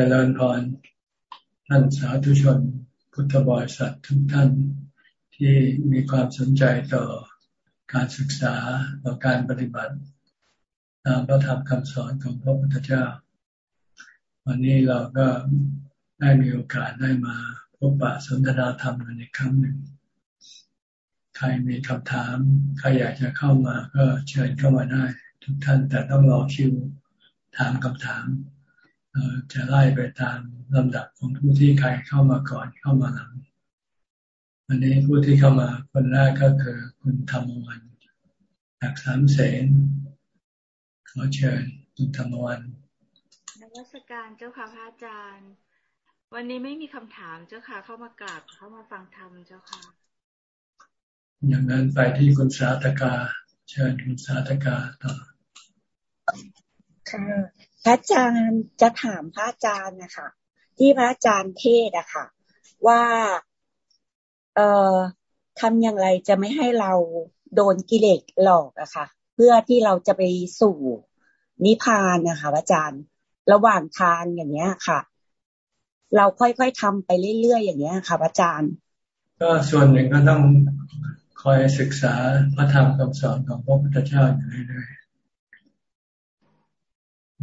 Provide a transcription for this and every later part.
จริญพรท่านสาธุชนพุทธบริษัททุกท่านที่มีความสนใจต่อการศึกษาต่อการปฏิบัติ ตามพระธรรมคำสอนของพระพุทธเจ้า วันนี้เราก็ได้มีโอกาสได้มาพบปะสนทนาธรรมกันอีกครั้งหนึ่ง ใครมีคำถาม ใครอยากจะเข้ามาก็เชิญเข้ามาได้ ทุกท่านแต่ต้องรอคิวถามคำถาม จะไล่ไปตามลำดับของผู้ที่ใครเข้ามาก่อนเข้ามาหลังวันนี้ผู้ที่เข้ามาคนแรกก็คือคุณธรรมวันจากสามเสนขอเชิญคุณธรรมวันนวัตการเจ้าค่ะพระอาจารย์ วันนี้ไม่มีคำถามเจ้าค่ะ เข้ามากราบเข้ามาฟังธรรมเจ้าค่ะ อย่างนั้นไปที่คุณสาธกา เชิญคุณสาธกาต่อค่ะพ ระอาจารย์จะถามพระอาจารย์นะคะที่พระอาจารย์เทศอะค่ะ ว่าเอ่อทำอย่างไรจะไม่ให้เราโดนกิเลสหลอกอะค่ะ เพื่อที่เราจะไปสู่นิพพานนะคะอาจารย์ ระหว่างทางอย่างเนี้ยค่ะ เราค่อยๆทำไปเรื่อยๆอย่างเนี้ยค่ะอาจารย์ ก็ส่วนหนึ่งก็ต้องคอยศึกษาพระธรรมคำสอนของพระพุทธเจ้าอยู่เรื่อยๆ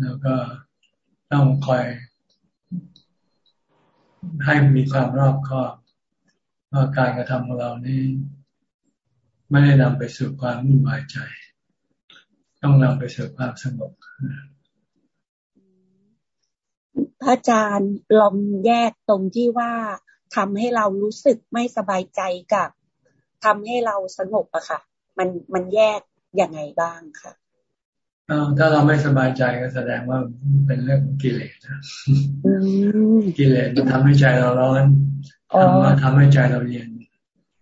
แล้วก็ต้องคอยให้มีความรอบคอบว่าการกระทำของเรานี่ไม่ได้นำไปสู่ความวุ่นวายใจ ต้องนำไปสู่ความสงบพระอาจารย์ลองแยกตรงที่ว่าทำให้เรารู้สึกไม่สบายใจกับทำให้เราสงบอะค่ะ มันมันแยกยังไงบ้างค่ะ ถ้าเราไม่สบายใจก็แสดงว่าเป็นเรื่องกิเลสนะกิเลสมันทำให้ใจเราร้อนทำมาทำให้ใจเราเย็น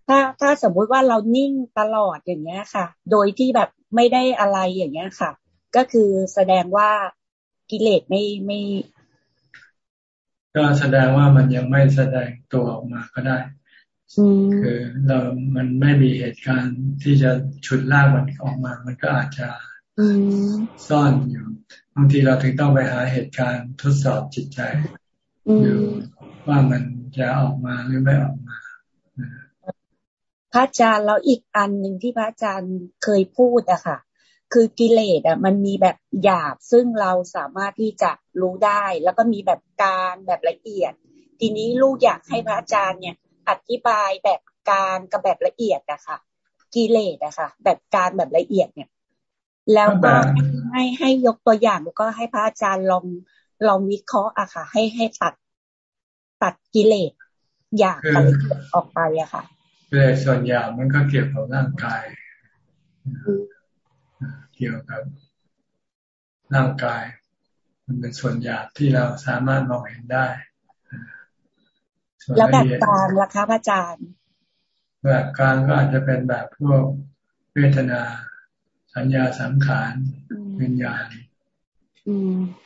ถ้าถ้าสมมุติว่าเรานิ่งตลอดอย่างเงี้ยค่ะ โดยที่แบบไม่ได้อะไรอย่างเงี้ยค่ะ ก็คือแสดงว่ากิเลสไม่ไม่ ก็แสดงว่ามันยังไม่แสดงตัวออกมาก็ได้คือเรามันไม่มีเหตุการณ์ที่จะฉุดลากมันออกมา มันก็อาจจะ ซ่อนอยู่บางทีเราถึงต้องไปหาเหตุการณ์ทดสอบจิตใจอยู่ว่ามันจะออกมาหรือไม่ออกมาพระอาจารย์แล้วอีกอันหนึ่งที่พระอาจารย์เคยพูดอะค่ะ คือกิเลสอะมันมีแบบหยาบซึ่งเราสามารถที่จะรู้ได้ แล้วก็มีแบบกลางแบบละเอียด ทีนี้ลูกอยากให้พระอาจารย์เนี่ย อธิบายแบบกลางกับแบบละเอียดอะค่ะ กิเลสอะค่ะ แบบกลางแบบละเอียดเนี่ย แล้วก็ให้ให้ยกตัวอย่างแล้วก็ให้พระอาจารย์ลองลองวิเคราะห์อะค่ะ ให้ให้ตัดตัดกิเลสอยากอะไรออกไปอะค่ะกิเลสส่วนใหญ่มันก็เกี่ยวกับร่างกาย เกี่ยวกับร่างกาย มันเป็นส่วนหยาบที่เราสามารถมองเห็นได้แล้วแบบกลางล่ะคะพระอาจารย์ แบบกลางก็อาจจะเป็นแบบพวกเวทนา สัญญาสังขารวิญญาณ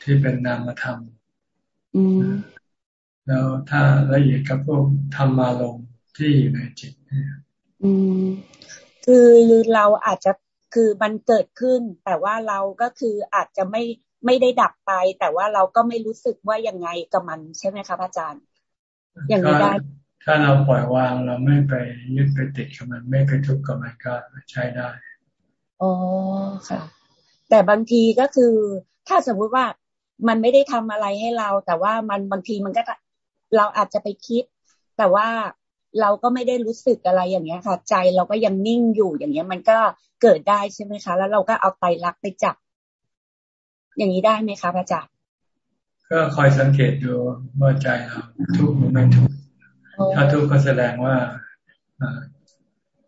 ที่เป็นนามธรรมแล้วถ้าละเอียดกับพวกธรรมาลงที่อยู่ในจิตอืมคือเราอาจจะคือมันเกิดขึ้น แต่ว่าเราก็คืออาจจะไม่ไม่ได้ดับไป แต่ว่าเราก็ไม่รู้สึกว่ายังไงกับมันใช่ไหมคะอาจารย์ อย่างนี้ได้ ถ้าเราปล่อยวางเราไม่ไปยึดไปติดกับมัน ไม่ไปทุกข์กับมันก็ใช้ได้ อ๋อค่ะ แต่บางทีก็คือถ้าสมมุติว่ามันไม่ได้ทำอะไรให้เรา แต่ว่ามันบางทีมันก็เราอาจจะไปคิด แต่ว่าเราก็ไม่ได้รู้สึกอะไรอย่างเงี้ยค่ะ ใจเราก็ยังนิ่งอยู่อย่างเงี้ย มันก็เกิดได้ใช่ไหมคะ แล้วเราก็เอาไตรักไปจับ อย่างนี้ได้ไหมคะพระอาจารย์ก็คอยสังเกตดูว่าใจเราทุกข์หรือไม่ทุกข์ถ้าทุกข์ก็แสดงว่า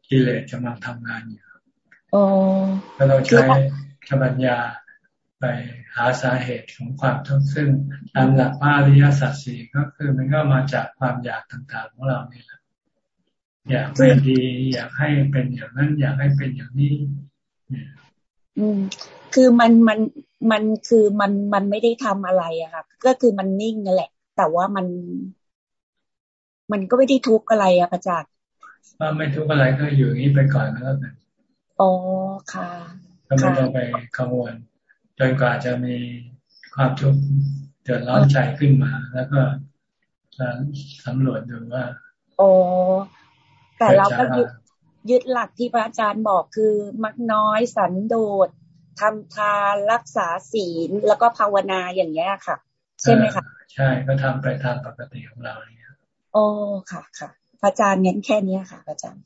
กิเลสกำลังทำงานอยู่ ถ้าเราใช้ปัญญาไปหาสาเหตุของความทุกข์ซึ่งตามหลักพระอริยสัจสี่ก็คือมันก็มาจากความอยากต่างๆของเรานี่แหละอยากให้ดีอยากให้เป็นอย่างนั้น อยากให้เป็นอย่างนี้อืม คือมันมันมันคือมันมันไม่ได้ทำอะไรอะค่ะ ก็คือมันนิ่งนั่นแหละ แต่ว่ามัน มันก็ไม่ได้ทุกข์อะไรอะพระอาจารย์ว่าไม่ทุกข์อะไรก็อยู่อย่างนี้ไปก่อนแล้วกัน อ๋อค่ะก็ไม่ต้องไปกังวลจนกว่าจะมีความทุกข์ดือดร้อนใจขึ้นมา แล้วก็สำรวจดูว่า โอ้แต่เราก็ยึดยึดหลักที่พระอาจารย์บอกคือมักน้อยสันโดษทำทานรักษาศีลแล้วก็ภาวนาอย่างนี้ค่ะ ใช่ไหมคะใช่ก็ทำไปตามปกติของเราเนี่ยโอ้ค่ะค่ะ พระอาจารย์เน้นแค่นี้ค่ะ พระอาจารย์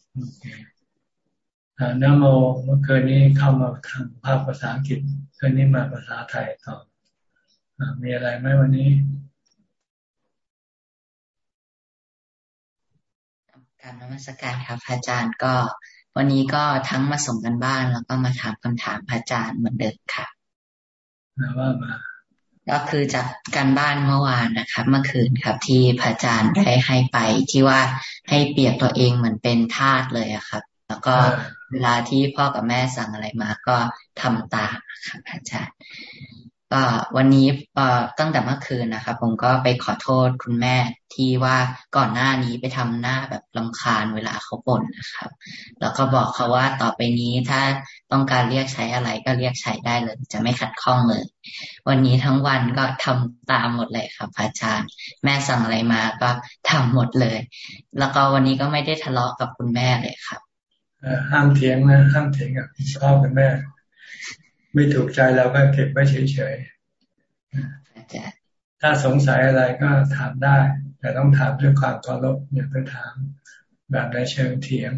โอเคนโมเมื่อคืนนี้เข้ามาทำภาพภาษาอังกฤษคืนนี้มาภาษาไทยต่อมีอะไรไหมวันนี้การนมัสการครับอาจารย์ก็ วันนี้ก็ทั้งมาส่งกันบ้านแล้วก็มาถามคำถามพระอาจารย์เหมือนเดิมค่ะว่ามาก็คือจากการบ้านเมื่อวานนะครับเมื่อคืนครับ ที่พระอาจารย์ได้ให้ไปที่ว่าให้เปรียบตัวเองเหมือนเป็นทาสเลยอะครับ แล้วก็ เวลาที่พ่อกับแม่สั่งอะไรมาก็ทำตามครับอาจารย์ก็วันนี้ตั้งแต่เมื่อคืนนะครับผมก็ไปขอโทษคุณแม่ที่ว่าก่อนหน้านี้ไปทำหน้าแบบลำคาญเวลาเขาบ่นนะครับ แล้วก็บอกเขาว่าต่อไปนี้ถ้าต้องการเรียกใช้อะไรก็เรียกใช้ได้เลย จะไม่ขัดข้องเลย วันนี้ทั้งวันก็ทำตามหมดเลยครับอาจารย์ แม่สั่งอะไรมาก็ทำหมดเลย แล้วก็วันนี้ก็ไม่ได้ทะเลาะกับคุณแม่เลยครับ ห้ามเถียงนะห้ามเถียงกับพ่อกับแม่ ไม่ถูกใจเราก็เก็บไว้เฉยๆถ้าสงสัยอะไรก็ถามได้ แต่ต้องถามด้วยความเคารพอย่าไปถามแบบในเชิงเถียง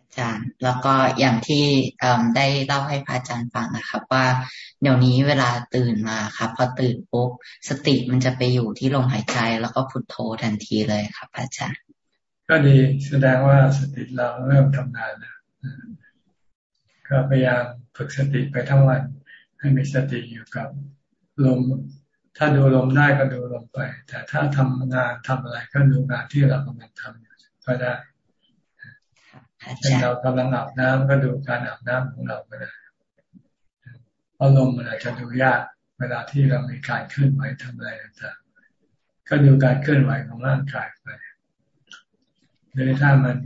อาจารย์แล้วก็อย่างที่ได้เล่าให้พระอาจารย์ฟังนะครับ ว่าเดี๋ยวนี้เวลาตื่นมาครับ พอตื่นปุ๊บสติมันจะไปอยู่ที่ลมหายใจแล้วก็พุทโธทันทีเลยครับอาจารย์ ก็ดีแสดงว่าสติเราเริ่มทำงานแล้วก็พยายามฝึกสติไปทั้งวัน ให้มีสติอยู่กับลม ถ้าดูลมได้ก็ดูลมไป แต่ถ้าทำงานทำอะไรก็ดูงานที่เรากำลังทำก็ได้เช่นเรากำลังอาบน้ำก็ดูการอาบน้ำของเราก็ได้เพราะลมมันอาจจะดูยากเวลาที่เรามีการเคลื่อนไหวทำอะไรต่างๆก็ดูการเคลื่อนไหวของร่างกายไป หรือถ้ามัน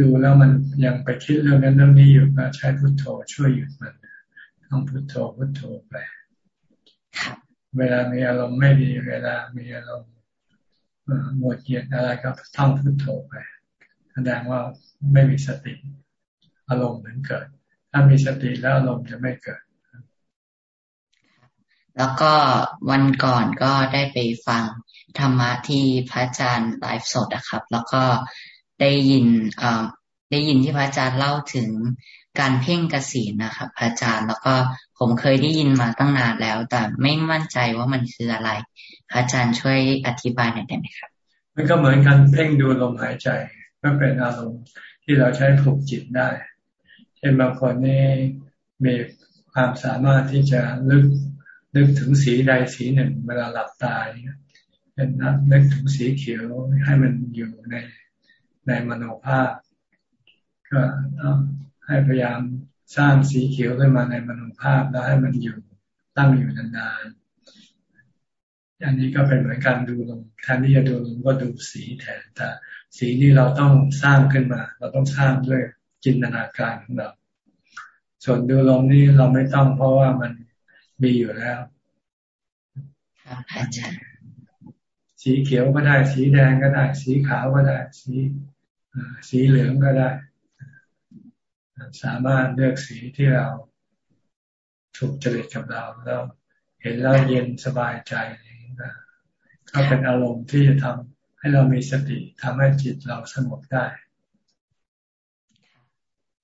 ดูแล้วมันยังไปคิดเรื่องนั้นเรื่องนี้อยู่ก็ใช้พุทโธช่วยหยุดมันต้องพุทโธพุทโธไปเวลามีอารมณ์ไม่ดีเวลามีอารมณ์หมดเกียดอะไรก็ท่องพุทโธไปแสดงว่าไม่มีสติอารมณ์ถึงเกิด ถ้ามีสติแล้วอารมณ์จะไม่เกิด แล้วก็วันก่อนก็ได้ไปฟังธรรมะที่พระอาจารย์ไลฟ์สดนะครับ แล้วก็ ได้ยินได้ยินที่พระอาจารย์เล่าถึงการเพ่งกสีนะครับพระอาจารย์แล้วก็ผมเคยได้ยินมาตั้งนานแล้ว แต่ไม่มั่นใจว่ามันคืออะไรพระอาจารย์ช่วยอธิบายหน่อยได้ไหมครับ มันก็เหมือนกันเพ่งดูลมหายใจก็เป็นอารมณ์ที่เราใช้ผูกจิตได้ เช่นบางคนนี่มีความสามารถที่จะลึกนึกถึงสีใดสีหนึ่ง เวลาหลับตาเนี่ยเป็นนึกถึงสีเขียวให้มันอยู่ใน ในมโนภาพ ก็ต้องให้พยายามสร้างสีเขียวขึ้นมาในมโนภาพแล้วให้มันอยู่ตั้งอยู่นานๆอันนี้ก็เป็นเหมือนการดูลมแทนที่จะดูลมก็ดูสีแทนแต่สีนี้เราต้องสร้างขึ้นมา เราต้องสร้างด้วยจินตนาการของเรา ส่วนดูลมนี่เราไม่ต้องเพราะว่ามันมีอยู่แล้ว สีเขียวก็ได้ สีแดงก็ได้ สีขาวก็ได้ สีสีเหลืองก็ได้ สามารถเลือกสีที่เราถูกจริตกับเราแล้วเห็นแล้วเย็นสบายใจนะก็เป็นอารมณ์ที่จะทำให้เรามีสติทำให้จิตเราสงบได้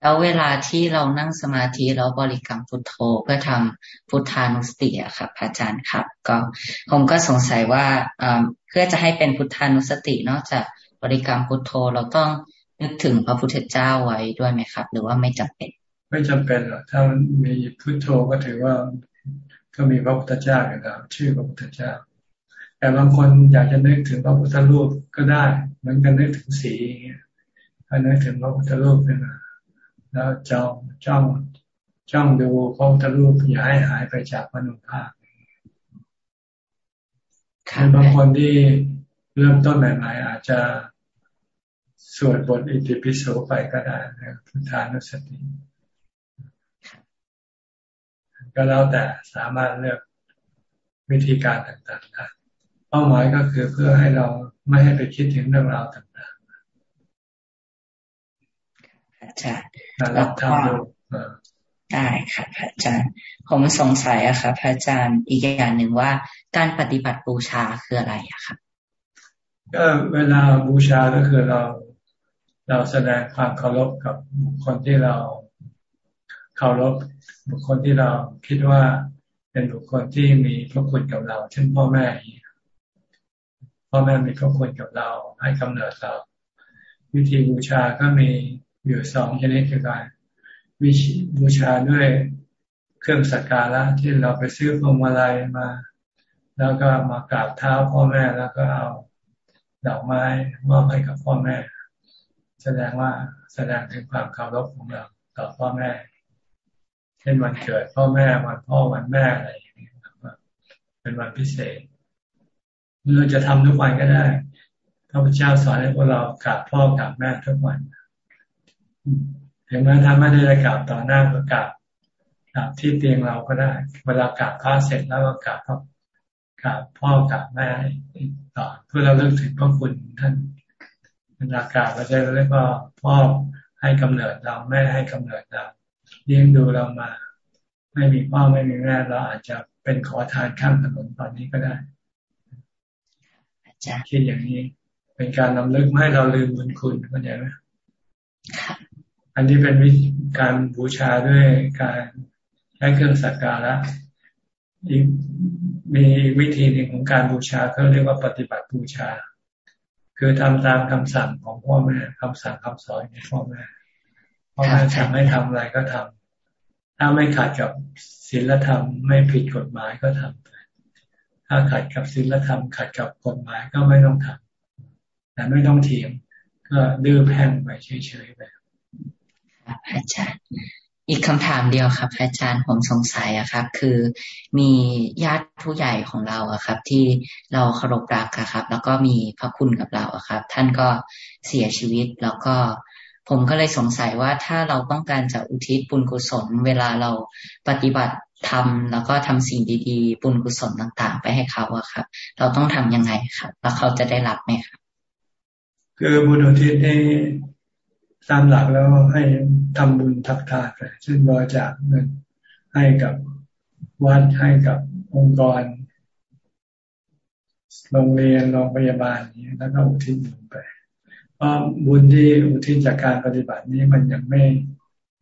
แล้วเวลาที่เรานั่งสมาธิแล้วบริกรรมพุทโธเพื่อทำพุทธานุสติอะครับอาจารย์ครับ ก็ผมก็สงสัยว่าเพื่อจะให้เป็นพุทธานุสตินอกจากบริกรรมพุทโธเราต้องนึกถึงพระพุทธเจ้าไว้ด้วยไหมครับ หรือว่าไม่จำเป็น ไม่จำเป็นหรอกถ้ามีพุทโธก็ถือว่าก็มีพระพุทธเจ้าอยู่แล้วชื่อพระพุทธเจ้า แต่บางคนอยากจะนึกถึงพระพุทธรูปก็ได้เหมือนกันนึกถึงสีอย่างเงี้ยถ้นึกถึงพระพุทธรูปเนี่ยนะ แล้วจ้องจ้องจ้องดูพระพุทธรูปอย่าให้หายไปจากมนุษย์ภาพบางคนที่เริ่มต้นใหม่ๆอาจจะสวดบทอิติปิโสไปก็ได้นะพุทธานุสติก็แล้วแต่สามารถเลือกวิธีการต่างๆได้เป้าหมายก็คือเพื่อให้เราไม่ให้ไปคิดถึงเรื่องราวต่างๆอาจารย์ แล้วก็ได้ค่ะพระอาจารย์ผมสงสัยอะค่ะพระอาจารย์อีกอย่างหนึ่งว่าการปฏิบัติบูชาคืออะไรอะครับก็เวลาบูชาก็คือเราเราแสดงความเคารพกับบุคคลที่เราเคารพบุคคลที่เราคิดว่าเป็นบุคคลที่มีพระคุณกับเรา เช่นพ่อแม่พ่อแม่มีพระคุณกับเราให้กำเนิดเรา วิธีบูชาก็มี อยู่สองชนิดคือการวิบูชาด้วยเครื่องสักการะที่เราไปซื้อพวงมาลัยมา แล้วก็มากราบเท้าพ่อแม่แล้วก็เอาดอกไม้มอบให้กับพ่อแม่ แสดงว่าแสดงถึงความเคารพของเราต่อพ่อแม่เช่นวันเกิดพ่อแม่วันพ่อวันแม่อะไรอย่างนี้เป็นวันพิเศษเราจะทำทุกวันก็ได้พระพุทธเจ้าสอนให้พวกเรากราบพ่อกราบแม่ทุกวัน ถึงแม้ท่านไม่ได้กราบต่อหน้าก็กราบกราบที่เตียงเราก็ได้ เวลากราบพระเสร็จแล้วก็กราบพ่อกราบพ่อกราบแม่ต่อเพื่อเราเลิกถึงพระคุณท่านเวลากราบเราจะเรียกว่าพ่อให้กำเนิดเราแม่ให้กำเนิดเราเลี้ยงดูเรามา ไม่มีพ่อไม่มีแม่เราอาจจะเป็นขอทานข้างถนนตอนนี้ก็ได้คิดอย่างนี้ เป็นการนำลึกไม่ให้เราลืมบุญคุณเข้าใจไหมคะ อันนี้เป็นวิธีการบูชาด้วยการใช้เครื่องสักการะอีกมีวิธีหนึ่งของการบูชาเขาเรียกว่าปฏิบัติบูชา คือทำตามคำสั่งของพ่อแม่คำสั่งคำสอนของพ่อแม่พ่อแม่สั่งให้ทำอะไรก็ทำถ้าไม่ขัดกับศีลธรรมไม่ผิดกฎหมายก็ทำถ้าขัดกับศีลธรรมขัดกับกฎหมายก็ไม่ต้องทำแต่ไม่ต้องเถียง ก็ดื้อแพ่งไปเฉยๆไป อาจารย์ อีกคำถามเดียวครับอาจารย์ผมสงสัยอะครับ คือมีญาติผู้ใหญ่ของเราอะครับ ที่เราเคารพรักอะครับ แล้วก็มีพระคุณกับเราอะครับ ท่านก็เสียชีวิตแล้วก็ผมก็เลยสงสัยว่าถ้าเราต้องการจะอุทิศบุญกุศล เวลาเราปฏิบัติทำแล้วก็ทำสิ่งดีๆ บุญกุศลต่าง ๆ ไปให้เขาอะครับ เราต้องทํำยังไงครับ แล้วเขาจะได้รับไหมครับ คือบุญอุทิศนี่ ตามหลักแล้วให้ทำบุญทักทานไปเช่นบริจาคเงินให้กับวัดให้กับองค์กรโรงเรียนโรงพยาบาลนี้แล้วก็อุทิศบุญไปเพราะบุญที่อุทิศจากการปฏิบัตินี้มันยังไม่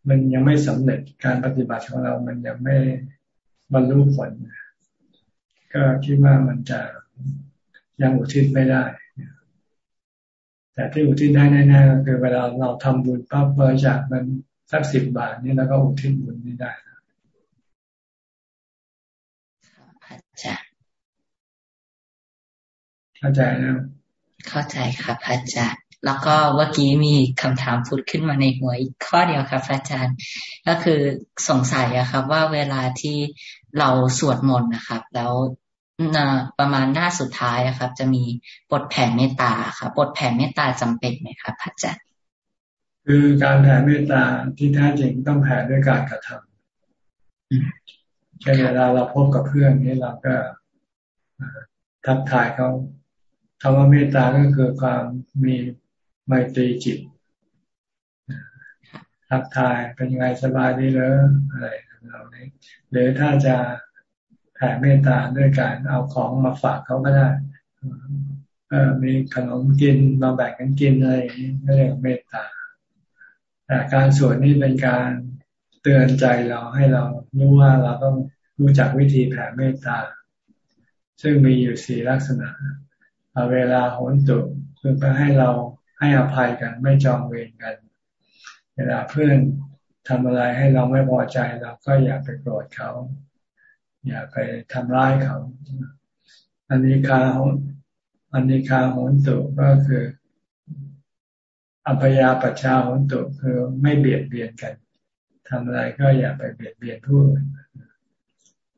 มันยังไม่สำเร็จการปฏิบัติของเรา มันยังไม่บรรลุผล ก็คิดว่ามันจะยังอุทิศไม่ได้ แต่ที่อุทิศได้แน่ๆก็คือเวลาเราทำบุญปั๊บบริจาคมันสักสิบบาทนี่แล้วก็อุทิศบุญนี้ได้นะเข้าใจนะเข้าใจครับอาจารย์แล้วก็เมื่อกี้มีคำถามพูดขึ้นมาในหัวอีกข้อเดียวครับอาจารย์ ก็คือสงสัยอะครับ ว่าเวลาที่เราสวดมนต์นะครับ แล้ว ประมาณหน้าสุดท้ายครับ จะมีบทแผ่เมตตาครับบทแผ่เมตตาจำเป็นไหมครับพระอาจารย์คือการแผ่เมตตาที่แท้จริงต้องแผ่ด้วยการกระทำเช่นเวลาเราพบกับเพื่อนนี้เราก็ทักทายเขาคำว่าเมตตาก็คือความมีไมตรีจิตทักทายเป็นยังไงสบายดีหรืออะไรเรานี้หรือถ้าจะ แผ่เมตตาด้วยการเอาของมาฝากเขาก็ได้เออมีขนมกินมาแบ่งกันกินอะไรอย่างนี้เรียกเมตตาแต่การสวดนี่เป็นการเตือนใจเราให้เรารู้ว่าเราต้องรู้จักวิธีแผ่เมตตา ซึ่งมีอยู่สี่ลักษณะเวลาโหนตุคือเพื่อให้เราให้อภัยกันไม่จองเวรกัน เวลาเพื่อนทำอะไรให้เราไม่พอใจเราก็อย่าไปโกรธเขา อย่าไปทำร้ายเขา อันนี้คาอันนี้คาโหนตุก็คืออัพยาปชาโหนตุคือไม่เบียดเบียนกันทำอะไรก็อย่าไปเบียดเบียนผู้อื่น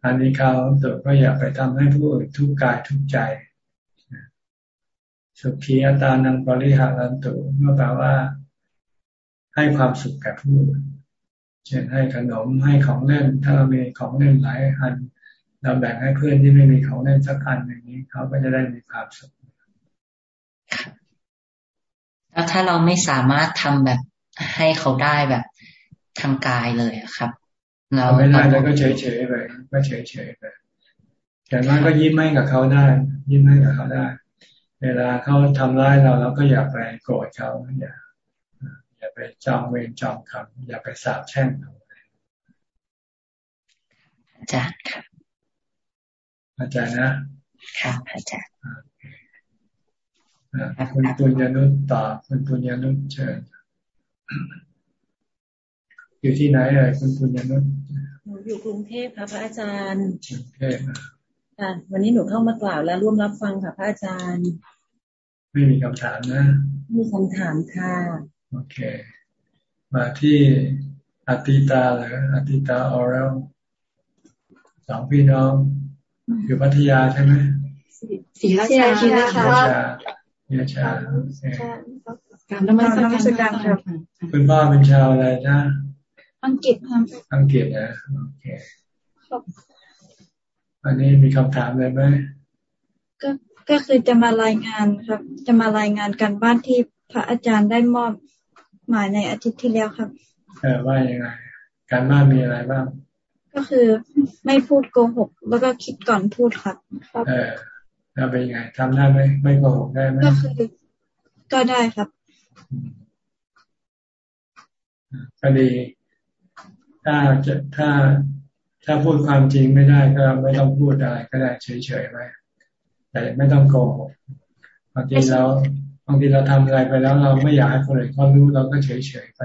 อันนี้คาโหนตุก็อย่าไปทำให้ผู้อื่นทุกข์กายทุกข์ใจสุขีอัตานังปริหารันตุเมื่อแปลว่า ให้ความสุขแก่ผู้อื่นเช่นให้ขนมให้ของเล่น ถ้าเรามีของเล่นหลายอัน เราแบ่งให้เพื่อนที่ไม่มีของเล่นสักอันอย่างนี้ เขาก็จะได้มีความสุขแล้วถ้าเราไม่สามารถทำแบบให้เขาได้แบบทางกายเลยครับเราไม่ได้แล้วก็เฉยเฉยไปก็เฉยเฉยไปแต่ว่าก็ยิ้มให้กับเขาได้ ยิ้มให้กับเขาได้ เวลาเขาทำร้ายเราเราก็อย่าไปโกรธเขาอย่าอย่าไปจองเวรจองคำอย่าไปสาบแช่งเขาอาจารย์ครับ อาจารย์นะครับอาจารย์คุณปุญญานุตตาคุณปุญญานุตเชิญอยู่ที่ไหนเอ่ยคุณปุญญานุตหนูอยู่กรุงเทพค่ะพระอาจารย์กรุงเทพค่ะวันนี้หนูเข้ามากล่าวและร่วมรับฟังค่ะพระอาจารย์ ไม่มีคำถามนะมีคำถามค่ะโอเค มาที่อติตาหรืออติตาออเรลสองพี่น้อง อยู่พัทยาใช่ไหมสีราชาสีราชาเยชาการนมัสการครับคุณพ่อเป็นชาวอะไรนะ อังกฤษครับ อังกฤษนะโอเคอันนี้มีคำถามเลยไหมก็ก็คือจะมารายงานครับ จะมารายงานการบ้านที่พระอาจารย์ได้มอบหมายในอาทิตย์ที่แล้วครับ เออว่ายังไง การบ้านมีอะไรบ้าง ก็คือไม่พูดโกหก แล้วก็คิดก่อนพูดครับครับเออแล้วเป็นยังไงทำได้ไหมไม่โกหกได้ไหมก็คือ ก็ได้ครับก็ดี ถ้าจะถ้าถ้าพูดความจริงไม่ได้ก็ไม่ต้องพูดอะไรก็ได้เฉยๆไปแต่ไม่ต้องโกหกบางทีเราบางทีเราทำอะไรไปแล้วเราไม่อยากให้คนอื่นเขารู้เราก็เฉยๆไป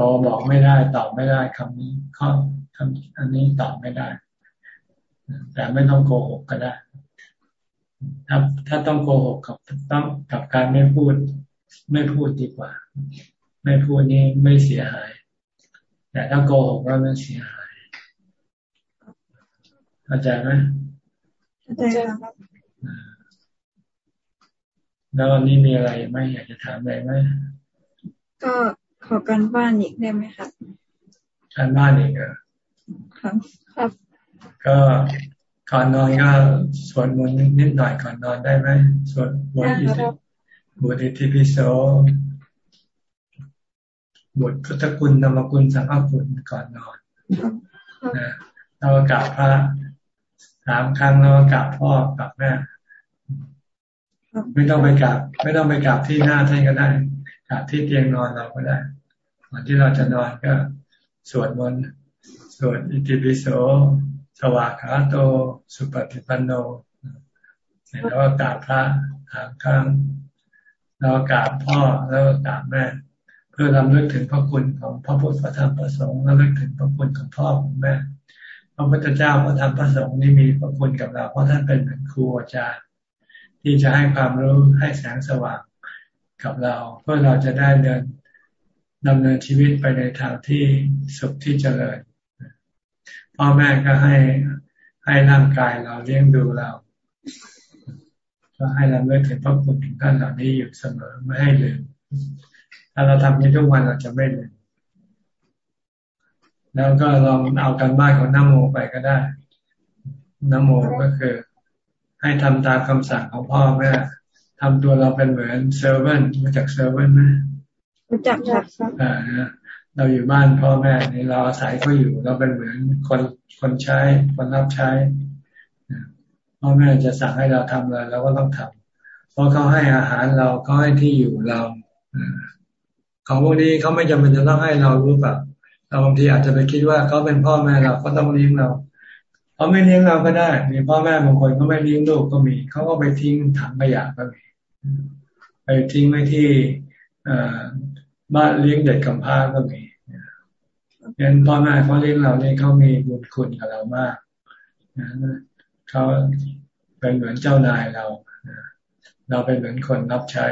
เราบอกไม่ได้ตอบไม่ได้คำนี้ข้อคำอันนี้ตอบไม่ได้ แต่ไม่ต้องโกหกก็ได้ถ้าถ้าต้องโกหกกับต้องกับการไม่พูด ไม่พูดดีกว่า ไม่พูดนี่ไม่เสียหาย แต่ถ้าโกหกแล้วมันเสียหายเข้าใจไหมเข้าใจครับแล้ววันนี้มีอะไรไหมอยากจะถามอะไรไหมก็ข อการบ้านอีกได้ไหมครับการบ้านอีกเหรอครับครับ ก็ก่อนนอนก็สวดมนต์นิดหน่อยก่อนนอนได้ไหมสวดบทอิติบทอิติปิโสบทพุทธคุณธรรมคุณสังฆคุณก่อนนอนนะเรากราบพระสามครั้งแล้วกราบพ่อกราบแม่ไม่ต้องไปกราบไม่ต้องไปกราบที่หน้าท่านก็ได้กราบที่เตียงนอนเราก็ได้ ก่อนที่เราจะนอนก็สวดมนต์สวดอิติปิโสสวากขาโต สุปฏิปันโนแล้วก็กราบพระถามครั้งแล้วกราบพ่อแล้วก็กราบแม่ เพื่อรำลึกถึงพระคุณของพระพุทธพระธรรมพระสงฆ์รำลึกถึงพระคุณของพ่อของแม่พระพุทธเจ้าพระธรรมพระสงฆ์นี่มีพระคุณกับเราเพราะท่านเป็นเหมือนครูอาจารย์ที่จะให้ความรู้ให้แสงสว่างกับเรา เพื่อเราจะได้เดิน ดำเนินชีวิตไปในทางที่สุขที่เจริญพ่อแม่ก็ให้ให้ร่างกายเราเลี้ยงดูเรา ก็ให้เราเลิกถึงพระคุณถึงท่านเหล่านี้อยู่เสมอไม่ให้ลืมถ้าเราทำนี้ทุกวันเราจะไม่ลืมแล้วก็ลองเอาการบ้านของน้ำโมไปก็ได้น้ำโมก็คือ ให้ทำตามคำสั่งของพ่อแม่ทำตัวเราเป็นเหมือนเซอร์เวนรู้จักเซอร์เวนไหม รู้จักครับอ่าเราอยู่บ้านพ่อแม่นี่เราอาศัยเขาอยู่เราเป็นเหมือนคนคนใช้คนรับใช้พ่อแม่จะสั่งให้เราทำอะไรเราก็ต้องทำเพราะเขาให้อาหารเราเขาให้ที่อยู่เราของพวกนี้เขาไม่จำเป็นจะต้องให้เรารู้แบบเราบางทีอาจจะไปคิดว่าเขาเป็นพ่อแม่เราก็ต้องเลี้ยงเราเขาไม่เลี้ยงเราก็ได้ มีพ่อแม่บางคนก็ไม่เลี้ยงลูกก็มีเขาก็ไปทิ้งถังขยะก็มีไปทิ้งไว้ที่ บ้านเลี้ยงเด็กกำพร้าก็มีเห็นพ่อแม่เขาเลี้ยงเราเนี่ยเขามีบุญคุณกับเรามากเขาเป็นเหมือนเจ้านายเราเราเป็นเหมือนคนรับใช้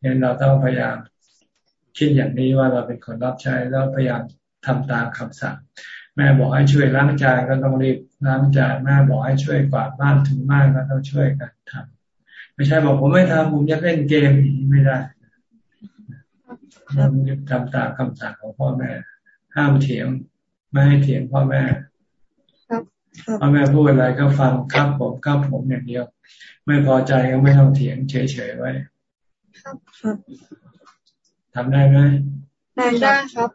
เห็นเราต้องพยายามคิดอย่างนี้ว่าเราเป็นคนรับใช้แล้วพยายามทำตามคำสั่ง แม่บอกให้ช่วยล้างจานก็ต้องรีบล้างจานแม่บอกให้ช่วยกวาดบ้านถึงบ้านก็ต้องช่วยกันทำไม่ใช่บอกผมไม่ทำผมอยากเล่นเกมไม่ได้ ทำตามคำสั่งของพ่อแม่ ห้ามเถียง ไม่ให้เถียงพ่อแม่พ่อแม่พูดอะไรก็ฟังครับผมครับผมอย่างเดียว ไม่พอใจก็ไม่ต้องเถียงเฉยๆไว้ ครับครับทำได้ไหมได้ได้ครับ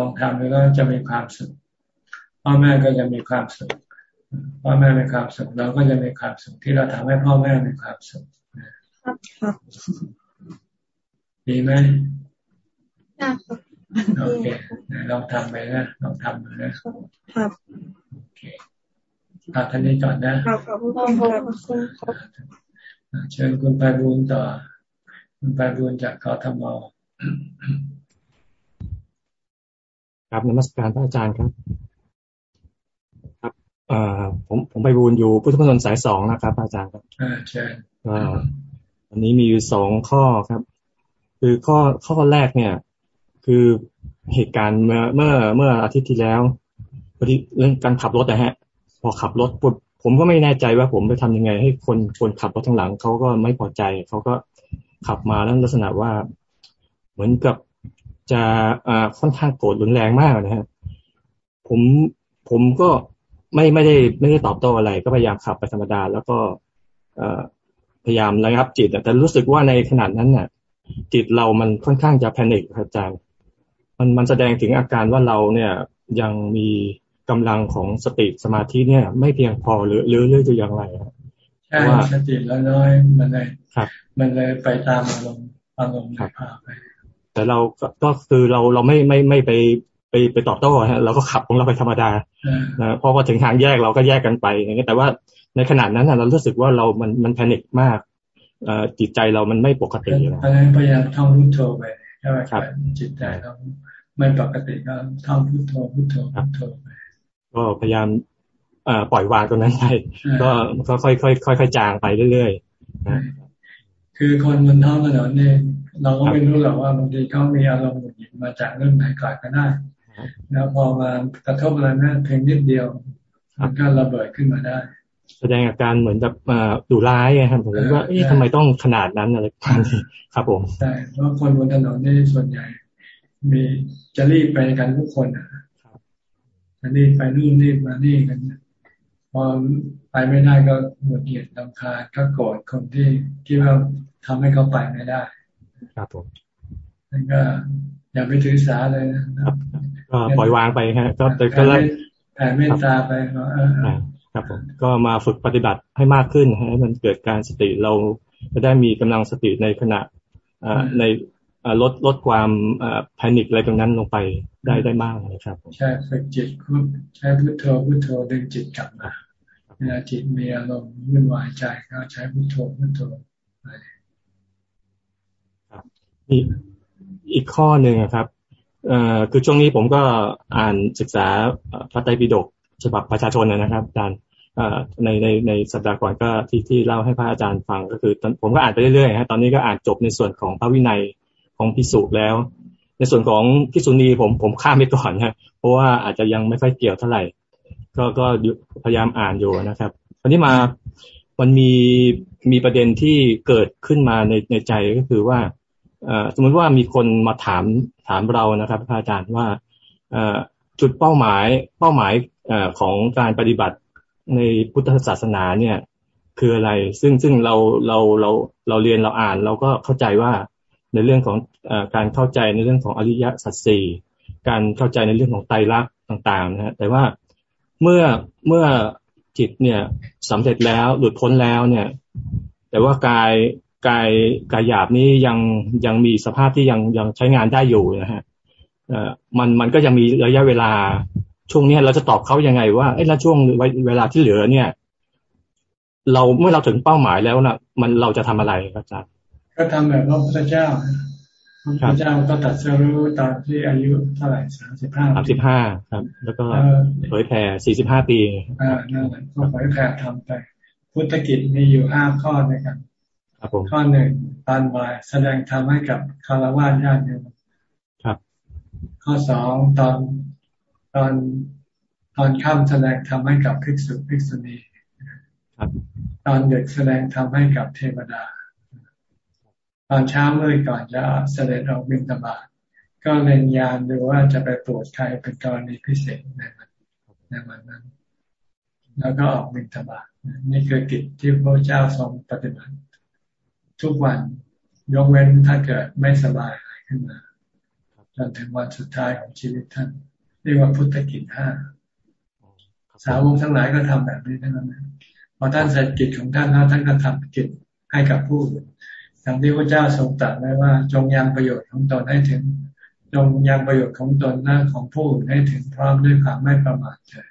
ลองทำแล้วก็จะมีความสุขพ่อแม่ก็จะมีความสุขพ่อแม่มีความสุขเราก็จะมีความสุขที่เราทำให้พ่อแม่มีความสุขครับครับดีไหมได้ครับ โอเคลองทำไปนะลองทำดูนะครับโอเคอาท่านนี้ก่อนนะครับขอบคุณครับเชิญคุณไปบุญต่อ คุณไปบุญจากกทมครับนมัสการพระอาจารย์ครับครับเอ่อผมผมไปบูนอยู่พุทธมณฑลสายสองนะครับอาจารย์ครับอ่าใช่ก็วันนี้มีอยู่สองข้อครับ คือข้อข้อแรกเนี่ย คือเหตุการณ์เมื่อเมื่อเมื่ออาทิตย์ที่แล้วพอดีเรื่องการขับรถนะฮะ พอขับรถปุ๊บผมก็ไม่แน่ใจว่าผมไปทำยังไง ให้คนคนขับรถทางหลังเขาก็ไม่พอใจเขาก็ขับมาแล้วลักษณะว่า เหมือนกับจะค่อนข้างโกรธรุนแรงมากนะฮะผมผมก็ไม่ไม่ได้ไม่ได้ตอบโต้อะไร ก็พยายามขับไปธรรมดา แล้วก็พยายามระงับจิตแต่รู้สึกว่าในขนาดนั้นน่ะ จิตเรามันค่อนข้างจะแพนิคครับอาจารย์ มันมันแสดงถึงอาการว่าเราเนี่ยยังมีกำลังของสติสมาธิเนี่ย ไม่เพียงพอหรือหรือหรือจะอย่างไรครับใช่สติแล้วน้อยมันเลยมันเลยไปตามอารมณ์อารมณ์พาไปแต่เราก็คือเราเราไม่ไม่ไม่ไปไปไปตอบโต้ฮะเราก็ขับของเราไปธรรมดานะพอพอถึงทางแยกเราก็แยกกันไปอย่างเงี้ยแต่ว่าในขณะนั้นเรารู้สึกว่าเรามันมันแพนิคมากจิตใจเรามันไม่ปกตินะพยายามท่องพุทโธไปใช่ไหมครับจิตใจเรา ไม่ปกติก็ท่องพุทโธพุทโธพุทโธไปก็พยายามปล่อยวางตรงนั้นไปก็ก็ค่อยค่อยค่อยค่อยจางไปเรื่อยๆคือคนบนท้องถนนเนี่ยเราก็ไม่รู้หรอกว่าบางทีเขามีอารมณ์หงุดหงิดมาจากเรื่องไหนก่อนก็ได้แล้วพอมากระทบอะไรนั่นเพียงนิดเดียวมันก็ระเบิดขึ้นมาได้ แสดงอาการเหมือนแบบดุร้ายครับผมว่าเอ๊ะทำไมต้องขนาดนั้นอะไรประมาณนี้ครับผมใช่เพราะคนบนถนนนี่ส่วนใหญ่ มีจะรีบไปกันทุกคนอะจะรีบไปนู่นรีบมานี่กันพอไปไม่ได้ก็หงุดหงิดลำคาญก็โกรธคนที่ที่ว่าทำให้เขาไปไม่ได้ ครับผมนั่นก็อย่าไปถือสาเลยนะก็ปล่อยวางไปฮะก็แต่ก็แล้วแผ่เมตตาไปก็ครับผมก็มาฝึกปฏิบัติให้มากขึ้นให้มันเกิดการสติเราจะได้มีกำลังสติในขณะใน ลดลดความแพนิคอะไรตรงนั้นลงไปได้ได้มากนะครับใช่ฝึกจิตคุณใช้พุทโธพุทโธดึงจิตกลับมาเวลาจิตมีอารมณ์วุ่นวายใจก็ใช้พุทโธพุทโธอีกอีกข้อหนึ่งครับเอ่อคือช่วงนี้ผมก็อ่านศึกษาพระไตรปิฎกฉบับประชาชนนะครับอาจารย์ในในในสัปดาห์ก่อนก็ที่ที่เล่าให้พระอาจารย์ฟังก็คือผมก็อ่านไปเรื่อยๆฮะตอนนี้ก็อ่านจบในส่วนของพระวินัย ของพิสุแล้ว ในส่วนของพิสุณีผมผมข้ามไปก่อนนะเพราะว่าอาจจะยังไม่ค่อยเกี่ยวเท่าไหร่ ก็ก็พยายามอ่านอยู่นะครับวันนี้มามันมีมีประเด็นที่เกิดขึ้นมาในในใจก็คือว่าสมมติว่ามีคนมาถามถามเรานะครับอาจารย์ว่าจุดเป้าหมายเป้าหมายของการปฏิบัติในพุทธศาสนาเนี่ย คืออะไร ซึ่งซึ่งเราเราเราเราเรียนเราอ่าน เราก็เข้าใจว่า ในเรื่องของอการเข้าใจในเรื่องของอริยสัจสี่การเข้าใจในเรื่องของไตรลักษณ์ต่างๆนะฮะแต่ว่าเมื่อเมื่อจิตเนี่ยสำเร็จแล้วหลุดพ้นแล้วเนี่ย แต่ว่ากายกายกายหยาบนี้ยังยังมีสภาพที่ยังยังใช้งานได้อยู่นะฮะมันมันก็ยังมีระยะเวลาช่วงนี้เราจะตอบเขายังไง ว่าไอ้แล้วช่วงเวลาที่เหลือเนี่ย เราเมื่อเราถึงเป้าหมายแล้วนะมันเราจะทำอะไรครับอาจารย์ ก็ทำแบบพระพุทธเจ้าพระเจ้าก็ตัดสรู้ตอนที่อายุเท่าไหร่สามสิบห้าสามสิบห้าครับ แล้วก็เผยแผ่สี่สิบห้าปีอ่านั่นแหละก็เผยแผ่ทำไป พุทธกิจมีอยู่ห้าข้อในกันข้อหนึ่งตอนบ่ายแสดงธรรมให้กับคารวะญาติโยมครับ ข้อสองตอนตอนตอนค่ำแสดงธรรมให้กับภิกษุภิกษุณีครับตอนเด็กแสดงธรรมให้กับเทวดา ตอนเช้าเมื่อก่อนจะเสด็จออกบิณฑบาตก็เล็งยานดูว่าจะไปโปรดใครเป็นกรณีพิเศษในวันในวันนั้น แล้วก็ออกบิณฑบาตนี่คือกิจที่พระเจ้าทรงปฏิบัติ ทุกวันยกเว้นถ้าเกิดไม่สบายอะไรขึ้นมาจนถึงวันสุดท้ายของชีวิตท่าน เรียกว่าพุทธกิจห้าสาวกทั้งหลายก็ทำแบบนี้ทั้งนั้นพอท่านเสร็จกิจของท่านแล้วท่านก็ทำกิจให้กับผู้อื่น อย่างที่พระเจ้าทรงตรัสไว้ว่า จงยังประโยชน์ของตนให้ถึง จงยังประโยชน์ของตนหน้าของผู้อื่นให้ถึงพร้อมด้วยความไม่ประมาทเถิด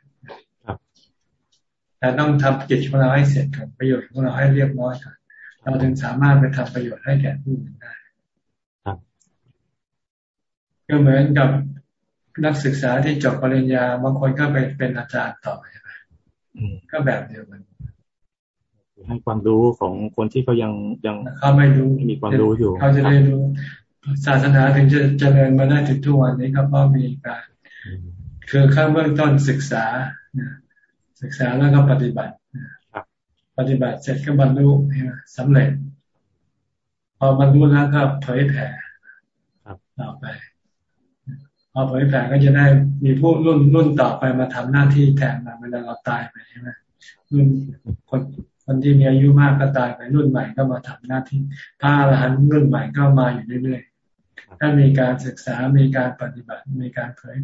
แต่ต้องทำกิจของเราให้เสร็จก่อนประโยชน์ของเราให้เรียบร้อยก่อนเราถึงสามารถไปทำประโยชน์ให้แก่ผู้อื่นได้ก็เหมือนกับนักศึกษาที่จบปริญญาบางคนก็ไปเป็นอาจารย์ต่อใช่ไหมก็แบบเดียวกัน ให้ความรู้ของคนที่เขายังยังเขาไม่รู้มีความรู้อยู่เขาจะได้รู้ ศาสนาถึงจะเจริญมาได้ถึงทุกวันนี้ก็เพราะมีการคือข้างเบื้องต้นศึกษาศึกษาแล้วก็ปฏิบัติปฏิบัติเสร็จก็บรรลุสำเร็จ พอบรรลุแล้วก็เผยแผ่ต่อไปพอเผยแผ่ก็จะได้มีผู้รุ่นรุ่นต่อไปมาทำหน้าที่แทนเราเวลาเราตายไปใช่ไหมรุ่นคน คนที่มีอายุมากก็ตายไปรุ่นใหม่ก็มาทำหน้าที่พระอรหันต์รุ่นใหม่ก็มาอยู่เรื่อยๆถ้ามีการศึกษามีการปฏิบัติ มีการเผย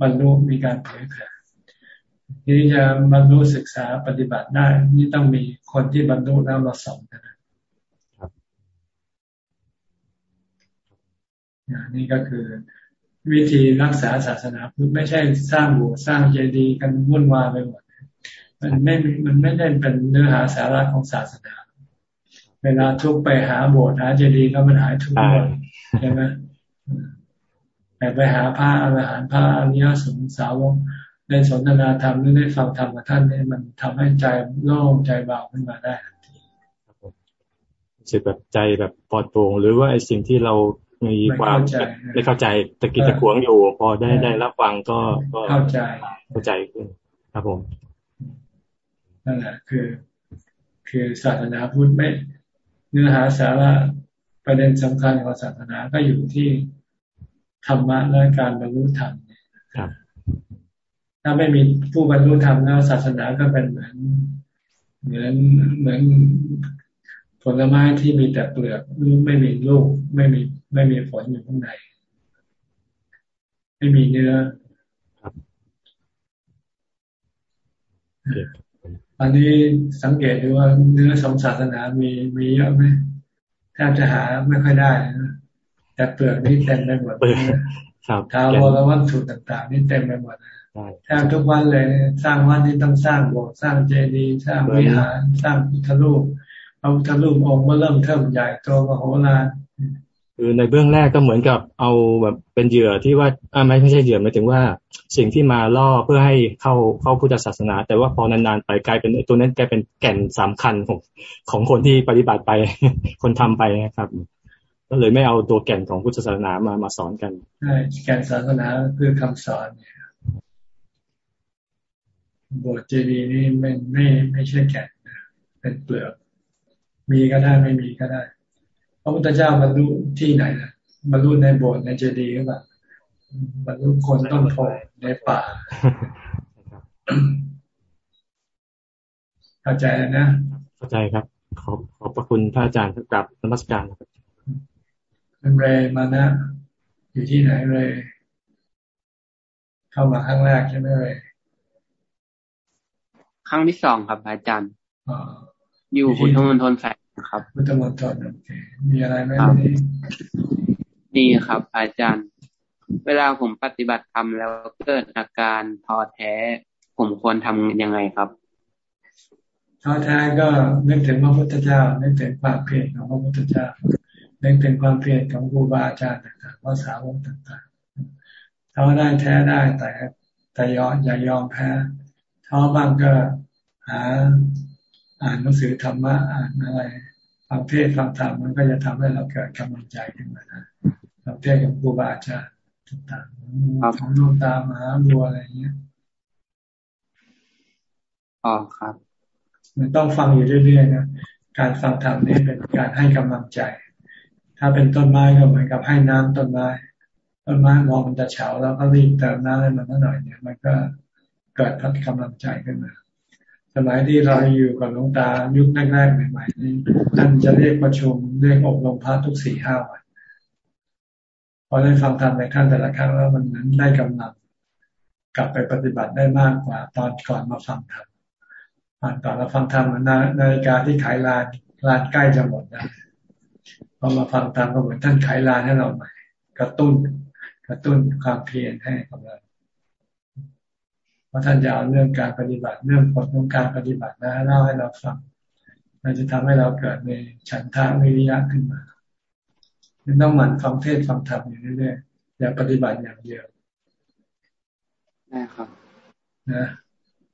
บรรลุมีการเผยแผ่ที่จะบรรลุศึกษาปฏิบัติได้นี่ต้องมีคนที่บรรลุแล้วมาสอนกันนะนี่ก็คือวิธีรักษาศาสนาพุทธไม่ใช่สร้างบูสร้างเจดีย์กันวุ่นวายไปหมด มันไม่มันไม่ได้เป็นเนื้อหาสาระของศาสนา เวลาทุกไปหาโบสถ์หาเจดีย์ก็มันหายทุกหมดใช่ไหมแต่ไปหาพระอรหันต์พระอริยสงสาวกได้สนทนาธรรมหรือได้ฟังธรรมกับท่านเนี่ยมันทำให้ใจโล่งใจเบาขึ้นมาได้ทันทีรู้สึกแบบใจแบบปลอดโปร่งหรือว่าไอ้สิ่งที่เรามีความไม่เข้าใจตะกิดตะขวงอยู่ พอได้ได้รับฟังก็ก็เข้าใจเข้าใจขึ้นครับผม นั่นแหละคือ คือศาสนาพุทธไม่เนื้อหาสาระประเด็นสำคัญของศาสนาก็อยู่ที่ธรรมะและการบรรลุธรรมครับ ถ้าไม่มีผู้บรรลุธรรมแล้วศาสนาก็เป็นเหมือน เหมือนเหมือนผลไม้ที่มีแต่เปลือกไม่มีลูก ไม่มีไม่มีผลอยู่ข้างใน ไม่มีเนื้อ อันนี้สังเกตดูว่าเนื้อสองศาสนามีมีเยอะไหมแทบจะหาไม่ค่อยได้นะแต่เปลือกนี่เต็มไปหมดทาวรวัตถุต่างๆ นี่เต็มไปหมดแทบทุกวันเลย สร้างวัดที่ต้องสร้างโบสถ์สร้างเจดีย์สร้างวิหารสร้างพุทธรูปพระพุทธรูปองค์ก็เริ่มเทิมใหญ่โตมโหฬาร คือในเบื้องแรกก็เหมือนกับเอาแบบเป็นเหยื่อที่ว่าอ่าไม่ไม่ใช่เหยื่อหมายถึงว่าสิ่งที่มาล่อเพื่อให้เข้าเข้าพุทธศาสนา แต่ว่าพอนานๆไปกลายเป็นตัวนั้นกลายเป็นแก่นสำคัญของของคนที่ปฏิบัติไปคนทำไปนะครับ ก็เลยไม่เอาตัวแก่นของพุทธศาสนามามาสอนกันใช่แก่นศาสนาคือคำสอนเนี่ยบสถ์เจดีนี่ไม่ไม่ไม่ใช่แก่นเป็นเปลือก มีก็ได้ไม่มีก็ได้ พระพุทธเจ้าบรรลุที่ไหนนะบรรลุในโบสถ์ในเจดีย์ก็แบบบรรลุคนต้นโพในป่าเข้าใจนะ เข้าใจครับ ขอบขอบพระคุณพระอาจารย์กับนมัสการครับเป็นเรมานะ อยู่ที่ไหนเลยเข้ามาครั้งแรกใช่ไหมเลยครั้งที่สองครับอาจารย์ อยู่พุทธมณฑลแสง ครับพุทธมณฑลโอเคมีอะไรไหมวันนี้นี่ครับ อาจารย์ เวลาผมปฏิบัติธรรมแล้วเกิดอาการท้อแท้ ผมควรทํำยังไงครับท้อแท้ก็นึกถึงพระพุทธเจ้านึกถึงความเพียรของพระพุทธเจ้านึกถึงความเพียรของครูบาอาจารย์ต่างๆภาษาวงต่างๆท้อได้แท้ได้แต่แต่ยอมอย่ายอมแพ้ท้อบ้างก็หา อ่านหนังสือธรรมะอ่านอะไรฟังเทศฟังธรรมมันก็จะทำให้เราเกิดกำลังใจขึ้นมานะเราเทศกับครูบาอาจารย์ต่างๆของดวงตามหาบัวอะไรเงี้ยอ๋อครับ มันต้องฟังอยู่เรื่อยๆนะการฟังธรรมนี่เป็นการให้กำลังใจ ถ้าเป็นต้นไม้ก็เหมือนกับให้น้ำต้นไม้ต้นไม้มองมันจะเฉาแล้วก็รีบเติมน้ำให้มันหน่อยเนี่ยมันก็เกิดพัดกำลังใจขึ้นมา สมัยที่เราอยู่กับหลวงตายุคแรกๆใหม่ๆนี่ท่านจะเรียกประชุมเรียกอบรมพระทุกสี่ห้าวันพอได้ฟังธรรมในขั้นแต่ละครั้งแล้วมันนั้นได้กำลังกลับไปปฏิบัติได้มากกว่า ตอนก่อนมาฟังธรรมตอนก่อนมาฟังธรรมนาฬิกาที่ขายลานลานใกล้จะหมดนะพอมาฟังธรรมก็เหมือนท่านขายลานให้เราใหม่กระตุ้น กระตุ้นความเพียรให้กับเรา เพราะท่านจะเอาเรื่องการปฏิบัติเรื่องผลของการปฏิบัตินะเล่าให้เราฟังมันจะทำให้เราเกิดในฉันทาวิริยะขึ้นมาต้องหมั่นฟังเทศฟังธรรมอยู่เรื่อยๆอย่าปฏิบัติอย่างเดียวนะครับ นะ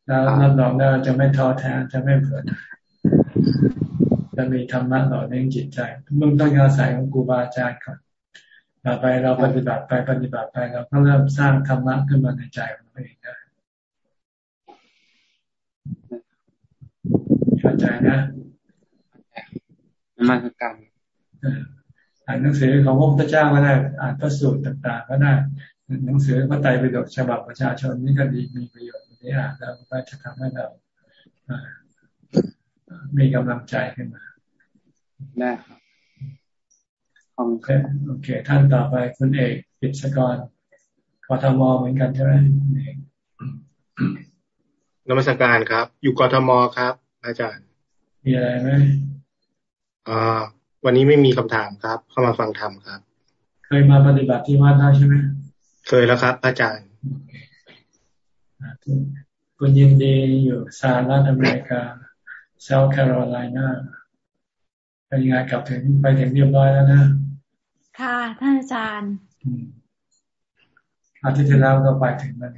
แล้วรับรองได้จะไม่ท้อแท้จะไม่เบื่อจะมีธรรมะหล่อเลี้ยงจิตใจมึงต้องอาศัยของครูบาอาจารย์ก่อนต่อไปเราปฏิบัติไปปฏิบัติไปเราก็เริ่มสร้างธรรมะขึ้นมาในใจของเราเองได้เข้า ใจนะมาสักการอ่านหนังสือของพระพุทธเจ้าก็ได้ อ่านพระสูตรต่างๆ ก็ได้ หนังสือพระไตรปิฎกฉบับประชาชนนี่ก็ดีมีประโยชน์นี้อ่านแล้วก็จะทำให้เรามีกำลังใจขึ้นมาได้ครับโอเคโอเค ท่านต่อไปคุณเอกปิศกรกทมเหมือนกันใช่ไหมนมัสการครับ อยู่กทมครับ อาจารย์ มีอะไรไหมอ่าวันนี้ไม่มีคำถามครับ เข้ามาฟังธรรมครับ เคยมาปฏิบัติที่วัดได้ใช่ไหมเคยแล้วครับ อาจารย์คุณยินดีอยู่สหรัฐอเมริกาเซาท์แคโรไลนาเป็นยังไงกลับถึงไปถึงเรียบร้อยแล้วนะ ค่ะ ท่านอาจารย์อาทิตย์ที่แล้วก็ไปถึงแล้ว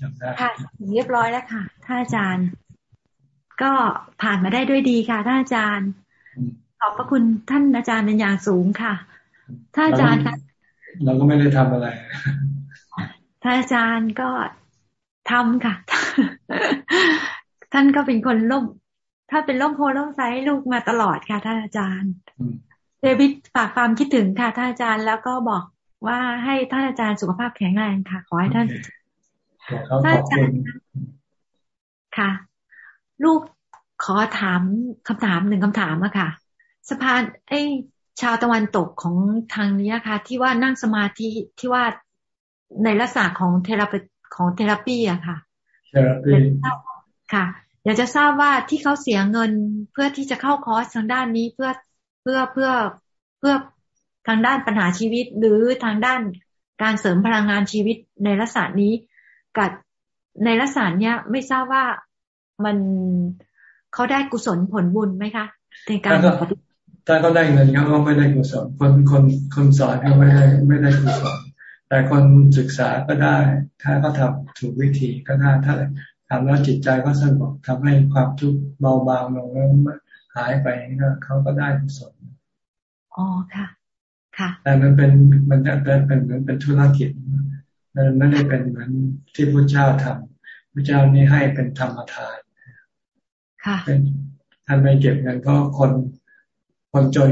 จำได้ค่ะ เรียบร้อยแล้วค่ะ ท่านอาจารย์ ก็ผ่านมาได้ด้วยดีค่ะท่านอาจารย์ ขอบพระคุณท่านอาจารย์เป็นอย่างสูงค่ะท่านอาจารย์ค่ะเราก็ไม่ได้ทำอะไรท่านอาจารย์ก็ทำค่ะ ท่านก็เป็นคนล่ม ถ้าเป็นล่มโพล่มไซลูกมาตลอดค่ะท่านอาจารย์เดวิดฝากความคิดถึงค่ะท่านอาจารย์แล้วก็บอกว่าให้ท่านอาจารย์สุขภาพแข็งแรงค่ะ ขอให้ท่านท่านอาจารย์ค่ะ ลูกขอถามคำถามหนึ่งคำถามอะค่ะ สะพานไอ้ชาวตะวันตกของทางนี้ค่ะ ที่ว่านั่งสมาธิที่ว่าในลักษณะของเทราปของเทราปีอะค่ะเทราปีค่ะ อยากจะทราบว่าที่เขาเสียเงินเพื่อที่จะเข้าคอร์สทางด้านนี้เพื่อเพื่อเพื่อเพื่อทางด้านปัญหาชีวิตหรือทางด้านการเสริมพลังงานชีวิตในลักษณะนี้กับในลักษณะเนี้ยไม่ทราบว่า มันเขาได้กุศลผลบุญไหมคะในการถ้าเขาได้เงินเขาก็ไม่ได้กุศลคนคนคนสอนเขาไม่ได้ไม่ได้กุศลแต่คนศึกษาก็ได้ ถ้าเขาทาถูกวิธีก็ได้ถ้าทำแล้วจิตใจก็สงบทำให้ความทุกข์เบาบางลงแล้วหายไปก็เขาก็ได้กุศลอ๋อค่ะ ค่ะ แต่มันเป็นมันจะเป็นเป็นเหมือนเป็นธุรกิจมันไม่ได้เป็นเหมือนที่พระเจ้าทำ พระเจ้านี่ให้เป็นธรรมทานค่ะท่านไม่เก็บเงินเพราะคน คนจน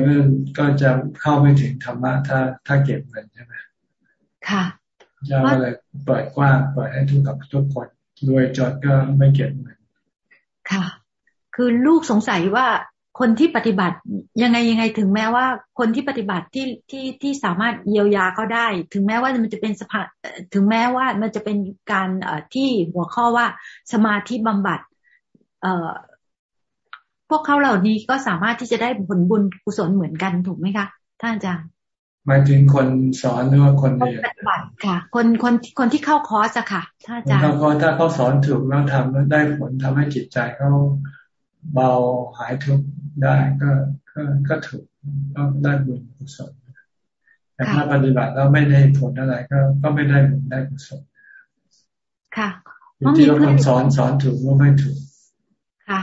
ก็จะเข้าไม่ถึงธรรมะถ้าถ้าเก็บเงินใช่ไหมค่ะจะเลยเปิดกว้างเปิดให้ทุกกับทุกคนรวยจนก็ไม่เก็บเงินค่ะ คือลูกสงสัยว่า คนที่ปฏิบัติยังไงยังไงถึงแม้ว่า คนที่ปฏิบัติที่ที่ที่สามารถเยียวยาก็ได้ ถึงแม้ว่ามันจะเป็นสภาถึงแม้ว่ามันจะเป็นการที่หัวข้อว่าสมาธิบำบัด เอ่อพวกเขาเหล่านี้ก็สามารถที่จะได้ผลบุญกุศลเหมือนกันถูกไหมคะท่านอาจารย์หมายถึงคนสอนหรือว่าคนเรียนปฏิบัติค่ะ คนคนคนที่เข้าคอร์สอะค่ะท่านอาจารย์ถ้าเขาถ้าเขาสอนถูกแล้วทำแล้วได้ผลทำให้จิตใจเขาเบาหายทุกข์ ได้ก็ก็ก็ถูกก็ได้บุญกุศลแต่ถ้าปฏิบัติแล้วไม่ได้ผลอะไรก็ก็ไม่ได้บุญได้กุศลค่ะที่เราคนสอนสอนถูกว่าไม่ถูก ค่ะ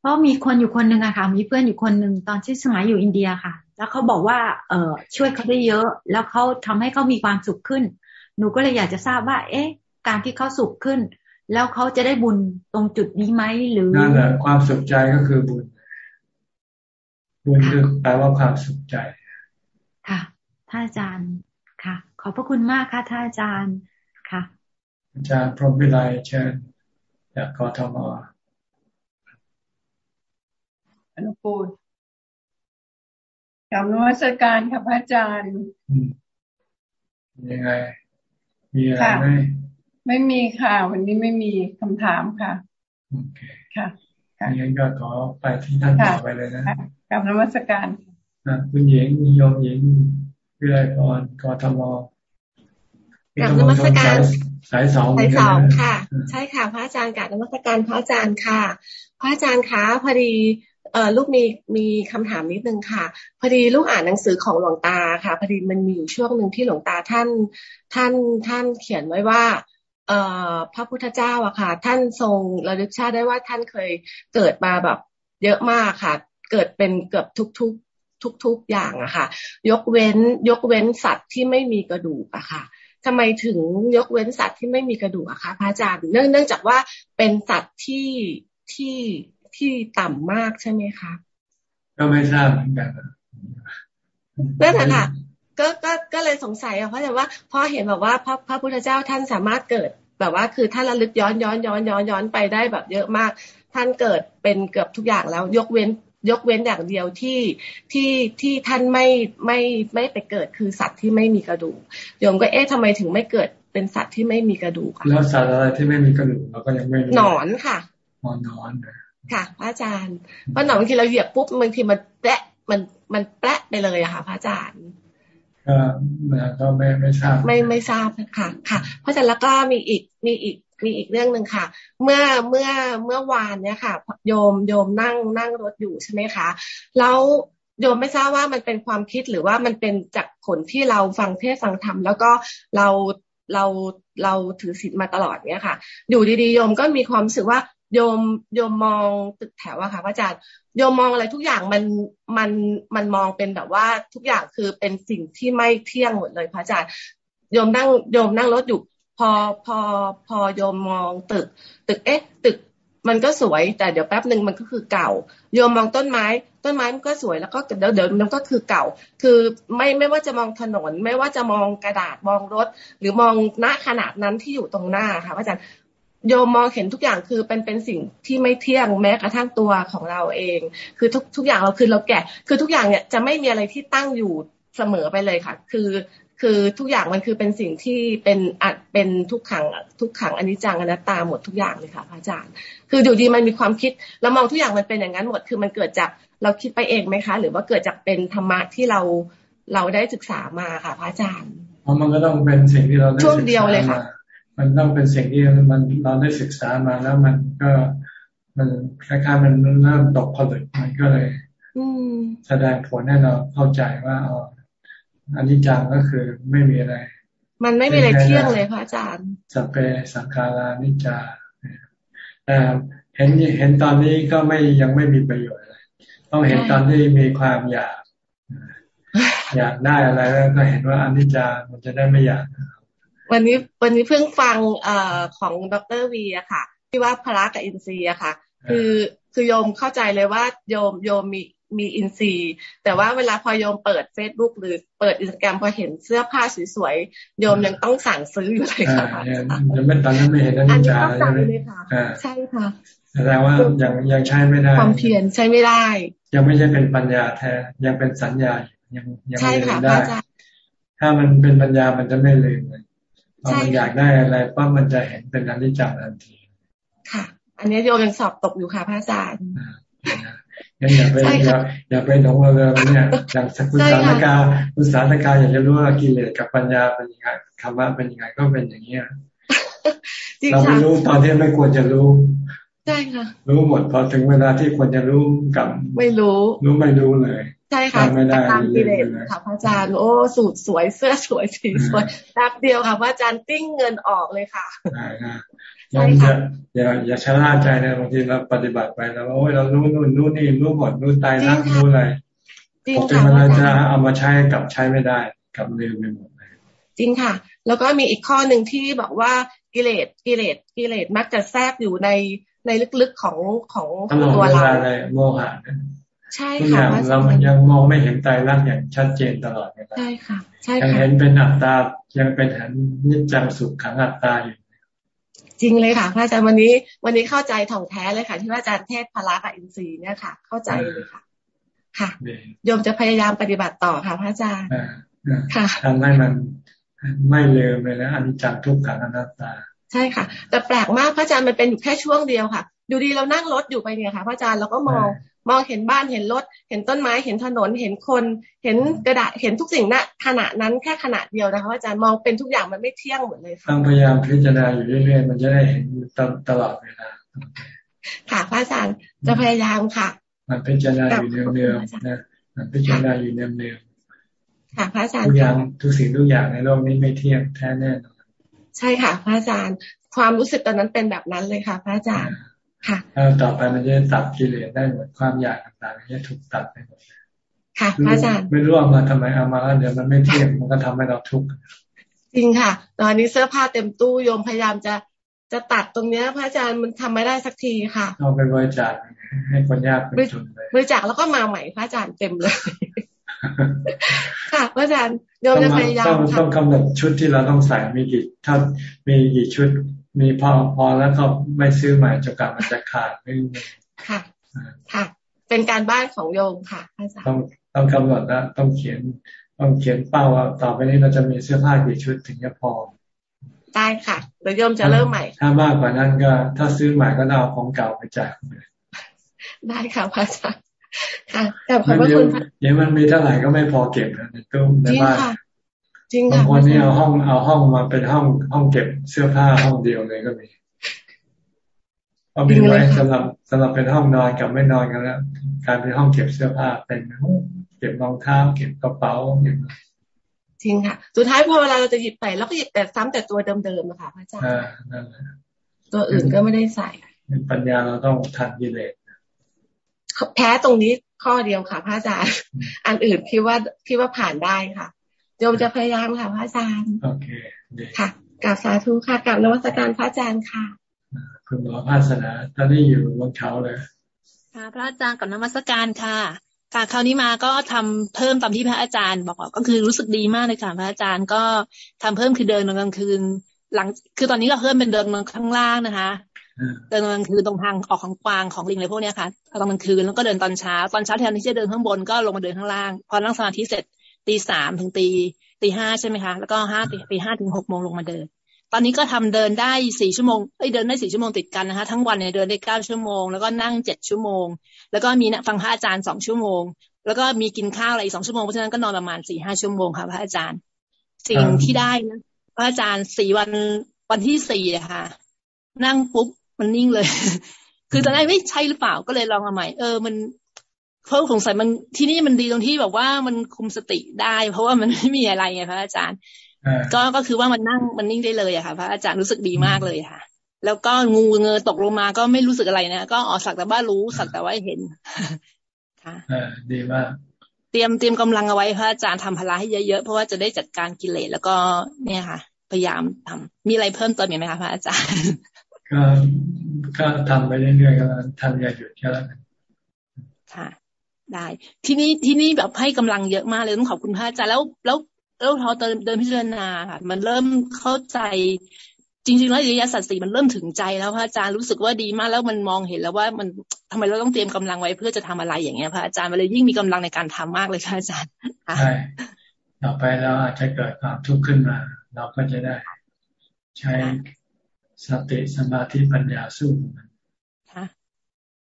เพราะมีคนอยู่คนหนึ่งอะค่ะ มีเพื่อนอยู่คนหนึ่งตอนที่สมัยอยู่อินเดียค่ะ แล้วเขาบอกว่า เออช่วยเขาได้เยอะ แล้วเขาทำให้เขามีความสุขขึ้น หนูก็เลยอยากจะทราบว่า เอ๊ะ การที่เขาสุขขึ้น แล้วเขาจะได้บุญตรงจุดนี้ไหมหรือนั่นแหละความสุขใจก็คือบุญ บุญคือแปลว่าความสุขใจ ค่ะท่านอาจารย์ค่ะ ขอบพระคุณมากค่ะท่านอาจารย์ค่ะ อาจารย์พรหมวิไลเชิญจากกทมอนุปูลกับนวัตการค่ะพระอาจารย์ยังไง มีอะไรไหมไม่มีค่ะ วันนี้ไม่มีคำถามค่ะ โอเคค่ะ งั้นก็ขอไปที่ท่านต่อไปเลยนะกับนวัตการคุณหญิงโยมหญิงวิไลพรกทมกับนมัสการสายสองสายสองค่ะ ใช่ค่ะ พระอาจารย์กับนมัสการพระอาจารย์ค่ะ พระอาจารย์คะพอดีเออลูกมีมีคำถามนิดนึงค่ะ พอดีลูกอ่านหนังสือของหลวงตาค่ะ พอดีมันมีอยู่ช่วงหนึ่งที่หลวงตาท่านท่านท่านเขียนไว้ว่า เอ่อพระพุทธเจ้าอะค่ะ ท่านทรงระลึกชาติได้ว่าท่านเคยเกิดมาแบบ เยอะมากค่ะ เกิดเป็นเกือบทุกๆ ทุกๆอย่างอะค่ะ ยกเว้นยกเว้นสัตว์ที่ไม่มีกระดูกอะค่ะทำไมถึงยกเว้นสัตว์ที่ไม่มีกระดูกอะคะพระอาจารย์ เนื่องเนื่องจากว่าเป็นสัตว์ที่ที่ที่ต่ำมากใช่ไหมคะ ก็ไม่ทราบเหมือนกันนั่นแหละค่ะ ก็ก็ก็เลยสงสัยอะเพราะว่าพอเห็นแบบว่าพระพระพุทธเจ้าท่านสามารถเกิดแบบว่าคือท่านระลึกย้อนย้อนย้อนย้อนย้อนไปได้แบบเยอะมาก ท่านเกิดเป็นเกือบทุกอย่างแล้ว ยกเว้นยกเว้นอย่างเดียวที่ที่ที่ท่านไม่ไม่ไม่ไปเกิดคือสัตว์ที่ไม่มีกระดูกโยมก็เอ๊ะทำไมถึงไม่เกิดเป็นสัตว์ที่ไม่มีกระดูกแล้วสัตว์อะไรที่ไม่มีกระดูกเราก็ยังไม่รู้หนอนค่ะหนอนหนอนค่ะพระอาจารย์เพราะหนอนบางทีเราเหยียบปุ๊บบางทีมันแปะมันมันแปะไปเลยอะค่ะพระอาจารย์ ก็ก็ไม่ไม่ทราบไม่ไม่ทราบค่ะค่ะ เพราะฉะนั้นแล้วก็มีอีกมีอีกมีอีกเรื่องหนึ่งค่ะ เมื่อเมื่อเมื่อวานเนี่ยค่ะ โยมโยมนั่งนั่งรถอยู่ใช่ไหมคะ แล้วโยมไม่ทราบว่ามันเป็นความคิดหรือว่ามันเป็นจากผลที่เราฟังเทศฟังธรรมแล้วก็เราเราเราถือศีลมาตลอดเนี่ยค่ะ อยู่ดีๆโยมก็มีความรู้สึกว่า โยมโยมมองตึกแถวอะค่ะพระอาจารย์โยมมองอะไรทุกอย่างมันมันมันมองเป็นแบบว่าทุกอย่างคือเป็นสิ่งที่ไม่เที่ยงหมดเลยพระอาจารย์โยมนั่งโยมนั่งรถอยู่พอพอพอโยมมองตึก ตึกเอ๊ะ ตึกมันก็สวยแต่เดี๋ยวแป๊บหนึ่งมันก็คือเก่า โยมมองต้นไม้ ต้นไม้มันก็สวยแล้วก็เดี๋ยวเดี๋ยวมันก็คือเก่า คือไม่ไม่ว่าจะมองถนน ไม่ว่าจะมองกระดาษมองรถ หรือมองณขนาดนั้นที่อยู่ตรงหน้าค่ะอาจารย์ โยมมองเห็นทุกอย่างคือเป็นเป็นสิ่งที่ไม่เที่ยงแม้กระทั่งตัวของเราเอง คือทุกทุกอย่างเราคือเราแก่ คือทุกอย่างเนี่ยจะไม่มีอะไรที่ตั้งอยู่เสมอไปเลยค่ะ คือคือทุกอย่างมันคือเป็นสิ่งที่เป็นอัดเป็นทุกขังทุกขังอนิจจังอนัตตาหมดทุกอย่างเลยค่ะพระอาจารย์ คืออยู่ดีมันมีความคิดแล้วมองทุกอย่างมันเป็นอย่างนั้นหมด คือมันเกิดจากเราคิดไปเองไหมคะ หรือว่าเกิดจากเป็นธรรมะที่เราเราได้ศึกษามาค่ะพระอาจารย์อ๋อมันก็ต้องเป็นสิ่งที่เราได้ช่วงเดียวเลยค่ะ มันต้องเป็นสิ่งที่มันเราได้ศึกษามาแล้วมันก็มันคล้ายๆมันเริ่มตกผลึกมันก็เลยแสดงผลให้เราเข้าใจว่าอ๋ออันนี้จังก็คือไม่มีอะไร มันไม่มีอะไรเที่ยงเลยพระอาจารย์สัพเพสังขารานิจาแต่เห็นเห็นตอนนี้ก็ไม่ยังไม่มีประโยชน์เลยต้องเห็นตอนที่มีความอยาก อยากได้อะไรแล้วก็เห็นว่าอนิจจามันจะได้ไม่อยาก วันนี้วันนี้เพิ่งฟังเอ่อของดรวีอะค่ะ ที่ว่าพระกับอินทรีย์อะค่ะ คือคือโยมเข้าใจเลยว่าโยมโยมมีมีอินทรีย์ แต่ว่าเวลาพอโยมเปิดเฟซบุ๊กหรือเปิดอินสตาแกรมพอเห็นเสื้อผ้าสวยๆโยมยังต้องสั่งซื้ออยู่เลยค่ะยังไม่ตอนนั้นไม่เห็นอันนี้ใช่ไหมใช่ค่ะแสดงว่ายังยังใช้ไม่ได้ความเพียรใช้ไม่ได้ ยังไม่ใช่เป็นปัญญาแท้ยังเป็นสัญญายังยังไม่ได้ถ้ามันเป็นปัญญามันจะไม่ลืมเลย พอมันอยากได้อะไรปั๊บมันจะเห็นเป็นอนิจจ์ทันที ค่ะ อันนี้โยมยังสอบตกอยู่ค่ะพระอาจารย์งั้นอย่าไปอย่าอย่าไปหลงเริงเนี่ยอย่างคุณสารกาคุณสารกาอยากจะรู้ว่ากิเลสกับปัญญาเป็นยังไงคำว่าเป็นยังไงก็เป็นอย่างเนี้ยเราไม่รู้ตอนที่ไม่ควรจะรู้ใช่ค่ะรู้หมดพอถึงเวลาที่ควรจะรู้กับไม่รู้ รู้ไม่รู้เลย ใช่ค่ะไม่ได้ตามกิเลสค่ะพระอาจารย์ โอ้สูตรสวยเสื้อสวยสีสวยแป๊บเดียวค่ะพระอาจารย์ติ้งเงินออกเลยค่ะอย่าอย่าอย่าชะล่าใจนะบางทีเราปฏิบัติไปแล้วโอ้ยเรารู้นู่นรู้นี่รู้หมดรู้ตายรักรู้อะไรพอเป็นเวลาจะเอามาใช้กับใช้ไม่ได้กับลืมไปหมดเลยจริงค่ะ แล้วก็มีอีกข้อหนึ่งที่บอกว่ากิเลสกิเลสกิเลสมักจะแทรกอยู่ในในลึกๆของของตัวเราโมหะ ใช่ค่ะทุกอย่างเรายังมองไม่เห็นใจรักอย่างชัดเจนตลอดเลยใช่ค่ะ ใช่ค่ะยังเห็นเป็นอัตตายังเป็นเห็นนิจจังสุขขังอัตตาอยู่จริงเลยค่ะพระอาจารย์วันนี้วันนี้เข้าใจถ่องแท้เลยค่ะ ที่พระอาจารย์เทศพละกับอินทรีย์เนี่ยค่ะ เข้าใจเลยค่ะ ค่ะโยมจะพยายามปฏิบัติต่อค่ะพระอาจารย์ค่ะทำให้มันไม่เลวเลยนะอนิจจังทุกขังอนัตตา ใช่ค่ะ แต่แปลกมากพระอาจารย์มันเป็นอยู่แค่ช่วงเดียวค่ะดูดีเรานั่งรถอยู่ไปเนี่ยค่ะ พระอาจารย์เราก็มอง มองเห็นบ้านเห็นรถ เห็นต้นไม้เห็นถนนเห็นคน เห็นกระดาษเห็นทุกสิ่งณขณะนั้นแค่ขณะเดียวนะคะอาจารย์มองเป็นทุกอย่างมันไม่เที่ยงหมดเลยค่ะต้องพยายามพิจารณาอยู่เรื่อยๆมันจะได้เห็นตลอดเวลาค่ะพระอาจารย์จะพยายามค่ะ มันพิจารณาอยู่เนืองๆนะมันพิจารณาอยู่เนืองๆค่ะพระอาจารย์ทุกอย่างทุกสิ่งทุกอย่างในโลกนี้ไม่เที่ยงแท้แน่นอนใช่ค่ะ พระอาจารย์ ความรู้สึกตอนนั้นเป็นแบบนั้นเลยค่ะ พระอาจารย์ ค่ะแล้วต่อไปมันจะตัดกิเลสได้หมดความอยากต่างๆจะถูกตัดไปหมดค่ะพระอาจารย์ไม่รู้เอามาทำไมเอามาแล้วเดี๋ยวมันไม่เที่ยงมันก็ทำให้เราทุกข์จริงค่ะ ตอนนี้เสื้อผ้าเต็มตู้โยมพยายามจะจะตัดตรงเนี้ยพระอาจารย์มันทำไม่ได้สักทีค่ะเอาไปบริจาคให้คนยากเป็นจนเลยบริจาคแล้วก็มาใหม่พระอาจารย์เต็มเลย ค่ะพระอาจารย์โยมจะพยายามต้องกำหนดชุดที่เราต้องใส่มีกี่ถ้ามีกี่ชุด มีพอพอแล้วก็ไม่ซื้อใหม่จะกลับมันจะขาดไม่ค่ะ ค่ะ เป็นการบ้านของโยมค่ะอาจารย์ต้องต้องกำหนดนะต้องเขียน ต้องเขียนเป้าว่าต่อไปนี้เราจะมีเสื้อผ้ากี่ชุดถึงจะพอได้ค่ะเดี๋ยวโยมจะเริ่มใหม่ ถ้ามากกว่านั้นก็ ถ้าซื้อใหม่ก็เอาของเก่าไปจ่ายได้ค่ะพระอาจารย์ค่ะแต่ขอบคุณเดี๋ยวมันมีเท่าไหร่ก็ไม่พอเก็บในตู้ในบ้าน จริงบางคนนี่เอาห้องเอาห้องมาเป็นห้องห้องเก็บเสื้อผ้าห้องเดียวเลยก็มีเอามีไว้สำหรับสำหรับเป็นห้องนอนกับไม่นอนกันแล้วการเป็นห้องเก็บเสื้อผ้าเป็นเก็บรองเท้าเก็บกระเป๋าอย่างนี้จริงค่ะ สุดท้ายพอเวลาเราจะหยิบไปเราก็หยิบแต่ซ้ำแต่ตัวเดิมๆนะคะพระอาจารย์ตัวอื่นก็ไม่ได้ใส่เป็นปัญญาเราต้องทันกิเลสแพ้ตรงนี้ข้อเดียวค่ะพระอาจารย์ อันอื่นคิดว่าคิดว่าผ่านได้ค่ะ โยมจะพยายามค่ะพระอาจารย์โอเคค่ะกราบสาธุค่ะกราบนวัตการพระอาจารย์ค่ะ คุณหมอภาสนาตอนนี้อยู่บนเขาเลยค่ะพระอาจารย์กับนมัสการค่ะค่ะคราวนี้มาก็ทำเพิ่มตามที่พระอาจารย์บอกก็คือรู้สึกดีมากเลยค่ะพระอาจารย์ก็ทำเพิ่มคือเดินกลางคืน หลังคือตอนนี้ก็เพิ่มเป็นเดินข้างล่างนะคะเดินกลางคืนตรงทางออกของกวางของลิงอะไรพวกนี้ค่ะตอนกลางคืนแล้วก็เดินตอนเช้าตอนเช้าแทนที่จะเดินข้างบนก็ลงมาเดินข้างล่าง พอนั่งสมาธิเสร็จ ตีสามถึงตีตีห้าใช่ไหมคะ แล้วก็ห้าตีห้าถึงหกโมงลงมาเดิน ตอนนี้ก็ทำเดินได้สี่ชั่วโมงเอ้ยเดินได้สี่ชั่วโมงติดกันนะคะ ทั้งวันเนี่ยเดินได้เก้าชั่วโมง แล้วก็นั่งเจ็ดชั่วโมง แล้วก็มีฟังพระอาจารย์สองชั่วโมง แล้วก็มีกินข้าวอะไรอีกสองชั่วโมง เพราะฉะนั้นก็นอนประมาณสี่ห้าชั่วโมงค่ะพระอาจารย์ สิ่งที่ได้นะพระอาจารย์สี่วันวันที่สี่อะค่ะ นั่งปุ๊บมันนิ่งเลย คือตอนแรกไม่ใช่หรือเปล่าก็เลยลองมาใหม่ เออมัน เพราะสงสัยมันที่นี่มันดีตรงที่แบบว่ามันคุมสติได้ เพราะว่ามันไม่มีอะไรไงพระอาจารย์ ก็ก็คือว่ามันนั่งมันนิ่งได้เลยอะค่ะพระอาจารย์รู้สึกดีมากเลยค่ะ แล้วก็งูเงยตกลงมาก็ไม่รู้สึกอะไรนะก็อ๋อสักแต่ว่ารู้สักแต่ว่าเห็นค่ะดีมากเตรียมเตรียมกำลังเอาไว้พระอาจารย์ทำพละให้เยอะๆเพราะว่าจะได้จัดการกิเลสแล้วก็เนี่ยค่ะ พยายามทำมีอะไรเพิ่มเติมไหมคะพระอาจารย์ ก็ก็ทำไปเรื่อยๆก็ทำอย่าหยุดแค่แล้วกันค่ะ ได้ที่นี่ที่นี่แบบให้กำลังเยอะมากเลยต้องขอบคุณพระอาจารย์แล้วแล้วแล้วพอเดินเดินพิจารณาค่ะ มันเริ่มเข้าใจ จริงๆแล้วอริยสัจสี่มันเริ่มถึงใจแล้วพระอาจารย์รู้สึกว่าดีมากแล้วมันมองเห็นแล้วว่ามันทำไมเราต้องเตรียมกำลังไว้เพื่อจะทำอะไรอย่างเงี้ยพระอาจารย์มันเลยยิ่งมีกำลังในการทำมากเลยค่ะอาจารย์ใช่ต่อไปเราอาจจะเกิดความทุกข์ขึ้นมา เราก็จะได้ใช้สติสมาธิปัญญาสู้มัน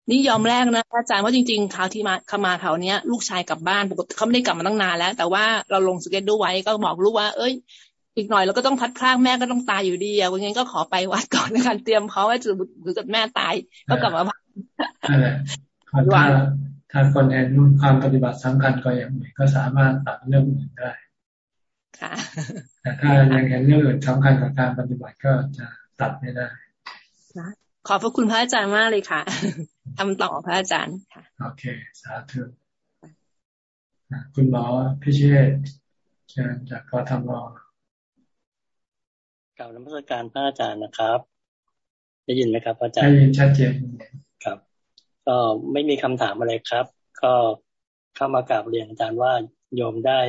นี่ยอมแรกนะอาจารย์ว่าจริงๆคราวที่มาขมาแถวเนี้ยลูกชายกลับบ้านปกติเขาไม่ได้กลับมาตั้งนานแล้ว แต่ว่าเราลงสเก็ตดูไว้ก็บอกลูกว่า เอ้ย อีกหน่อยเราก็ต้องพัดพลาดแม่ก็ต้องตายอยู่ดีอะงั้นก็ขอไปวัดก่อนในการเตรียมเพราะว่าจะหรือกับแม่ตายก็กลับมาบ้านถ้าถ้าคนเห็นความปฏิบัติสำคัญก็ยังก็สามารถตัดเรื่องอื่นได้ค่ะแต่ถ้ายังเห็นเรื่องอื่นสำคัญกับการปฏิบัติก็จะตัดไม่ได้ขอบพระคุณพระอาจารย์มากเลยค่ะ ทำต่อพระอาจารย์ค่ะ โอเค สาธุคุณหมอพิเชษเชิญจากกทมกล่าวนมัสการพระอาจารย์นะครับ ได้ยินไหมครับอาจารย์ได้ยินชัดเจนครับ ก็ไม่มีคำถามอะไรครับ ก็เข้ามากราบเรียนอาจารย์ว่าโยมได้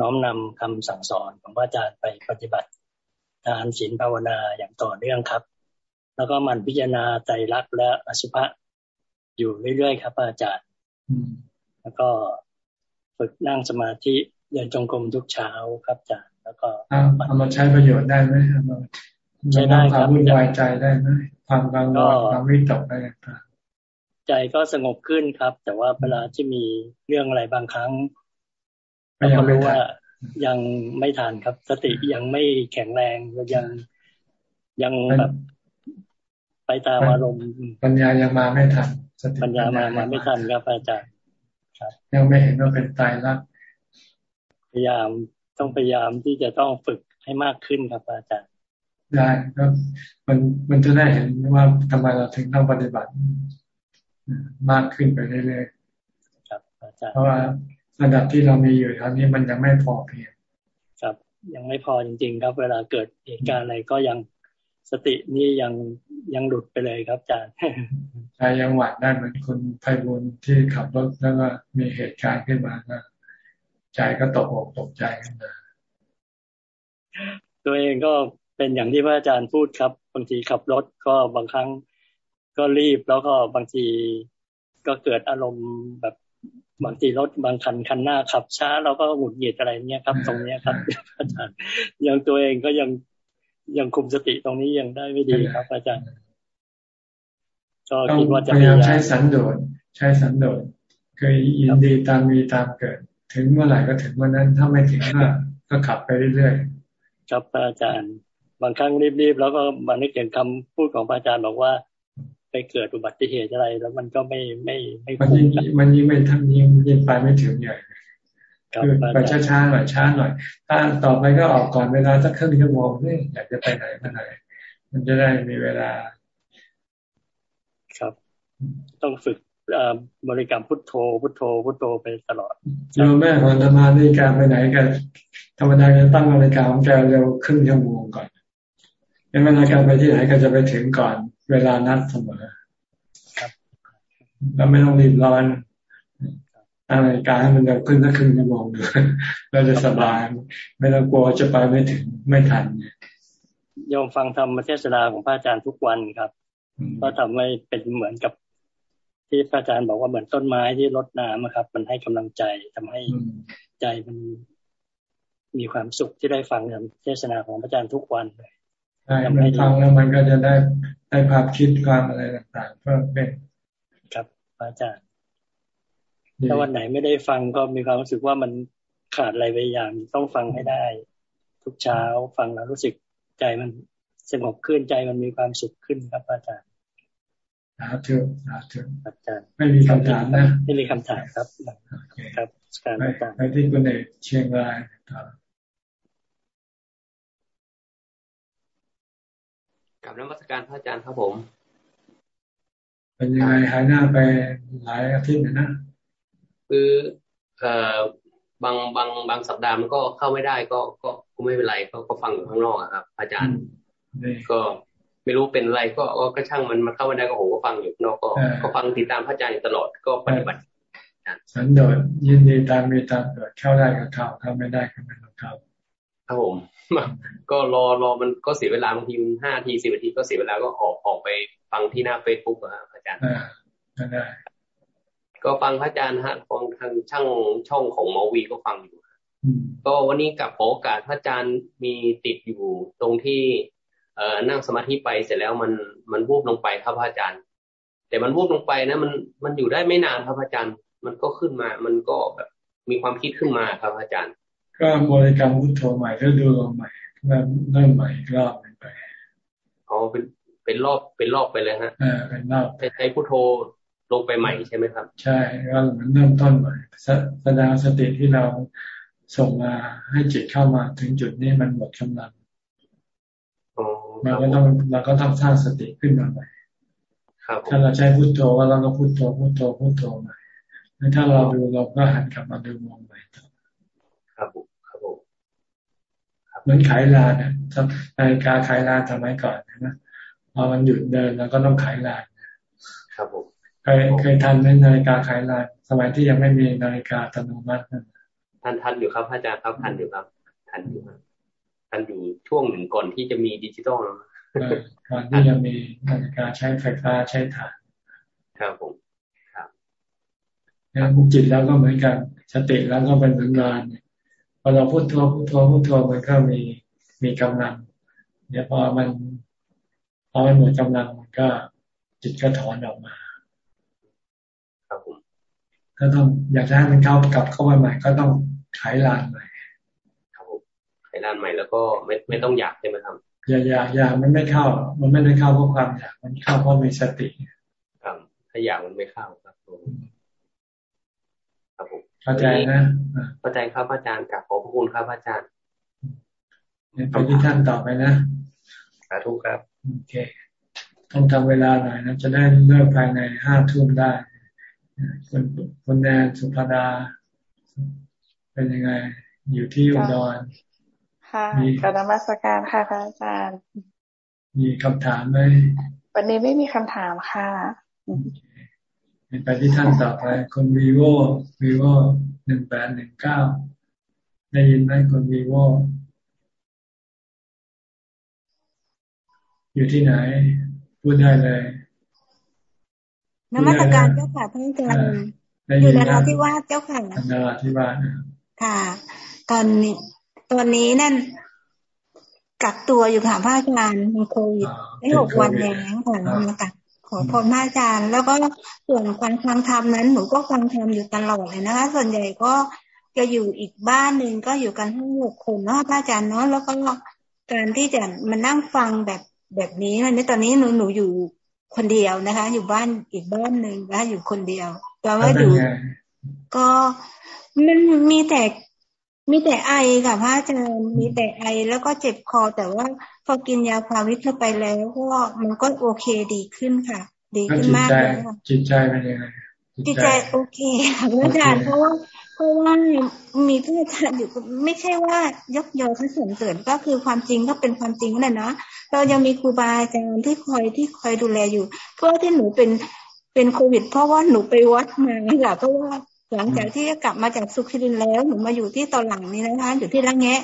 น้อมนำคำสั่งสอนของพระอาจารย์ไปปฏิบัติทานศีลภาวนาอย่างต่อเนื่องครับ แล้วก็มันพิจารณาใจรักและอสุภะ อยู่เรื่อยๆครับ อาจารย์ แล้วก็ฝึกนั่งสมาธิเดินจงกรมทุกเช้าครับอาจารย์ แล้วก็เอามาใช้ประโยชน์ได้ไหมใช้ได้ครับวุ่นวายใจได้ไหมความกังวลความวิตกอะไรต่างใจก็สงบขึ้นครับ แต่ว่าเวลาที่มีเรื่องอะไรบางครั้งเราก็รู้ว่ายังไม่ทันครับ สติยังไม่แข็งแรงยังยังแบบไปตามอารมณ์ปัญญายังมาไม่ทัน สติปัญญามามาไม่ทันครับอาจารย์ครับยังไม่เห็นว่าเป็นตายรักพยายามต้องพยายามที่จะต้องฝึกให้มากขึ้นครับอาจารย์ได้ก็มันมันจะได้เห็นว่าทำไมเราถึงต้องปฏิบัติ มากขึ้นไปเรื่อยๆครับอาจารย์เพราะว่าระดับที่เรามีอยู่ตอนนี้มันยังไม่พอเพียงครับ ยังไม่พอจริง ๆ ครับ เวลาเกิดเหตุการณ์อะไรก็ยัง สตินี่ยังยังหลุดไปเลยครับอาจารย์ใจยังหวัดได้เหมือนคนไพบุญที่ขับรถแล้วก็มีเหตุการณ์ขึ้นมาก็ใจก็ตกอกตกใจขึ้นมาตัวเองก็เป็นอย่างที่พระอาจารย์พูดครับ บางทีขับรถก็บางครั้งก็รีบแล้วก็บางทีก็เกิดอารมณ์แบบบางทีรถบางคันคันหน้าขับช้าเราก็หงุดหงิดอะไรเนี้ยครับ ตรงเนี้ยครับ อาจารย์ยังตัวเองก็ยัง ยังคุมสติตรงนี้ยังได้ไม่ดีครับ อาจารย์ก็คิดว่าจะพยายามใช้สันโดษใช้สันโดษเคยยินดีตามมีตามเกิด ถึงเมื่อไหร่ก็ถึงเมื่อนั้นถ้าไม่ถึงก็ก็ขับไปเรื่อยๆครับอาจารย์ บางครั้งรีบๆแล้วก็มานึกถึงคำพูดของอาจารย์บอกว่า ไปเกิดอุบัติเหตุอะไร แล้วมันก็ไม่ไม่ไม่มันยิ่งมันยิ่งไม่ทำยิ่งยิ่งไปไม่ถึงใหญ่ คือไปช้าๆหน่อยช้าหน่อย ถ้าต่อไปก็ออกก่อนเวลาสักครึ่งชั่วโมงนี่อยากจะไปไหนมาไหน มันจะได้มีเวลา ครับ ต้องฝึกบริกรรมพุทโธ พุทโธ พุทโธไปตลอดโยมแม่ของธรรมานี่การไปไหนกันธรรมดาจะตั้งนาฬิกาของแกเร็วครึ่งชั่วโมงก่อนเวลาการไปที่ไหนก็จะไปถึงก่อน เวลานัดเสมอแล้วไม่ต้องรีบร้อน อะไรการให้มันเร็วขึ้นสักครึ่งชั่วโมงด้วยเราจะสบาย ไม่ต้องกลัวจะไปไม่ถึงไม่ทันยอมฟังธรรมเทศนาของพระอาจารย์ทุกวันครับ ก็ทำให้เป็นเหมือนกับ ที่พระอาจารย์บอกว่าเหมือนต้นไม้ที่รดน้ำครับ มันให้กำลังใจทำให้ใจมันมีความสุขที่ได้ฟังธรรมเทศนาของพระอาจารย์ทุกวันเลยใช่มันฟังแล้วมันก็จะได้ได้ภาพคิดความอะไรต่างๆเพิ่มเป็นครับอาจารย์ ถ้าวันไหนไม่ได้ฟังก็มีความรู้สึกว่ามันขาดอะไรไปอย่างต้องฟังให้ได้ ทุกเช้าฟังแล้วรู้สึกใจมันสงบขึ้นใจมันมีความสุขขึ้นครับอาจารย์สาธุสาธุอาจารย์ไม่มีคำถามนะไม่มีคำถามครับครับการอาจารย์ไปที่คุณเอกเชียงรายครับกับนักมัสการพระอาจารย์ครับผม เป็นยังไงหายหน้าไปหลายอาทิตย์นะ คือเอ่อบางบางบางสัปดาห์มันก็เข้าไม่ได้ก็ก็ก็ไม่เป็นไรก็ก็ฟังอยู่ข้างนอกครับ อาจารย์ก็ไม่รู้เป็นอะไรก็ก็ช่างมันมันเข้าไม่ได้ก็โหก็ฟังอยู่นอกก็ก็ฟังติดตามพระอาจารย์อยู่ตลอดก็ปฏิบัติสันโดษยินดีตามมีตามเกิดเข้าได้ก็เข้าเข้าไม่ได้ก็ไม่ต้องเข้าครับผมก็รอรอมันก็เสียเวลาบางทีห้าทีสิบนาทีก็เสียเวลาก็ออกออกไปฟังที่หน้าเฟซบุ๊กครับอาจารย์ได้ ก็ฟังพระอาจารย์ฮะฟังทางช่างช่องของมอวีก็ฟังอยู่ก็วันนี้กับขอโอกาสพระอาจารย์มีติดอยู่ตรงที่ เอ่อนั่งสมาธิไปเสร็จแล้วมันมันวูบลงไปครับพระอาจารย์ แต่มันวูบลงไปนะ มันมันอยู่ได้ไม่นานครับพระอาจารย์ มันก็ขึ้นมา มันก็แบบมีความคิดขึ้นมาครับอาจารย์ ก็บริกรรมพุทโธใหม่แล้วดูลมใหม่เริ่มเริ่มใหม่อีกรอบหนึ่งไปอ๋อเป็นเป็นรอบเป็นรอบไปเลยฮะอ่าเป็นรอบใช้พุทโธ ลงไปใหม่ใช่ไหมครับ ใช่ก็เหมือนเริ่มต้นใหม่แสดงสติที่เราส่งมาให้จิตเข้ามาถึงจุดนี้มันหมดกำลังเราก็ต้องเราก็ต้องสร้างสติขึ้นมาใหม่ถ้าเราใช้พุทโธก็เราก็พุทโธพุทโธพุทโธใหม่แล้วถ้าเราดูเราก็หันกลับมาดูมองใหม่ต่อครับผมครับผมเหมือนขายลานเนี่ยนาฬิกาขายลานทำไมก่อนนะพอมันหยุดเดินแล้วก็ต้องขายลานครับผม เคยเคยทันในนาฬิกาไขลานสมัยที่ยังไม่มีนาฬิกาอัตโนมัติทันทันอยู่ครับอาจารย์ครับทันอยู่ครับทันอยู่ครับทันอยู่ช่วงหนึ่งก่อนที่จะมีดิจิตอลก่อนที่จะมีนาฬิกาใช้ไฟฟ้าใช้ถ่านครับผมครับแล้วจิตแล้วก็เหมือนกันสติแล้วก็เป็นเหมือนงานพอเราพูดทัวพูดทัวพูดทัวมันก็มีมีกำลังเดี๋ยวพอมันพอมันหมดกำลังมันก็จิตก็ถอนออกมา ครับผมก็ต้องอยากจะให้มันเข้ากลับเข้ามาใหม่ ก็ต้องขายลานใหม่ครับผมขายลานใหม่แล้วก็ไม่ไม่ต้องอยากใช่ไหมครับอย่าอย่าอย่ามันไม่เข้า มันไม่ได้เข้าเพราะความอยากมันเข้าเพราะมีสติครับถ้าอยากมันไม่เข้าครับผมครับผมเข้าใจนะเข้าใจครับอาจารย์กับขอบพระคุณครับอาจารย์ไปที่ท่านต่อไปนะสาธุครับโอเคต้องทำเวลาหน่อยนะจะได้เลิกภายในห้าทุ่มได้ คนคนแนนสุภดา เป็นยังไง อยู่ที่อุดรค่ะกรมัสการค่ะพระอาจารย์ มีคำถามไหม วันนี้ไม่มีคำถามค่ะไปที่ท่านต่อไปคนวีโววีโวหนึ่งแปดหนึ่งเก้าได้ยินไหมคนวีโวอยู่ที่ไหน พูดได้เลย นมัสการเจ้าค่ะท่านอาจารย์อยู่ในราที่ว่าเจ้าค่ะนราที่ว่าค่ะ ตอนนี้ตอนนี้นั่นกักตัวอยู่ค่ะพระอาจารย์มีโควิดได้หกวันแล้วค่ะมากักขอพรพระอาจารย์ แล้วก็ส่วนการฟังธรรมนั้นหนูก็ฟังธรรมอยู่ตลอดเลยนะคะ ส่วนใหญ่ก็จะอยู่อีกบ้านหนึ่งก็อยู่กันทั้งหกคนเนาะพระอาจารย์เนาะแล้วก็การที่จะมานั่งฟังแบบแบบนี้วันนี้ตอนนี้หนูหนูอยู่ คนเดียวนะคะ อยู่บ้านอีกบ้านหนึ่งแล้วอยู่คนเดียวแปลว่าอยู่ก็มันมีแต่มีแต่ไอค่ะพระอาจารย์มีแต่ไอแล้วก็เจ็บคอ แต่ว่าพอกินยาพาวิทเข้าไปแล้วก็มันก็โอเคดีขึ้นค่ะ ดีขึ้นมากเลยค่ะจิตใจเป็นยังไงจิตใจโอเคค่ะพระอาจารย์เพราะว่า เพราะว่ามีพระอาจารย์อยู่ไม่ใช่ว่ายกยอพระสงเสริญก็คือความจริงก็เป็นความจริงนั่นนะเรายังมีครูบาอาจารย์ที่คอยที่คอยดูแลอยู่เพราะที่หนูเป็นเป็นโควิด เพราะว่าหนูไปวัดมาค่ะเพราะว่าหลังจากที่กลับมาจากสุขิรินแล้วหนูมาอยู่ที่ตอนหลังนี้นะคะ อยู่ที่ละแงะ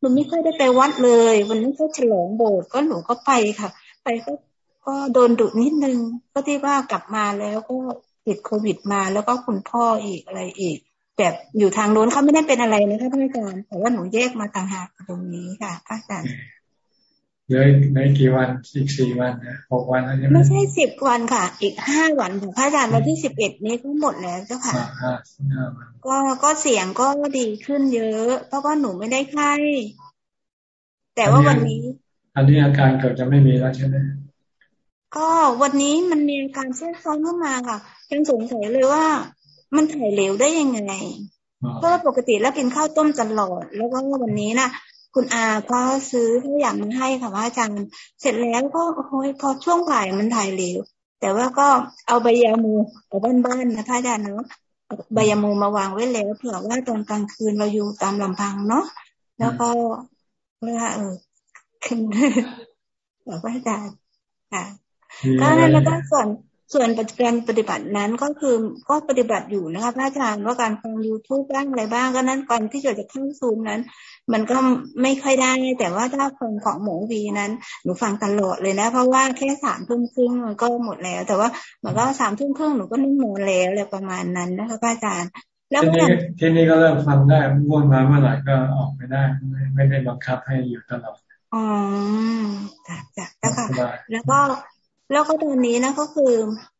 หนูไม่ค่อยได้ไปวัดเลย วันนี้เขาฉลองโบสถ์ก็หนูก็ไปค่ะ ไปก็ก็โดนดุนิดนึงก็ที่ว่ากลับมาแล้วก็ติดโควิดมาแล้วก็คุณพ่ออีกอะไรอีก แบบอยู่ทางโน้นเขาไม่ได้เป็นอะไรนะคะพระอาจารย์แต่ว่าหนูแยกมาต่างหากตรงนี้ค่ะพระอาจารย์เหลือในกี่วันอีกสี่วันนะหกวันแล้วใช่ไหมไม่ใช่สิบวันค่ะ อีกห้าวันของพระอาจารย์วันที่สิบเอ็ดนี้ก็หมดแล้วเจ้าค่ะก็ก็เสียงก็ดีขึ้นเยอะ เพราะว่าหนูไม่ได้ไข้แต่ว่าวันนี้ อันนี้อาการเกิดจะไม่มีแล้วใช่ไหมก็วันนี้มันมีอาการแทรกซ้อนเข้ามาค่ะยังสงสัยเลยว่า มันถ่ายเหลวได้ยังไง เพราะว่าปกติแล้วกินข้าวต้มตลอด แล้วก็วันนี้นะคุณอาเขาซื้อทุกอย่างมาให้ค่ะว่าอาจารย์เสร็จแล้วก็โอ้ยพอช่วงบ่ายมันถ่ายเหลว แต่ว่าก็เอาใบยามูเอาบ้านๆนะพระอาจารย์เนาะใบยามูมาวางไว้แล้วเผื่อว่าตอนกลางคืนเราอยู่ตามลำพังเนาะแล้วก็ว่าเออขึ้นบอกว่าอาจารย์ค่ะก็นั่นแล้วก็ส่วน ส่วนการปฏิบัตินั้นก็คือก็ปฏิบัติอยู่นะคะพระอาจารย์ว่าการฟัง youtube บ้างอะไรบ้างก็นั้นก่อนที่จะจะเข้าซูมนั้น มันก็ไม่ค่อยได้ แต่ว่าถ้าฟังของหมอวีนั้น หนูฟังตลอดเลยนะ เพราะว่าแค่สามทุ่มครึ่งมันก็หมดแล้ว แต่ว่ามันก็สามทุ่มครึ่งหนูก็นั่งนอนแล้วอะไรประมาณนั้นนะคะพระอาจารย์ แล้วที่นี่ที่นี่ก็เริ่มฟังได้ว่นมาเมื่อไหร่ก็ออกไปได้ ไม่ได้บังคับให้อยู่ตลอดอ๋อจ้ะจ้ะแล้วค่ะแล้วก็ แล้วก็ตอนนี้นะก็คือ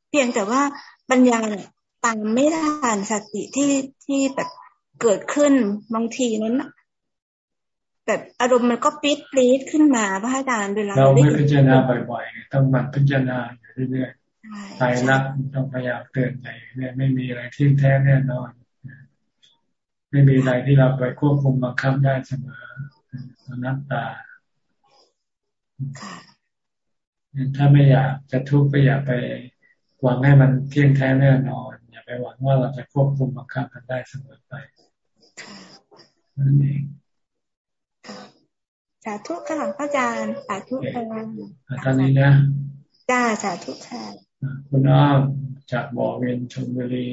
เพียงแต่ว่าปัญญาเนี่ยตามไม่ได้านสติที่ที่แบบเกิดขึ้นบางทีนั้นแบบอารมณ์มันก็ปี๊ดปี๊ดขึ้นมาพระอาจารย์เวลาเราไม่พิจารณาบ่อยๆต้องมันพิจารณาอยู่เรื่อยๆใจรักต้องพยายามเตือนใจเนี่ยไม่มีอะไรที่แท้แน่นอน ไม่มีอะไรที่เราไปควบคุมบังคับได้เสมอนัตตา ถ้าไม่อยากจะทุกข์ก็อย่าไปหวังให้มันเที่ยงแท้แน่นอน อย่าไปหวังว่าเราจะควบคุมบังคับมันได้เสมอไปนั่นเองสาธุค่ะพระอาจารย์สาธุค่ะตอนนี้นะจ้าสาธุค่ะคุณอ้อมจากบ่อเวียนชลบุรี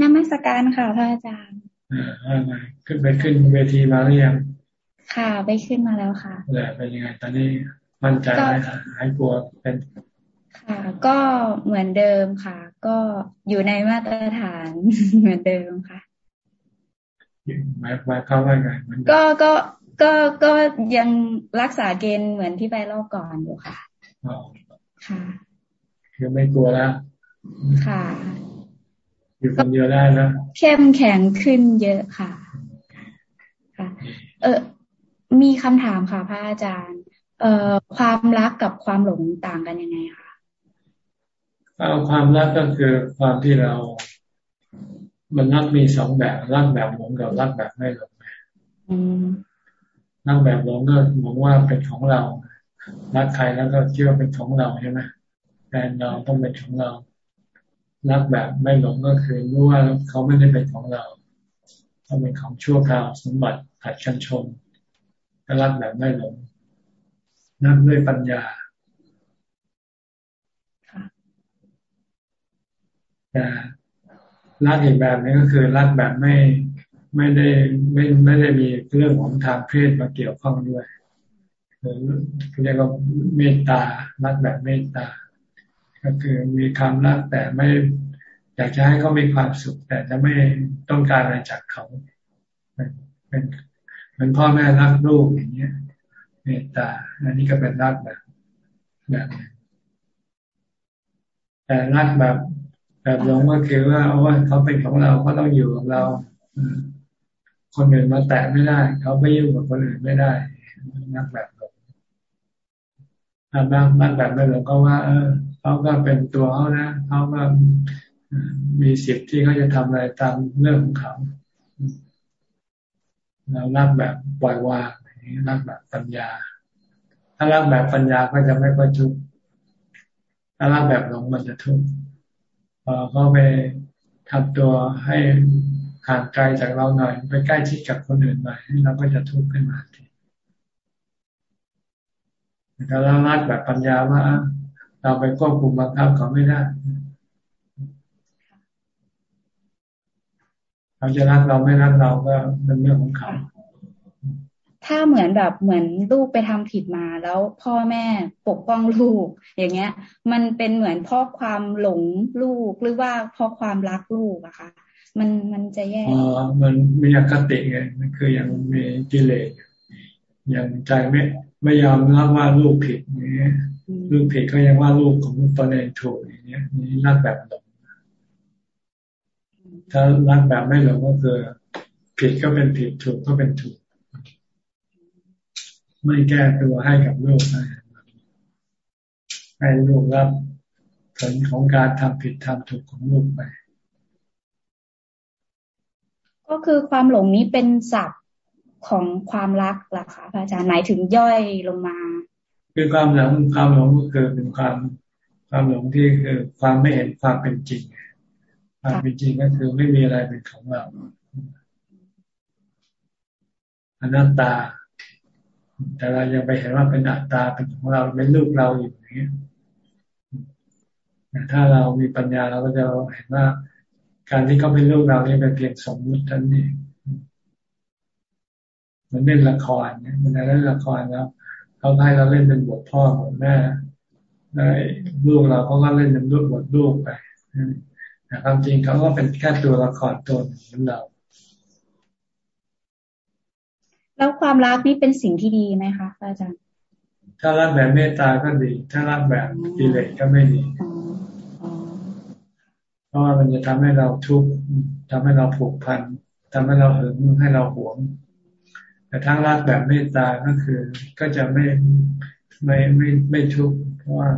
นมัสการค่ะพระอาจารย์อ่าไงขึ้นไปขึ้นเวทีมาหรือยัง ค่ะไปขึ้นมาแล้วค่ะแล้วเป็นยังไงตอนนี้มั่นใจไหมหายกลัวเป็นค่ะ ก็เหมือนเดิมค่ะ ก็อยู่ในมาตรฐานเหมือนเดิมค่ะหมายหมายความว่าไงก็ก็ก็ก็ยังรักษาเกณฑ์เหมือนที่ไปรอบก่อนอยู่ค่ะค่ะคือไม่กลัวแล้วค่ะ อยู่คนเดียวได้นะเข้มแข็งขึ้นเยอะค่ะ ค่ะ เออ มีคำถามค่ะพระอาจารย์ เอ่อความรักกับความหลงต่างกันยังไงคะเอาความรักก็คือความที่เรา มันรักมีสองแบบรักแบบหลงกับรักแบบไม่หลงรักแบบหลงก็หลงว่าเป็นของเรารักใครแล้วก็คิดว่าเป็นของเราใช่ไหมแฟนเราต้องเป็นของเรารักแบบไม่หลงก็คือรู้ว่าเขาไม่ได้เป็นของเราต้องเป็นของชั่วคราวสมบัติขัดกันชม รักแบบไม่หลงนับด้วยปัญญาแต่รักอีกแบบนึงก็คือรักแบบไม่ไม่ได้ไม่ไม่ได้มีเรื่องของทางเพศมาเกี่ยวข้องด้วยหรือเรียกว่าเมตตารักแบบเมตตา ก็คือมีความรักแต่ไม่ อยากจะให้เขามีความสุข แต่จะไม่ต้องการอะไรจากเขา เป็น เหมือนพ่อแม่รักลูกอย่างเงี้ยเมตตา อันนี้ก็เป็นรักแบบแบบแต่รักแบบแบบหลงก็คือว่าว่าเขาเป็นของเราก็ต้องอยู่กับเราคนอื่นมาแตะไม่ได้ เขาไม่ยุ่งกับคนอื่นไม่ได้นักแบบหลงถ้าบางนักแบบไม่หลงก็ว่า เออเขาก็เป็นตัวเขานะเขาก็มีสิทธิ์ที่เขาจะทำอะไรตามเรื่องของเขา เรารักแบบปล่อยวางรักแบบปัญญา ถ้ารักแบบปัญญาก็จะไม่ค่อยทุกข์ถ้ารักแบบหลงมันจะทุกข์พอเขาไปทำตัวให้ห่างไกลจากเราหน่อย ไปใกล้ชิดกับคนอื่นหน่อยเราก็จะทุกข์ขึ้นมาทีแต่เรารักแบบปัญญาว่า เราไปควบคุมบังคับเขาไม่ได้ เขาจะรักเราไม่รักเราก็เป็นเรื่องของเขาถ้าเหมือนแบบเหมือนลูกไปทำผิดมาแล้วพ่อแม่ปกป้องลูก อย่างเงี้ย มันเป็นเหมือนเพราะความหลงลูกหรือว่าเพราะความรักลูกอะค่ะมันมันจะแย่อ๋อมันมีอคติไงมันคือยังมีกิเลสยังใจไม่ไม่ยอมรับว่าลูกผิดอย่างเงี้ยลูกผิดก็ยังว่าลูกของตนเองถูกอย่างเงี้ยนี่รักแบบหลง ถ้ารักแบบไม่หลงก็คือผิดก็เป็นผิดถูกก็เป็นถูก ไม่แก้ตัวให้กับลูกให้ลูกรับผลของการทำผิดทำถูกของลูกไป ก็คือความหลงนี้เป็นศัพท์ของความรักล่ะคะพระอาจารย์หมายถึงย่อยลงมา คือความหลงความหลงก็คือเป็นความความหลงที่คือความไม่เห็นความเป็นจริง ความเป็นจริงก็คือไม่มีอะไรเป็นของเราอนัตตา แต่เรายังไปเห็นว่าเป็นอัตตาเป็นของเราเป็นลูกเราอยู่อย่างนี้แต่ถ้าเรามีปัญญาเราก็จะเห็นว่า การที่เขาเป็นลูกเรานี่เป็นเพียงสมมุติท่านนี้มันเล่นละครเนี่ยมันเล่นละครแล้วเขาให้เราเล่นเป็นบทพ่อบทแม่ได้ลูกเราเขาก็เล่นเป็นลูกบทลูกไป แต่ความจริงเขาก็เป็นแค่ตัวละครตัวหนึ่งของเรา แล้วความรักนี่เป็นสิ่งที่ดีไหมคะอาจารย์ถ้ารักแบบเมตตาก็ดี ถ้ารักแบบกิเลสก็ไม่ดีเพราะว่ามันจะทำให้เราทุกข์ทำให้เราผูกพันทำให้เราหึงให้เราหวง แต่ทั้งรักแบบเมตตาก็คือ ก็จะไม่ไม่ไม่ไม่ทุกข์เพราะว่า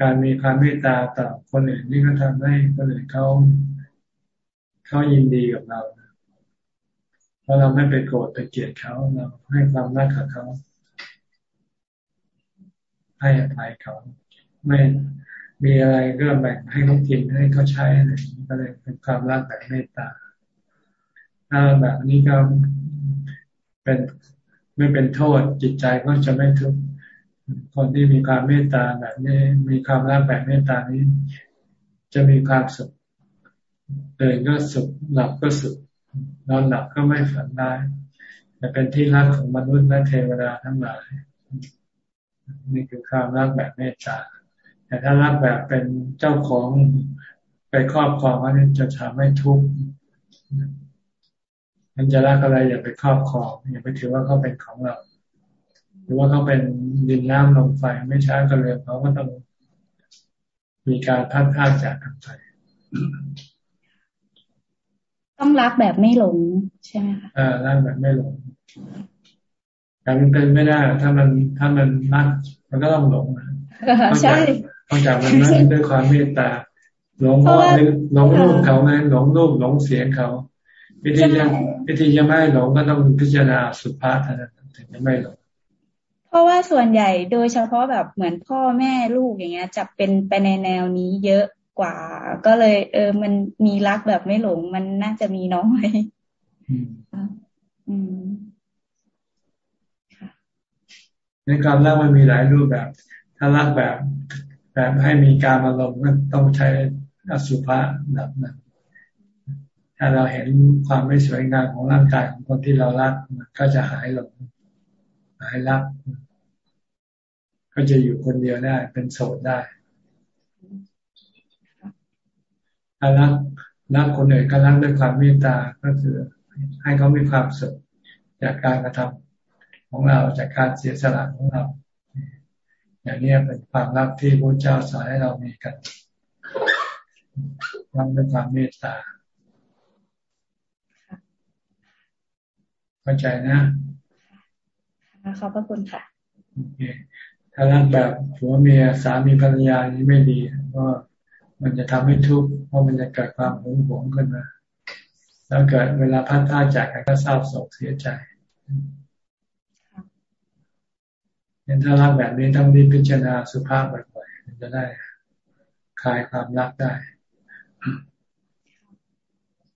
การมีความเมตตาต่อคนอื่นนี่ก็ทำให้คนอื่นเขาเขายินดีกับเราเพราะเราไม่ไปโกรธไปเกลียดเขาเราให้ความรักกับเขาให้อภัยเขาไม่มีอะไรก็แบ่งให้เขากินให้เขาใช้อะไรก็เลยเป็นความรักแบบเมตตาถ้าแบบนี้ก็เป็นไม่เป็นโทษจิตใจก็จะไม่ทุกข์ คนที่มีความเมตตาแบบนี้มีความรักแบบเมตตานี้ จะมีความสุขเดินก็สุขหลับก็สุขนอนหลับก็ไม่ฝันได้จะเป็นที่รักของมนุษย์และเทวดาทั้งหลายนี่คือความรักแบบเมตตาแต่ถ้ารักแบบเป็นเจ้าของไปครอบครองอันนี้จะทำให้ทุกข์มันจะรักอะไรอย่าไปครอบครองอย่าไปถือว่าเขาเป็นของเรา รือว่าเขาเป็นดินน้ำลมไฟไม่ช้าก็เลยเขาก็ต้องมีการพัดพาจากกันไปต้องรักแบบไม่หลงใช่ไหมคะอ่ารักแบบไม่หลงแต่มันเป็นไม่ได้ ถ้ามันถ้ามันรักมันก็ต้องหลงใช่ต้องจากมันรักด้วยความเมตตาหลงเพราะหลงรูปเขาไงหลงรูปหลงเสียงเขาวิธีจะวิธีจะไม่หลงก็ต้องพิจารณาสุภาษณ์นะถึงจะไม่หลง เพราะว่าส่วนใหญ่โดยเฉพาะแบบเหมือนพ่อแม่ลูกอย่างเงี้ย จะเป็นไปในแนวนี้เยอะกว่า ก็เลย เออ มันมีรักแบบไม่หลง มันน่าจะมีน้อยอืมในการรักมันมีหลายรูปแบบ ถ้ารักแบบ แบบให้มีการอารมณ์ก็ต้องใช้อสุภะแบบนั้นถ้าเราเห็นความไม่สวยงามของร่างกายของคนที่เรารักมันก็จะหายหลง หายรัก ก็จะอยู่คนเดียวได้ เป็นโสดได้ถ้ารักรักคนอื่นก็รักด้วยความเมตตาก็คือให้เขามีความสุขจากการกระทำของเราจากการเสียสละของเรา อย่างนี้เป็นความรักที่พระเจ้าสอนให้เรามีกันรักด้วยความเมตตาเข้าใจนะ ขอบพระคุณค่ะโอเคถ้ารักแบบผัวเมียสามีภรรยานี้ไม่ดีเพราะมันจะทำให้ทุกข์เพราะมันจะเกิดความหึงหวงขึ้นมา แล้วเกิดเวลาพัดพาจากกันก็เศร้าโศกเสียใจเห็นถ้ารักแบบนี้ต้องรีบพิจารณาสุภาพบ่อยๆมันจะได้คลายความรักได้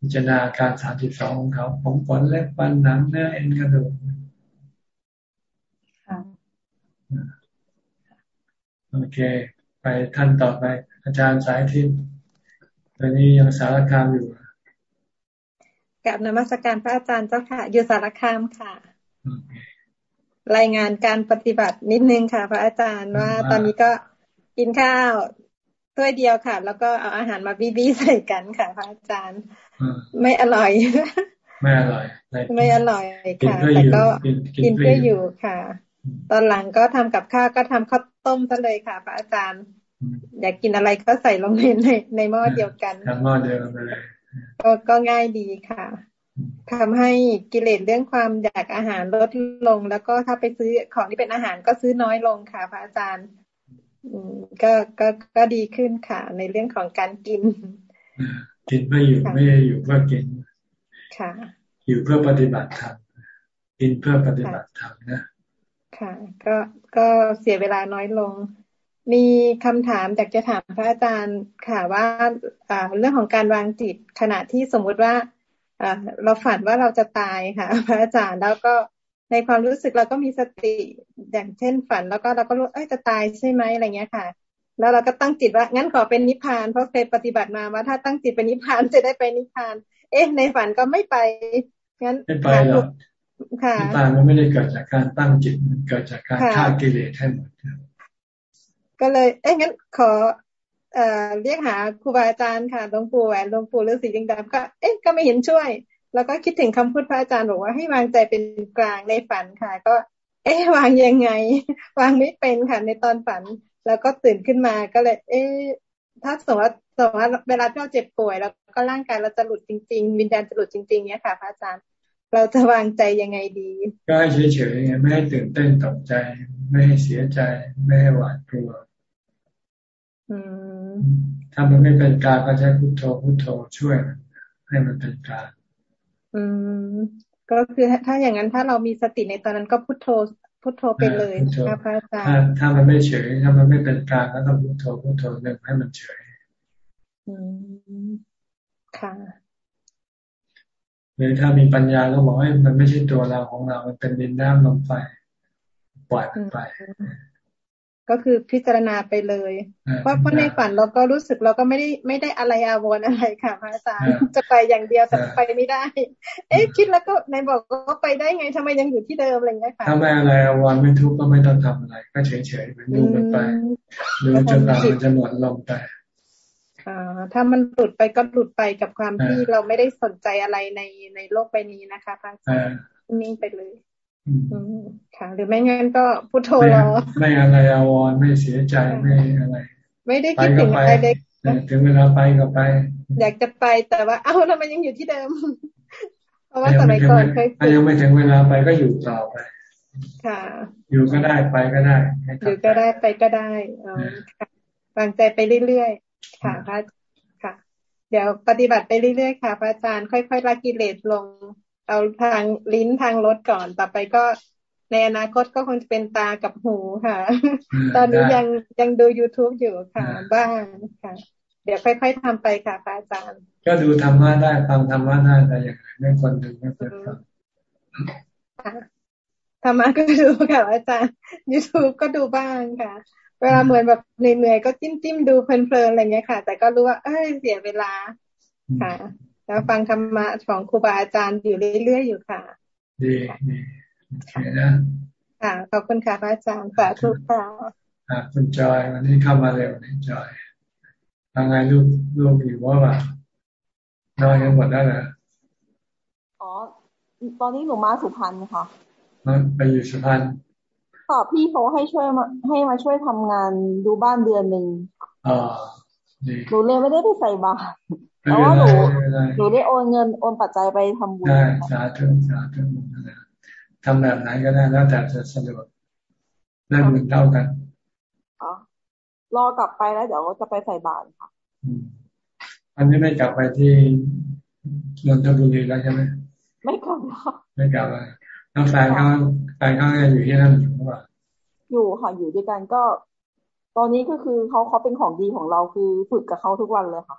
พิจารณาการสามสิบสองของเขาผมขนเล็บฟันหนังเนื้อเอ็นกระดูก โอเค ไปท่านต่อไป อาจารย์สายทิพย์ตอนนี้ยังสารคามอยู่กับนมัสการพระอาจารย์เจ้าค่ะ อยู่สารคามค่ะ รายงานการปฏิบัตินิดนึงค่ะ พระอาจารย์ว่าตอนนี้ก็กินข้าวถ้วยเดียวค่ะ แล้วก็เอาอาหารมาบี้บี้ใส่กันค่ะ พระอาจารย์ ไม่อร่อย ไม่อร่อย ไม่อร่อยค่ะแต่ก็กินเพื่ออยู่ค่ะ ตอนหลังก็ทำกับข้าวก็ทำข้าวต้มซะเลยค่ะ พระอาจารย์ อยากกินอะไรก็ใส่ลงในในในหม้อเดียวกันหม้อเดียวกันเลยก็ก็ง่ายดีค่ะทำให้กิเลสเรื่องความอยากอาหารลดลง แล้วก็ถ้าไปซื้อของที่เป็นอาหารก็ซื้อน้อยลงค่ะ พระอาจารย์ก็ก็ก็ดีขึ้นค่ะ ในเรื่องของการกิน กินไม่อยู่ไม่อยู่เพื่อกิน ค่ะ อยู่เพื่อปฏิบัติธรรมกินเพื่อปฏิบัติธรรมนะ ค่ะ ก็ก็เสียเวลาน้อยลง มีคำถามอยากจะถามพระอาจารย์ค่ะว่าเรื่องของการวางจิตขณะที่สมมุติว่าเราฝันว่าเราจะตายค่ะ พระอาจารย์แล้วก็ในความรู้สึกเราก็มีสติอย่างเช่นฝัน แล้วก็เราก็รู้เอ้ยจะตายใช่ไหมอะไรเงี้ยค่ะ แล้วเราก็ตั้งจิตว่างั้นขอเป็นนิพพาน เพราะเคยปฏิบัติมาว่าถ้าตั้งจิตเป็นนิพพานจะได้ไปนิพพาน เอ๊ะในฝันก็ไม่ไปงั้นไม่ไปหรอกค่ะ นิพพานมันไม่ได้เกิดจากการตั้งจิตมันเกิดจากการฆ่ากิเลสให้หมดก็เลย เอ๊ะงั้นขอเอ่อเรียกหาครูบาอาจารย์ค่ะหลวงปู่แหวนหลวงปู่ฤาษีดิงดำก็ เอ๊ะก็ไม่เห็นช่วย แล้วก็คิดถึงคำพูดพระอาจารย์บอกว่าให้วางใจเป็นกลางในฝันค่ะ ก็ เอ๊ะวางยังไง วางไม่เป็นค่ะในตอนฝัน แล้วก็ตื่นขึ้นมาก็เลย เอ๊ะถ้าสมมติสมมติเวลาที่เราเจ็บป่วย แล้วก็ร่างกายเราจะหลุดจริง ๆ วิญญาณจะหลุดจริงๆเนี้ยค่ะพระอาจารย์ เราจะวางใจยังไงดีก็ให้เฉยๆไม่ให้ตื่นเต้นตกใจ ไม่ให้เสียใจ ไม่ให้หวาดกลัวถ้ามันไม่เป็นการก็ใช้พุทโธพุทโธช่วย ให้มันเป็นการอืมก็คือถ้าอย่างนั้นถ้าเรามีสติในตอนนั้นก็พุทโธพุทโธไปเลยนะพระอาจารย์ถ้ามันไม่เฉย ถ้ามันไม่เป็นกลางก็ต้องพุทโธพุทโธหนึ่งให้มันเฉย อืม ค่ะห รือถ้ามีปัญญาก็บอกให้มันไม่ใช่ตัวเราของเรา มันเป็นดินน้ำลมไฟปล่อยมันไป ก็คือพิจารณาไปเลย เพราะเพราะในฝันเราก็รู้สึกเราก็ไม่ได้ไม่ได้อะไรอาวรอะไรค่ะพระอาจารย์จะไปอย่างเดียวแต่ไปไม่ได้ เอ๊ะคิดแล้วก็ในบอกก็ไปได้ไงทำไมยังอยู่ที่เดิมอะไรเงี้ยค่ะถ้าไม่อะไรอาวรไม่ทุกข์ก็ไม่ต้องทำอะไร ก็เฉยเฉยมันดูมันไปดูจนกว่ามันจะหมดลมไป อ่าถ้ามันหลุดไปก็หลุดไปกับความที่เราไม่ได้สนใจอะไรในในโลกใบนี้นะคะพระอาจารย์นิ่งไปเลยค่ะ หรือไม่งั้นก็พุทโธรอไม่อะไรอาวรไม่เสียใจไม่อะไร ไม่ได้คิดถึงอะไรเล็กถึงเวลาไปก็ไป อยากจะไปแต่ว่าเอ้าทำไมยังอยู่ที่เดิม เพราะว่าสมัยก่อนเคยถ้ายังไม่ถึงเวลาไปก็อยู่ต่อไปค่ะ อยู่ก็ได้ไปก็ได้อยู่ก็ได้ไปก็ได้อ๋อค่ะวางใจไปเรื่อยๆ ค่ะพระค่ะ เดี๋ยวปฏิบัติไปเรื่อยๆค่ะพระอาจารย์ค่อยๆละกิเลสลง เอาทางลิ้นทางรถก่อน ต่อไปก็ในอนาคตก็คงจะเป็นตากับหูค่ะ ตอนนี้ยังยังดู youtube อยู่ค่ะ บ้างค่ะ เดี๋ยวค่อยๆทำไปค่ะพระอาจารย์ ก็ดูธรรมะได้ฟังธรรมะได้แต่อย่างไรไม่คนดูไม่คนฟังธรรมะก็ดูค่ะอาจารย์ youtube ก็ดูบ้างค่ะ เวลาเหมือนแบบเหนื่อยๆก็จิ้มจิ้มดูเพลินๆอะไรเงี้ยค่ะ แต่ก็รู้ว่า เอ้ยเสียเวลาค่ะแล้วฟังธรรมะของครูบาอาจารย์อยู่เรื่อยๆอยู่ค่ะดีดีโอเคนะค่ะขอบคุณค่ะพระอาจารย์สาธุค่ะอ่าคุณจอยวันนี้เข้ามาเร็วนี่จอยทางไงลูกลูกอยู่ว่าแบบนอนกันหมดได้เหรออ๋อ ตอนนี้หนูมาสุพรรณค่ะไปอยู่สุพรรณ ค่ะพี่เขาให้ช่วยมาให้มาช่วยทำงานดูบ้านเดือนหนึ่งอ๋อหนูเลยไม่ได้ไปใส่บาตรแต่ว่าหนูหนูได้โอนเงินโอนปัจจัยไปทำบุญได้สาธุสาธุทำแบบไหนก็ได้แล้วแต่จะสะดวกได้บุญเท่ากันอ๋อรอกลับไปแล้วเดี๋ยวจะไปใส่บาตรค่ะอันนี้ไม่กลับไปที่นนทบุรีแล้วใช่ไหมไม่กลับแล้วไม่กลับเลย น้องแฟนเขาแฟนเขาอยู่ที่นั่นอยู่หรือเปล่าอยู่ค่ะอยู่ด้วยกันก็ ตอนนี้ก็คือเขาเขาเป็นของดีของเราคือฝึกกับเขาทุกวันเลยค่ะ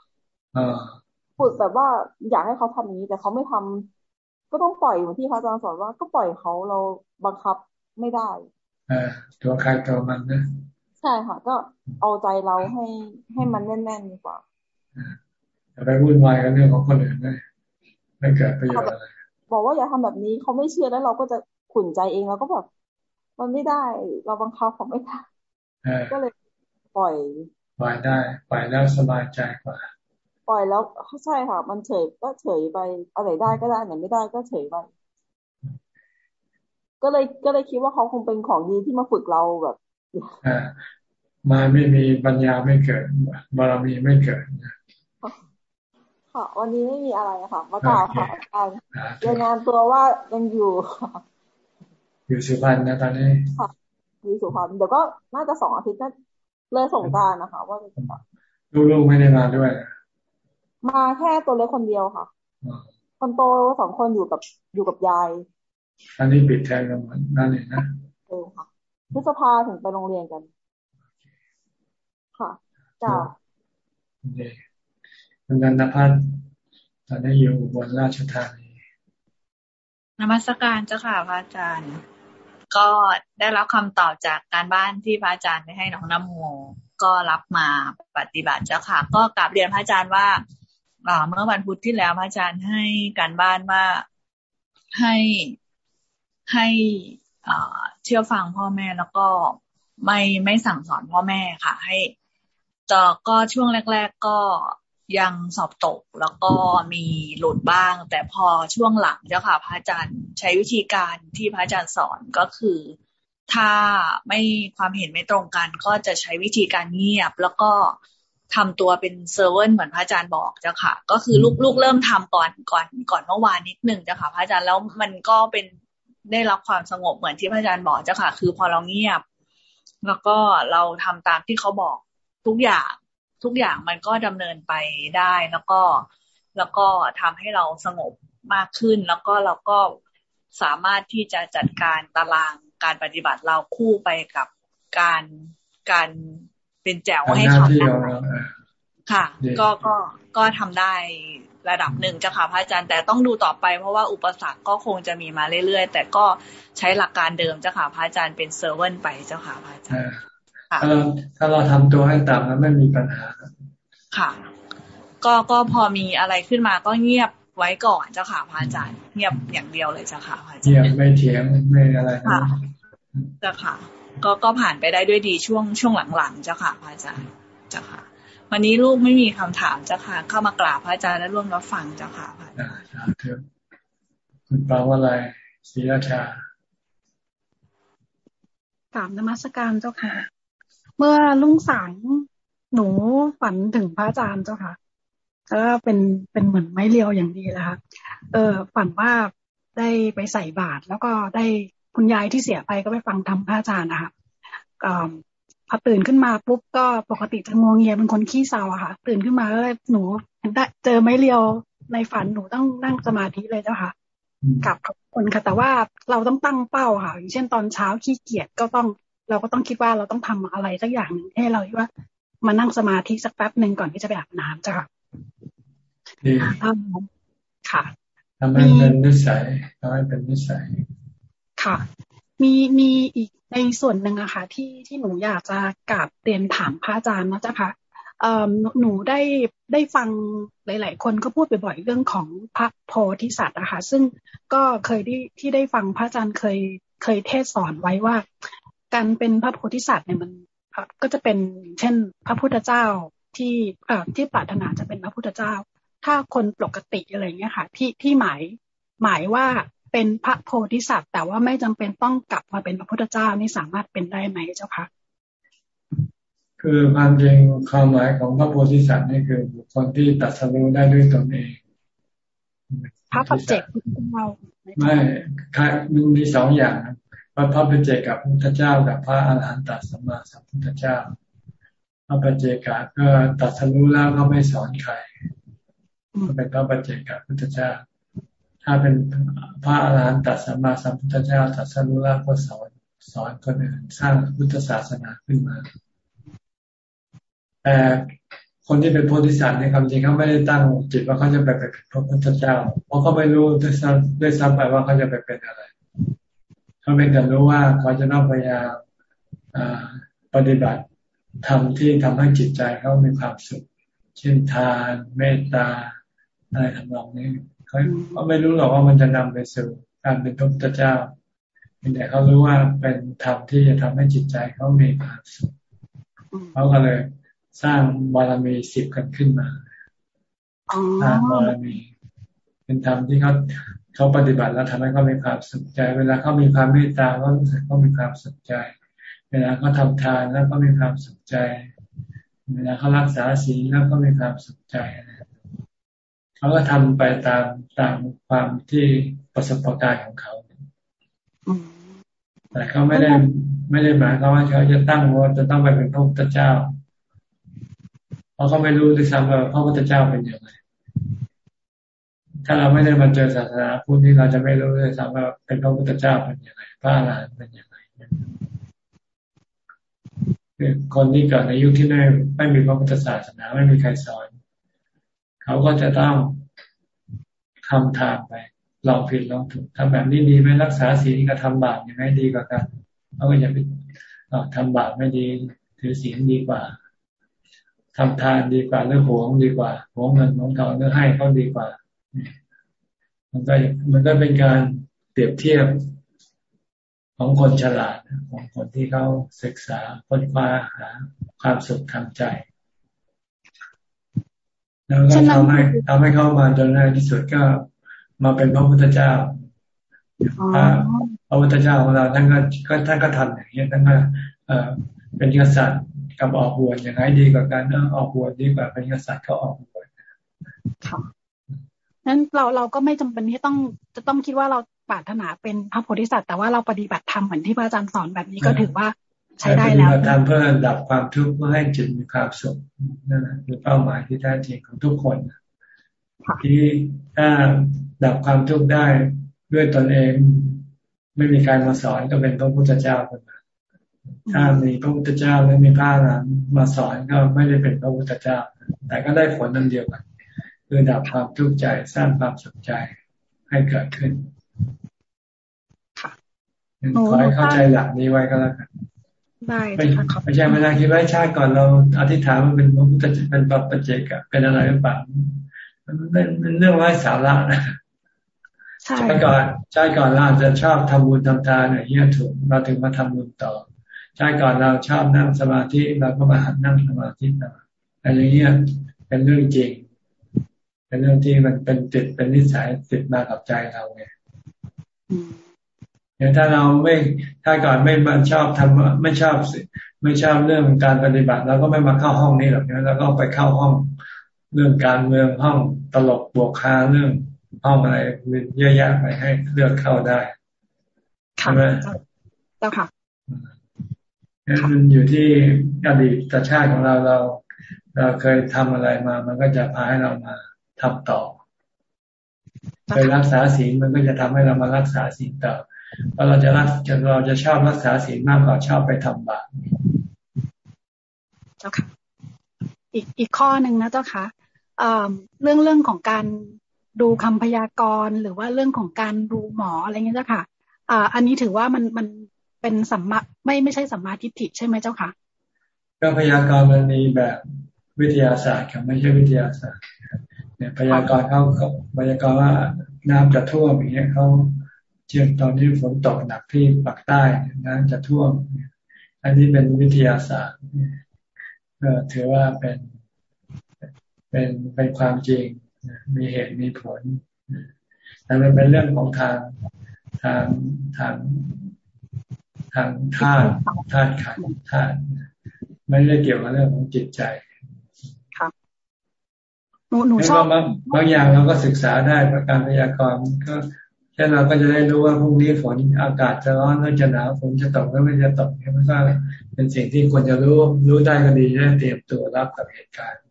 ฝึกแบบว่าอยากให้เขาทำอย่างนี้แต่เขาไม่ทำก็ต้องปล่อยเหมือนที่พระอาจารย์สอนว่าก็ปล่อยเขาเราบังคับไม่ได้อตัวใครตัวมันนะใช่ค่ะ ก็เอาใจเราให้ให้มันแน่นๆดีกว่าอย่าไปวุ่นวายกับเรื่องของคนอื่นเลยไม่เกิดประโยชน์อะไร บอกว่าอย่าทำแบบนี้เขาไม่เชื่อแล้วเราก็จะขุนใจเองแล้วก็แบบมันไม่ได้ เราบังคับเขาไม่ได้ก็เลยปล่อย ปล่อยได้ ปล่อยแล้วสบายใจกว่า ปล่อยแล้วใช่ค่ะ มันเฉยก็เฉยไปอะไรได้ก็ได้ไหนไม่ได้ก็เฉยไปก็เลยก็เลยคิดว่าเขาคงเป็นของดีที่มาฝึกเราแบบอ่ามาไม่มีปัญญาไม่เกิดบารมีไม่เกิดค่ะวันนี้ไม่มีอะไรค่ะมาก่าวค่ะการ รายงานตัวว่ายังอยู่อยู่สุพรรณนะตอนนี้ค่ะอยู่สุพรรณเดี๋ยวก็น่าจะสองอาทิตย์ก็เลยส่งการนะคะ ว่าจะลูกๆไม่ได้มาด้วย มาแค่ตัวเล็กคนเดียวค่ะ คนโตสองคนอยู่กับอยู่กับยาย อันนี้ปิดแทนกันนั่นเองนะเออค่ะพฤษภาถึงไปโรงเรียนกัน ค่ะจ้าเด็กคุณนันทพัฒน์ตอนนี้อยู่บนราชธานี นมัสการเจ้าค่ะพระอาจารย์ ก็ได้รับคำตอบจากการบ้านที่พระอาจารย์ได้ให้น้องน้ำโมก็รับมาปฏิบัติเจ้าค่ะ ก็กลับเรียนพระอาจารย์ว่าเมื่อวันพุธที่แล้วพระอาจารย์ให้การบ้านว่าให้ให้เชื่อฟังพ่อแม่แล้วก็ไม่ไม่สั่งสอนพ่อแม่ค่ะ ให้แต่ก็ช่วงแรก ๆ ก็ ยังสอบตกแล้วก็มีหลุดบ้าง แต่พอช่วงหลังเจ้าค่ะ พระอาจารย์ใช้วิธีการที่พระอาจารย์สอนก็คือ ถ้าไม่ความเห็นไม่ตรงกัน ก็จะใช้วิธีการเงียบ แล้วก็ทำตัวเป็นเซอร์เวอร์เหมือนพระอาจารย์บอกเจ้าค่ะ ก็คือลูกๆเริ่มทำก่อนก่อนก่อนเมื่อวานนิดหนึ่งเจ้าค่ะ พระอาจารย์แล้วมันก็เป็นได้รับความสงบเหมือนที่พระอาจารย์บอกเจ้าค่ะ คือพอเราเงียบ แล้วก็เราทำตามที่เขาบอกทุกอย่าง ทุกอย่างมันก็ดำเนินไปได้แล้วก็แล้วก็ทำให้เราสงบมากขึ้น แล้วก็เราก็สามารถที่จะจัดการตารางการปฏิบัติเราคู่ไปกับการการเป็นแจวให้เขาค่ะ ก็ก็ก็ทำได้ระดับหนึ่งเจ้าค่ะพระอาจารย์แต่ต้องดูต่อไปเพราะว่าอุปสรรคก็คงจะมีมาเรื่อยๆ แต่ก็ใช้หลักการเดิมเจ้าค่ะพระอาจารย์เป็นเซอร์เวอร์ไปเจ้าค่ะพระอาจารย์ ถ้าเราถ้าเราทำตัวให้ต่ำแล้วไม่มีปัญหา ค่ะ ก็ก็พอมีอะไรขึ้นมาก็เงียบไว้ก่อนเจ้าค่ะพระอาจารย์เงียบอย่างเดียวเลยเจ้าค่ะพระอาจารย์เงียบไม่เถียงไม่อะไรค่ะเจ้าค่ะ ก็ก็ผ่านไปได้ด้วยดีช่วงช่วงหลังๆเจ้าค่ะพระอาจารย์เจ้าค่ะ วันนี้ลูกไม่มีคำถามเจ้าค่ะ เข้ามากราบพระอาจารย์และร่วมรับฟังเจ้าค่ะพระอาจารย์คุณปาวอะไรศรีราชาถามนมัสการเจ้าค่ะเมื่อลุงสังหนูฝันถึงพระอาจารย์เจ้าค่ะแล้วก็เป็นเป็นเหมือนไม้เรียวอย่างดีแล้วค่ะเออฝันว่าได้ไปใส่บาตรแล้วก็ได้คุณยายที่เสียไปก็ไปฟังธรรมพระอาจารย์นะคะพอตื่นขึ้นมาปุ๊บก็ปกติจะงวงเงียเป็นคนขี้เศร้าอะค่ะ ตื่นขึ้นมาก็หนูเจอไม้เรียวในฝันหนูต้องนั่งสมาธิเลยเจ้าค่ะ กับขอบคุณค่ะแต่ว่าเราต้องตั้งเป้าค่ะอย่างเช่นตอนเช้าขี้เกียจก็ต้อง เราก็ต้องคิดว่าเราต้องทำอะไรสักอย่างหนึ่งให้เราคิดว่า มานั่งสมาธิสักแป๊บหนึ่งก่อนที่จะไปอาบน้ำจ้ะค่ะค่ะทำให้เป็นนิสัยทำให้เป็นนิสัย ค่ะ มีมีอีกในส่วนหนึ่งอะค่ะ ที่ที่หนูอยากจะกราบเรียนถามพระอาจารย์นะจ๊ะค่ะหนูได้ได้ฟังหลาย ๆ คนก็พูดบ่อยๆเรื่องของพระโพธิสัตว์นะคะซึ่งก็เคยที่ที่ได้ฟังพระอาจารย์เคยเคยเทศสอนไว้ว่า การเป็นพระโพธิสัตว์เนี่ยมันก็จะเป็นเช่นพระพุทธเจ้าที่เอ่อที่ปรารถนาจะเป็นพระพุทธเจ้า ถ้าคนปกติอะไรเงี้ยค่ะที่ที่หมายหมายว่าเป็นพระโพธิสัตว์ แต่ว่าไม่จำเป็นต้องกลับมาเป็นพระพุทธเจ้านี่สามารถเป็นได้ไหมเจ้าคะคือความจริงความหมายของพระโพธิสัตว์นี่คือบุคคลที่ตัดสรู้ได้ด้วยตนเองพระปัจเจกเราไม่มันมีสองอย่าง พระพระปัจเจกกับพระพุทธเจ้า กับพระอรหันตสัมมาสัมพุทธเจ้า พระปัจเจกก็ตัดสรู้แล้วก็ไม่สอนใครก็เป็นพระปัจเจกกับพุทธเจ้า ถ้าเป็นพระอรหันตสัมมาสัมพุทธเจ้าตัดสรู้แล้วก็สอนสอนคนอื่นสร้างพุทธศาสนาขึ้นมา แต่คนที่เป็นโพธิสัตว์ในความจริงเขาไม่ได้ตั้งจิตว่าเขาจะไปเป็นพระพุทธเจ้า เพราะเขาไม่รู้ด้วยซ้ำด้วยซ้ำไปว่าเขาจะไปเป็นอะไร เขาเป็นแต่รู้ว่าเขาจะต้องพยายามปฏิบัติทำที่ทำให้จิตใจเขามีความสุข เช่นทานเมตตาอะไรทำนองนี้เขาเขาไม่รู้หรอกว่ามันจะนำไปสู่การเป็นพระพุทธเจ้าแต่เขารู้ว่าเป็นธรรมที่จะทำให้จิตใจเขามีความสุขเขาก็เลยสร้างบารมีสิบกันขึ้นมาสร้างบารมี เป็นธรรมที่เขา เขาปฏิบัติแล้วทำให้เขามีความสุขใจ เวลาเขามีความเมตตาก็รู้สึกเขามีความสุขใจ เวลาเขาทาทานแล้วก็มีความสุขใจ เวลาเขารักษาศีลแล้วก็มีความสุขใจเขาก็ทำไปตามตามความที่ประสบการณ์ของเขาแต่เขาไม่ได้ไม่ได้หมายความว่าเขาจะตั้งว่าจะต้องไปเป็นพระพุทธเจ้า เพราะเขาไม่รู้ด้วยซ้ำว่าพระพุทธเจ้าเป็นอย่างไร ถ้าเราไม่ได้มาเจอศาสนาพุทธนี้เราจะไม่รู้ด้วยซ้ำว่าเป็นพระพุทธเจ้าเป็นอย่างไรพระอรหันต์เป็นอย่างไรคือคนที่เกิดในยุคที่ไม่ไม่มีพระพุทธศาสนาไม่มีใครสอน เขาก็จะต้องทำทางไปลองผิดลองถูกทำแบบนี้ดีไหมรักษาศีลกับทำบาปยังไงดีกว่ากันเขาก็อย่าไปทำบาปไม่ดีถือศีลดีกว่าทำทานดีกว่าเรื่องหวงดีกว่าหวงเงินหวงทองเรื่อให้เขาดีกว่า มันก็มันก็เป็นการเปรียบเทียบของคนฉลาดของคนที่เขาศึกษาค้นคว้าหาความสุขทางใจ แล้วก็ทำให้ทำให้เข้ามาจนในที่สุดก็มาเป็นพระพุทธเจ้าพระพุทธเจ้าของเราท่านก็ท่านก็ทำอย่างนี้ท่านก็เป็นกษัตริย์กับออกบวชอย่างไรดีกว่าการออกบวชดีกว่าเป็นกษัตริย์เขาออกบวชค่ะ นั้นเราเราก็ไม่จำเป็นที่ต้องจะต้องคิดว่าเราปรารถนาเป็นพระโพธิสัตว์แต่ว่าเราปฏิบัติธรรมเหมือนที่พระอาจารย์สอนแบบนี้ก็ถือว่าใช้ได้แล้วปฏิบัติธรรมเพื่อดับความทุกข์เพื่อให้จิตมีความสุขนั่นแหละคือเป้าหมายที่แท้จริงของทุกคนที่ถ้าดับความทุกข์ได้ด้วยตนเอง ไม่มีการมาสอนก็เป็นพระพุทธเจ้าคนนั้นถ้ามีพระพุทธเจ้าและมีพระอรหันต์มาสอนก็ไม่ได้เป็นพระพุทธเจ้า แต่ก็ได้ผลนั่นเดียวกัน คือดับความทุกข์ใจสร้างความสุขใจให้เกิดขึ้นขอให้เข้าใจหลักนี้ไว้ก็แล้วกันได้ไม่ใช่ไม่ได้คิดว่าชาติก่อนเราอธิษฐานมันเป็นพระพุทธเป็นปัจเจกเป็นอะไรหรือเปล่ามันเป็นเรื่องไร้สาระนะชาติก่อนชาติก่อนเราจะชอบทำบุญทำทานอย่างเงี้ยถูกเราถึงมาทำบุญต่อชาติก่อนเราชอบนั่งสมาธิเราก็มาหัดนั่งสมาธิต่ออะไรอย่างเงี้ยเป็นเรื่องจริง เป็นเรื่องที่มันเป็นติดเป็นนิสัยติดมากับใจเราไงอย่างถ้าเราไม่ถ้าก่อนไม่มาชอบทำไม่ชอบไม่ชอบเรื่องการปฏิบัติเราก็ไม่มาเข้าห้องนี้หรอกนะเราก็ไปเข้าห้องเรื่องการเมืองห้องตลกบวกคาเรื่องห้องอะไรเยอะแยะไปให้เลือกเข้าได้ใช่ไหมเจ้าค่ะมันอยู่ที่อดีตชาติของเราเรา เราเคยทำอะไรมา มันก็จะพาให้เรามา ทำต่อเคยรักษาศีลมันก็จะทำให้เรามารักษาศีลต่อเพราะเราจะรักจะเราจะชอบรักษาศีลมากกว่าชอบไปทำบาปเจ้าค่ะอีกอีกข้อหนึ่งนะเจ้าค่ะเรื่องเรื่องของการดูคำพยากรณ์ หรือว่าเรื่องของการดูหมออะไรเงี้ยเจ้าค่ะอ่าอันนี้ถือว่ามันมันเป็นสัมมาไม่ไม่ใช่สัมมาทิฏฐิใช่ไหมเจ้าค่ะก็พยากรณ์มันมีแบบวิทยาศาสตร์ครับไม่ใช่วิทยาศาสตร์ เนี่ยพยากรณ์เขาพยากรณ์ว่าน้ำจะท่วมอย่างเงี้ยเขาเช่นตอนที่ฝนตกหนักที่ปากใต้น้ำจะท่วม อันนี้เป็นวิทยาศาสตร์ก็ถือว่าเป็นเป็นเป็นความจริง มีเหตุมีผลแต่มันเป็นเรื่องของทางทางทางทางธาตุธาตุขันธาตุไม่ได้เกี่ยวกับเรื่องของจิตใจ นูหนูชอบบางบางอย่างเราก็ศึกษาได้ประการพยากรณ์ก็แค่เราก็จะได้รู้ว่าพรุ่งนี้ฝนอากาศจะร้อนหรือจะหนาวฝนจะตกหรือไม่จะตกนี่มันก็เป็นสิ่งที่ควรจะรู้รู้ได้ก็ดีได้เตรียมตัวรับกับเหตุการณ์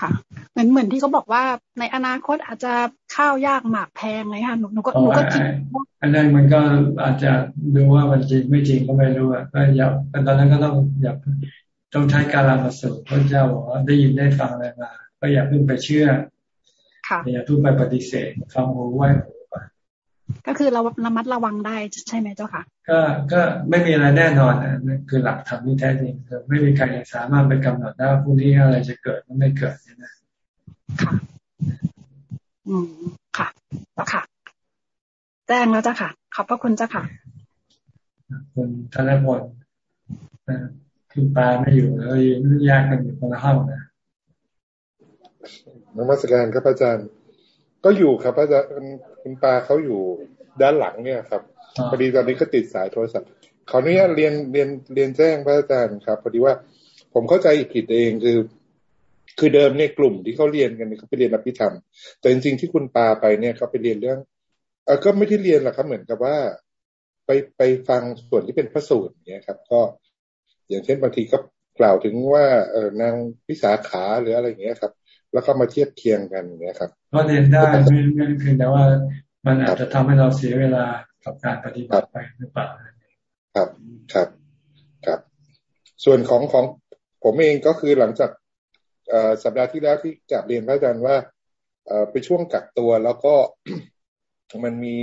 ค่ะเหมือนเหมือนที่เขาบอกว่าในอนาคตอาจจะข้าวยากหมากแพงเลยค่ะหนูหนูก็หนูก็คิดอันนั้นมันก็อาจจะดูว่ามันจริงไม่จริงก็ไม่รู้อะก็อย่าตอนนั้นก็ต้องอย่าต้องใช้การลามาสูพระเจ้าบอกว่าได้ยินได้ฟังอะไรมา ก็อย่าเพิ่งไปเชื่ออย่าเพิ่งไปปฏิเสธฟังหูไว้ก็คือเราระมัดระวังได้ใช่ไหมเจ้าค่ะ ก็ก็ไม่มีอะไรแน่นอนนะคือหลักธรรมที่แท้จริงคือไม่มีใครสามารถไปกำหนดได้ว่าพรุ่งนี้อะไรจะเกิดหรือไม่เกิดนะค่ะ อืมค่ะแล้วค่ะแจ้งแล้วจ้ะค่ะ ขอบพระคุณจ้ะค่ะคุณธนพลคุณปาไม่อยู่แล้วแยกกันอยู่คนละห้องนะ นมัสการครับอาจารย์ ก็อยู่ครับอาจารย์คุณปาเขาอยู่ด้านหลังเนี่ยครับพอดีตอนนี้ก็ติดสายโทรศัพท์ขออนุญาตเรียนเรียนเรียนแจ้งพระอาจารย์ครับพอดีว่าผมเข้าใจผิดเองคือ คือเดิมเนี่ยกลุ่มที่เขาเรียนกันเขาไปเรียนอภิธรรม แต่จริงๆที่คุณปาไปเนี่ยเขาไปเรียนเรื่องเออก็ไม่ได้เรียนหรอกครับเหมือนกับว่า ไปไปฟังส่วนที่เป็นพระสูตรเนี่ยครับ ก็อย่างเช่นบางทีก็กล่าวถึงว่าเออนางพิสาขาหรืออะไรอย่างเงี้ยครับ แล้วก็มาเทียบเคียงกันอย่างเงี้ยครับก็เรียนได้ไม่ไม่เพียงแต่ว่ามันอาจจะทำให้เราเสียเวลากับการปฏิบัติไปหรือเปล่าครับครับครับ ส่วนของของผมเองก็คือหลังจากสัปดาห์ที่แล้วที่จับเรียนพระอาจารย์ว่าไปช่วงกักตัวแล้วก็มันมี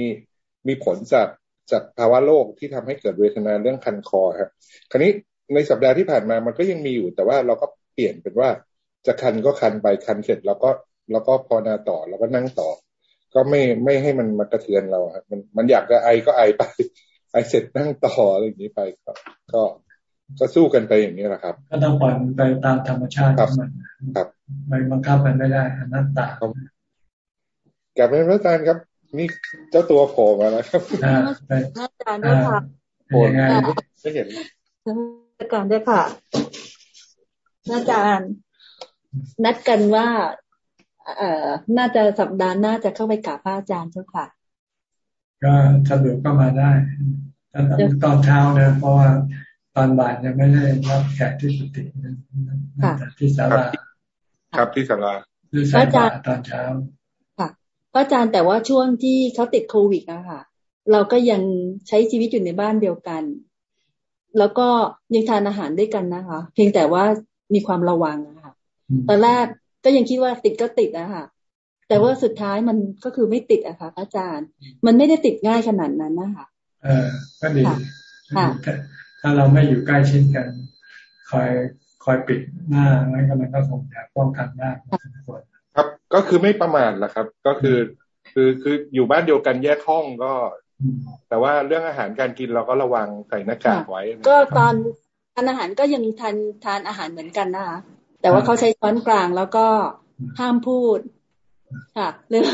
มีผลจากจากภาวะโลกที่ทำให้เกิดเวทนาเรื่องคันคอครับคราวนี้ในสัปดาห์ที่ผ่านมามันก็ยังมีอยู่ แต่ว่าเราก็เปลี่ยนเป็นว่า จะคันก็คันไปคันเสร็จแล้วก็แล้วก็พอนาต่อแล้วก็นั่งต่อ ก็ไม่ไม่ให้มันมากระเทือนเราครับมันมันอยากจะไอก็ไอไป ไอเสร็จนั่งต่ออะไรอย่างนี้ไปก็ก็ก็สู้กันไปอย่างนี้แหละครับก็ต้องปล่อยมันไปตามธรรมชาติของมันครับไม่บังคับมันไม่ได้อนัตตากลับไปพระอาจารย์ครับ นี่เจ้าตัวโผล่มาแล้วครับพระอาจารย์ด้วยค่ะโผล่ไงไม่เห็นพระอาจารย์ด้วยค่ะพระอาจารย์ นัดกันว่า เอ่อ น่าจะสัปดาห์หน้าจะเข้าไปกราบพระอาจารย์เจ้าค่ะ ก็สะดวกก็มาได้ตอนเช้านะ เพราะว่าตอนบ่ายยังไม่ได้รับแขกที่สุติที่ศาลาครับที่ศาลาคือสายบาตอนเช้าค่ะพระอาจารย์แต่ว่าช่วงที่เขาติดโควิดอะค่ะเราก็ยังใช้ชีวิตอยู่ในบ้านเดียวกัน แล้วก็ยังทานอาหารด้วยกันนะคะ เพียงแต่ว่ามีความระวังอะค่ะ ตอนแรกก็ยังคิดว่าติดก็ติดนะคะแต่ว่าสุดท้ายมันก็คือไม่ติดอะค่ะอาจารย์ มันไม่ได้ติดง่ายขนาดนั้นนะคะเออก็ดีค่ะถ้าเราไม่อยู่ใกล้ชิดกัน คอยคอยปิดหน้าไว้ก็มันก็คงจะป้องกันได้ครับ ก็คือไม่ประมาทแหละครับ ก็คือ คือคืออยู่บ้านเดียวกันแยกห้องก็ แต่ว่าเรื่องอาหารการกินเราก็ระวังใส่หน้ากากไว้ ก็ตอนทานอาหารก็ยังทานทานอาหารเหมือนกันนะคะ แต่ว่าเขาใช้ช้อนกลางแล้วก็ห้ามพูด ค่ะเรื่อง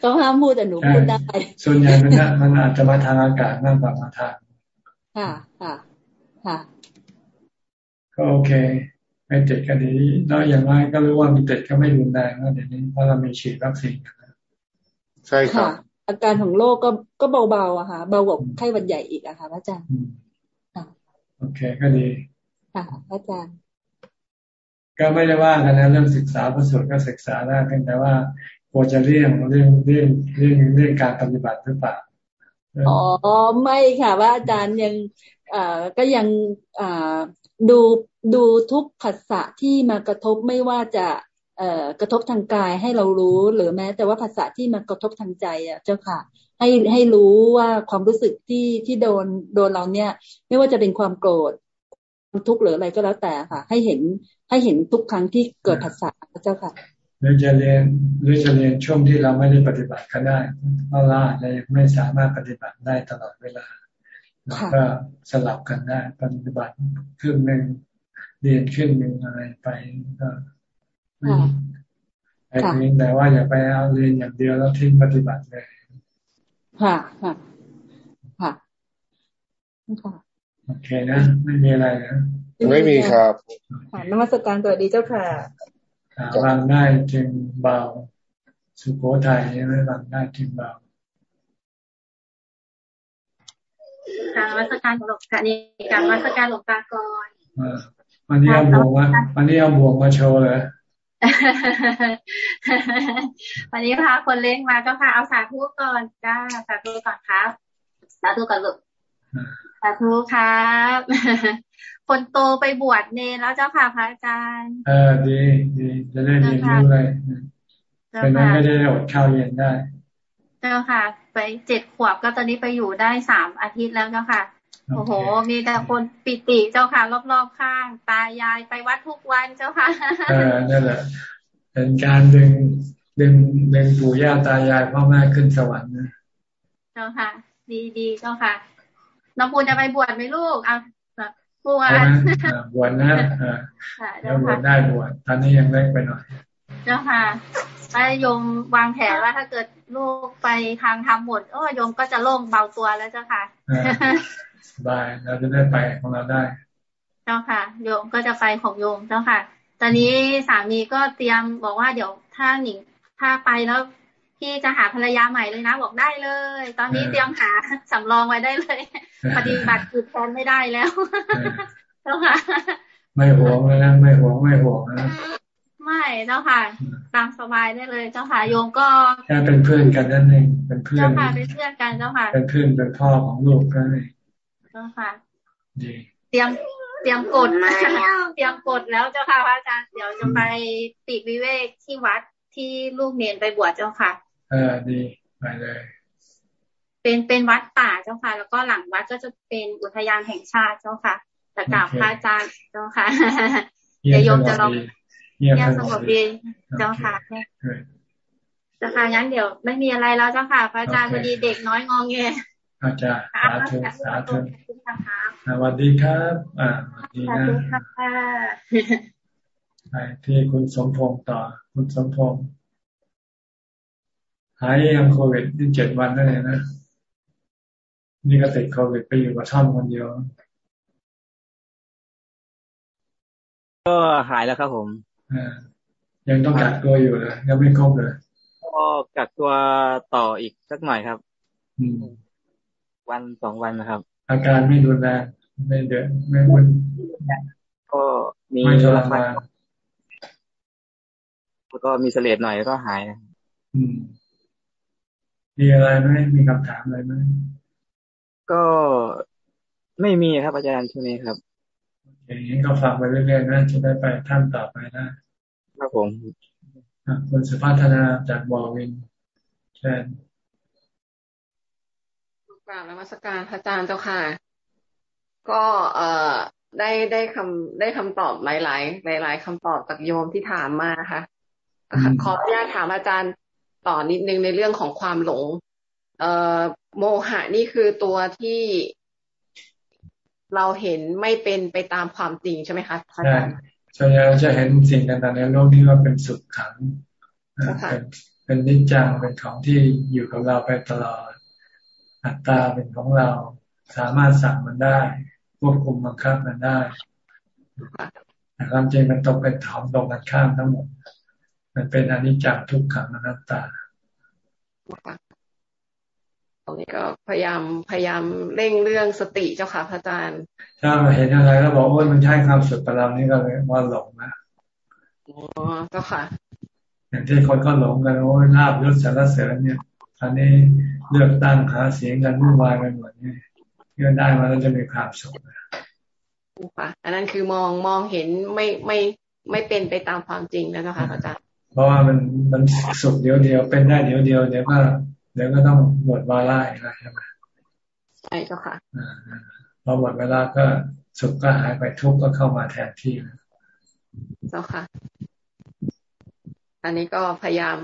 เขาห้ามพูดแต่หนูพูดได้ส่วนใหญ่มันมันอาจจะมาทางอากาศมากกว่ามาทางค่ะค่ะค่ะก็โอเค ไม่ติดก็ดีน้อยอย่างไรก็รู้ว่ามีติดก็ไม่รุนแรงแล้วเดี๋ยวนี้เพราะเรามีฉีดวัคซีนกันใช่ครับอาการของโรคก็ก็เบาๆอะค่ะ เบากว่าไข้หวัดใหญ่อีกอะค่ะพระอาจารย์โอเคก็ดีค่ะพระอาจารย์ ก็ไม่ได้ว่ากันนะเรื่องศึกษาพระสูตรก็ศึกษาได้เพียงแต่ว่าควรจะเลี่ยงเรื่องเรื่องเรื่องเรื่องการปฏิบัติหรือเปล่าอ๋อไม่ค่ะ ว่าอาจารย์ยังอ่าก็ยังอ่าดูดูทุกผัสสะที่มากระทบไม่ว่าจะเอ่อกระทบทางกายให้เรารู้ หรือแม้ แต่ว่าภาษาที่มากระทบทางใจอะเจ้าค่ะ ให้ให้รู้ว่าความรู้สึกที่ที่โดนโดนเราเนี่ย ไม่ว่าจะเป็นความโกรธความทุกข์หรืออะไรก็แล้วแต่ค่ะ ให้เห็น ให้เห็นทุกครั้งที่เกิดภาษาเจ้าค่ะหรือจะเรียนหรือจะเรียนช่วงที่เราไม่ได้ปฏิบัติก็ได้เพราะเราอาจจะยังไม่สามารถปฏิบัติได้ตลอดเวลาก็สลับกันได้ปฏิบัติครึ่งหนึ่งเรียนครึ่งหนึ่งอะไรไปก็ไอ้นี้แต่ว่าอย่าไปเอาเรียนอย่างเดียวแล้วทิ้งปฏิบัติเลยค่ะ ค่ะ ค่ะค่ะโอเคนะ ไม่มีอะไรนะ ไม่มีครับค่ะนมัสการสวัสดีเจ้าค่ะวางได้จึงเบา สุโขทัยใช่ไหมวางได้จึงเบาการวัสการหลวงตานี่การวัสการหลวงตาก่อนวันนี้เอาบวงมาวันนี้เอาบวงมาโชว์เลยวันนี้พาคนเล้งมาก็พาเอาสาธุก่อนจ้าสาธุก่อนครับสาธุก่อนลูกสาธุครับคนโตไปบวชเนแล้วเจ้าค่ะพระอาจารย์ เออดีดีจะได้เรียนรู้อะไรเป็นนั้นไม่ได้อดข้าวเย็นได้ เจ้าค่ะ ไปเจ็ดขวบก็ตอนนี้ไปอยู่ได้สามอาทิตย์แล้วเจ้าค่ะ โอ้โห มีแต่คนปิติเจ้าค่ะ รอบๆข้าง ตายายไปวัดทุกวันเจ้าค่ะเออนั่นแหละเป็นการดึงดึงดึงปู่ย่าตายายพ่อแม่ขึ้นสวรรค์นะเจ้าค่ะ ดีดีเจ้าค่ะ น้องปูจะไปบวชไหมลูกเอาบวชบวชนะแล้วบวชได้บวชตอนนี้ยังเล็กไปหน่อยเจ้าค่ะถ้ายมวางแผนว่าถ้าเกิดลูกไปทางทำหมดโอ้ยมก็จะโล่งเบาตัวแล้วเจ้าค่ะบายเราจะได้ไปของเราได้ เจ้าค่ะ โยมก็จะไปของโยมเจ้าค่ะ ตอนนี้สามีก็เตรียมบอกว่าเดี๋ยวถ้าหนิงถ้าไปแล้ว พี่จะหาภรรยาใหม่เลยนะ บอกได้เลย ตอนนี้เตรียมหาสำรองไว้ได้เลยปฏิบัติคือแทนไม่ได้แล้วเจ้าค่ะ ไม่หวงแล้วนะไม่หวงไม่หวงนะไม่เจ้าค่ะ ตามสบายได้เลย เจ้าค่ะโยมก็แค่เป็นเพื่อนกันนั่นเองเป็นเพื่อนเจ้าค่ะเป็นเพื่อนกันเจ้าค่ะเป็นเพื่อนเป็นพ่อของลูกกันเองเจ้าค่ะดีเตรียมเตรียมกดเตรียมกดแล้วเจ้าค่ะพระอาจารย์เดี๋ยวจะไปปีกวิเวกที่วัดที่ลูกเนนไปบวชเจ้าค่ะ เออดีไปเลย เป็นเป็นวัดป่าเจ้าค่ะ แล้วก็หลังวัดก็จะเป็นอุทยานแห่งชาติเจ้าค่ะแต่กราบพระอาจารย์เจ้าค่ะเดี๋ยวโยมจะลองเงียบสงบดีเจ้าค่ะเจ้าค่ะงั้นเดี๋ยวไม่มีอะไรแล้วเจ้าค่ะ พระอาจารย์พอดีเด็กน้อยงองเงอาจารย์สาธุสาธุสวัสดีครับอ่าสวัสดีนะไปที่คุณสมพงศ์ต่อ คุณสมพงศ์ หายยังโควิดที่เจ็ดวันนั่นเองนะนี่ก็ติดโควิดไปอยู่กับท่อมคนเดียว ก็หายแล้วครับผมยังต้องกักตัวอยู่เลยยังไม่ครบเลยก็กักตัวต่ออีกสักหน่อยครับวันสองวันนะครับ อาการไม่รุนแรงไม่เดือดไม่วุ่นก็มีไม่ทรมานแล้วก็มีเสลดหน่อยก็หายนะ มีอะไรไหมมีคำถามอะไรไหมก็ไม่มีครับอาจารย์ช่วงนี้ครับอย่างนี้ก็ฟังไปเรื่อยๆนะจะได้ไปท่านต่อไปนะครับผมคุณสุพัฒนาจากบอวินเชิญกราบนมัสการพระอาจารย์เจ้าค่ะ ก็เอ่อได้ได้คำได้คำตอบหลายหลายหลาย ๆคำตอบจากโยมที่ถามมาค่ะขออนุญาตถามอาจารย์ ต่อนิดนึงในเรื่องของความหลง เอ่อโมหะนี่คือตัวที่เราเห็นไม่เป็นไปตามความจริงใช่ไหมคะอาจารย์ส่วนใหญ่เราจะเห็นสิ่งต่างๆในโลกนี้ว่าเป็นสุขขังเป็นเป็นนิจจังเป็นของที่อยู่กับเราไปตลอด อัตตาเป็นของเราสามารถสั่งมันได้ ควบคุมบังคับมันได้แต่ความจริงมันตกเป็นถอมตรงกันข้ามทั้งหมด มันเป็นอนิจจังทุกขังอนัตตาตรงนี้ก็พยายามพยายามเร่งเรื่องสติเจ้าค่ะพระอาจารย์ถ้าเห็นอะไรแล้วบอกว่ามันใช่ความสุดประลามนี่ก็เลยว่าหลงนะอ๋อเจ้าค่ะ อย่างที่คนก็หลงกันโอ้ยลาบยศสารเสริญเนี่ยอันนี้เลือกตั้งหาเสียงกันวุ่นวายไปหมดเนี่ยเงื่อได้มาแล้วจะมีความสุขค่ะอันนั้นคือมองมองเห็นไม่ไม่ไม่เป็นไปตามความจริงแล้วนะคะอาจารย์ เพราะว่ามันมันสุขเดียวเดียวเป็นได้เดียวเดียวเดี๋ยวก็เดี๋ยวก็ต้องหมดวาระนะใช่ไหมใช่เจ้าค่ะพอหมดเวลาก็สุขก็หายไปทุกข์ก็เข้ามาแทนที่เจ้าค่ะ อันนี้ก็พยายาม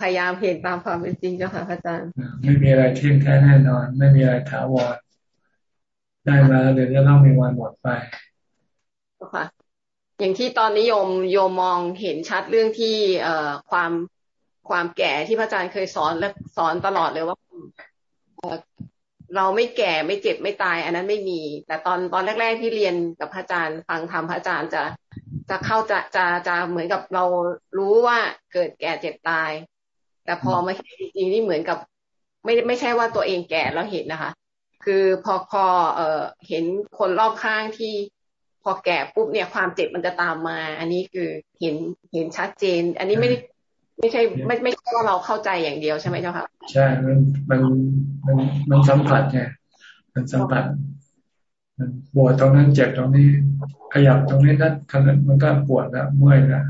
พยายามเห็นตามความเป็นจริงเจ้าค่ะอาจารย์ไม่มีอะไรเที่ยงแท้แน่นอน ไม่มีอะไรถาวรได้มาแล้วเดี๋ยวจะต้องมีวันหมดไปค่ะ อย่างที่ตอนนี้โยมโยมมองเห็นชัดเรื่องที่ เอ่อความความแก่ที่พระอาจารย์เคยสอนและสอนตลอดเลยว่าเราไม่แก่ไม่เจ็บไม่ตาย อันนั้นไม่มี แต่ตอนตอนแรก ๆ ที่เรียนกับพระอาจารย์ฟังธรรมพระอาจารย์จะจะเข้าจะจะจะเหมือนกับเรารู้ว่าเกิดแก่เจ็บตาย แต่พอมาเห็นจริงๆนี่เหมือนกับไม่ไม่ใช่ว่าตัวเองแก่แล้วเห็นนะคะ คือพอพอเอ่อเห็นคนรอบข้างที่ พอแก่ปุ๊บเนี่ยความเจ็บมันจะตามมา อันนี้คือเห็นเห็นชัดเจน อันนี้ไม่ได้ไม่ใช่ไม่ไม่ใช่ว่าเราเข้าใจอย่างเดียวใช่ไหมเจ้าค่ะใช่ มันมันมันมันสัมผัสไงมันสัมผัสมันปวดตรงนั้นเจ็บตรงนี้ขยับตรงนี้นั่นขนาดมันก็ปวดแล้วเมื่อยแล้ว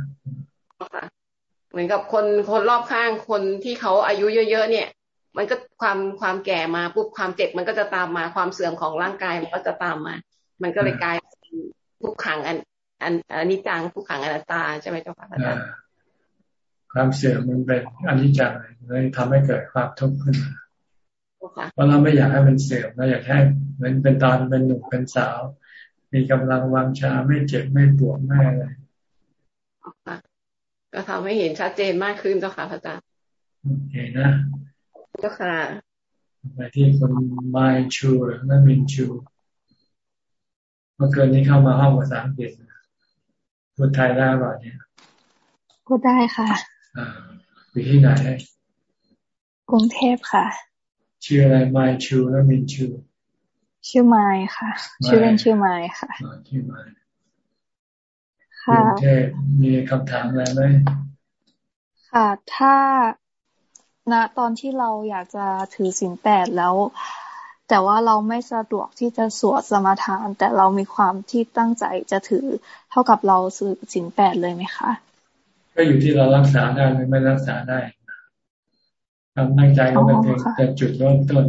เหมือนกับคนคนรอบข้างคนที่เขาอายุเยอะๆเนี่ย มันก็ความความแก่มาปุ๊บความเจ็บมันก็จะตามมาความเสื่อมของร่างกายมันก็จะตามมา มันก็เลยกลาย ทุกขังอันอันอันนี้จังทุกขังอนัตตาใช่ไหมเจ้าค่ะอาจารย์ความเสื่อมมันเป็นอนิจจังเลยทำให้เกิดความทุกข์ขึ้นมาเพราะเราไม่อยากให้มันเสื่อมเราอยากให้มันเป็นตอนเป็นหนุ่มเป็นสาว มีกำลังวังชาไม่เจ็บไม่ปวดไม่อะไรก็ทำให้เห็นชัดเจนมากขึ้นเจ้าค่ะพระอาจารย์โอเคนะเจ้าค่ะไปที่คนไมชูหรือนั่นมินชู เมื่อคืนนี้เข้ามาห้องภาษาอังกฤษพูดไทยได้ป่ะเนี่ยพูดได้ค่ะอยู่ที่ไหนกรุงเทพค่ะ ชื่ออะไรไมชูแล้วมินชูชื่อไมค่ะ ชื่อเล่นชื่อไมค่ะชื่อไมค่ะกรุงเทพมีคำถามอะไรไหมค่ะถ้าณตอนที่เราอยากจะถือศีลแปดแล้ว แต่ว่าเราไม่สะดวกที่จะสวดสมาทาน แต่เรามีความที่ตั้งใจจะถือเท่ากับเราสือศีลแปดเลยไหมคะก็อยู่ที่เรารักษาได้หรือไม่รักษาได้ความตั้งใจก็เป็นเพียงแต่จุดเริ่มต้น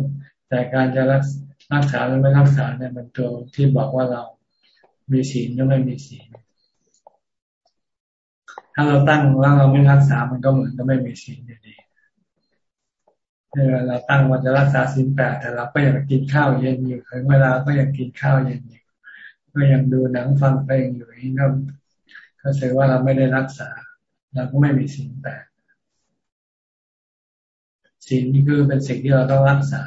แต่การจะรักรักษาหรือไม่รักษาเนี่ยมันตัวที่บอกว่าเรามีศีลหรือไม่มีศีลถ้าเราตั้งแล้วเราไม่รักษามันก็เหมือนก็ไม่มีศีลอยู่ดี เราตั้งวันจะรักษาศีลแปดแต่เราก็ยังกินข้าวเย็นอยู่ถึงเวลาก็ยังกินข้าวเย็นอยู่ก็ยังดูหนังฟังเพลงอยู่นี่ก็ก็แสดงว่าเราไม่ได้รักษาเราก็ไม่มีสิ่งแปดสิ่งนี้คือเป็นสิ่งที่เราต้องรักษา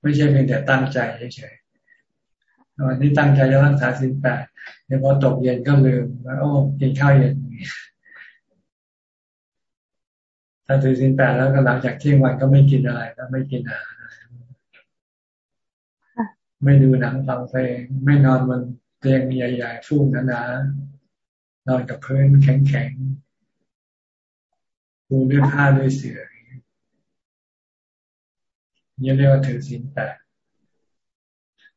ไม่ใช่เพียงแต่ตั้งใจเฉยๆวันนี้ตั้งใจจะรักษาสิ่งแปดเดี๋ยวพอตกเย็นก็ลืมว่าโอ้กินข้าวเย็น ถ้าถือสินแปดแล้วก็หลังจากเที่ยงวันก็ไม่กินอะไรแล้วไม่กินอาหารไม่ดูหนังฟังเพลงไม่นอนบนเตียงใหญ่ๆฟูกหนาๆนอนกับพื้นแข็งๆปูด้วยผ้าด้วยเสือนี่เรียกว่าถือศีลแปด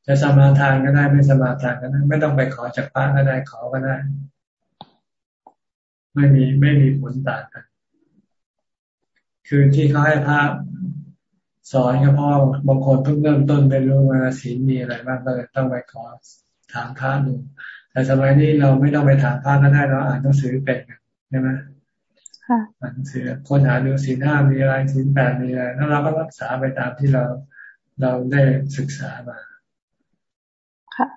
จะสมาทานก็ได้ไม่สมาทานก็ได้ไม่ต้องไปขอจากพระก็ได้ขอก็ได้ ไม่มีไม่มีผลต่างกัน คือที่เขาให้พระสอนก็เพราะบางคนเพิ่งเริ่มต้นไปรู้ว่าศีลมีอะไรบ้างก็เลยต้องไปขอถามพระดูแต่สมัยนี้เราไม่ต้องไปถามพระก็ได้เราอ่านหนังสือเป็นใช่ไหมค่ะอ่านหนังสือคนหาดูศีลห้ามีอะไรศีลแปดมีอะไรแล้วเราก็รักษาไปตามที่เราเราได้ศึกษามาค่ะ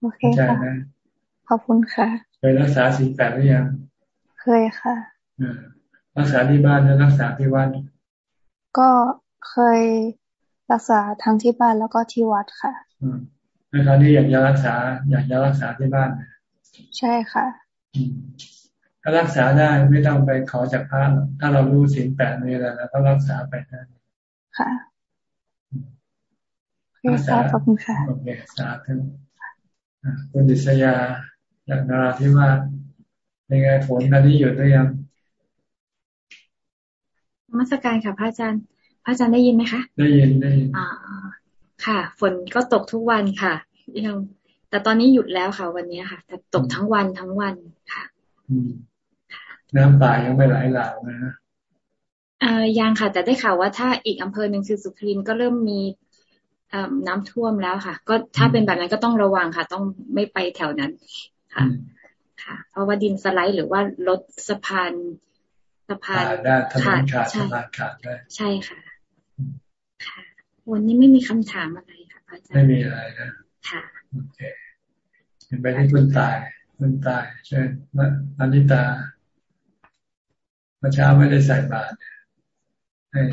โอเคค่ะขอบคุณค่ะเคยรักษาศีลแปดหรือยัง เคยค่ะ รักษาที่บ้านแล้วรักษาที่วัดก็เคยรักษาทั้งที่บ้านแล้วก็ที่วัดค่ะแล้วคราวนี้อยากจะรักษา อยากจะรักษาที่บ้าน ใช่ค่ะถ้ารักษาได้ไม่ต้องไปขอจากพระถ้าเรารู้สิ่งแปดนี้แล้วก็รักษาไปได้ค่ะรักษาขอบคุณค่ะโอเคสาธุคุณดิษยาจากนาราธิวาสเป็นไงฝนตอนนี้หยุดหรือยัง มาสการค่ะพระอาจารย์ พระอาจารย์ได้ยินไหมคะ ได้ยินได้ยินอ่าค่ะ ฝนก็ตกทุกวันค่ะยังแต่ตอนนี้หยุดแล้วค่ะ วันนี้ค่ะ แต่ตกทั้งวันทั้งวันค่ะน้ำป่ายังไม่ไหลหลากนะอ่ายังค่ะ แต่ได้ข่าวว่าถ้าอีกอำเภอหนึ่งคือสุพรรณก็เริ่มมีน้ำท่วมแล้วค่ะ ก็ถ้าเป็นแบบนั้นก็ต้องระวังค่ะ ต้องไม่ไปแถวนั้นค่ะ ค่ะ เพราะว่าดินสไลด์หรือว่ารถสะพาน สะพานขาดขาดสะพานขาดได้ ใช่ค่ะ ค่ะ วันนี้ไม่มีคำถามอะไรค่ะอาจารย์ ไม่มีอะไรนะ ค่ะ โอเคเห็นไปที่คุณตาย คุณตายเช่นอนิตาเมื่อเช้าไม่ได้ใส่บาตร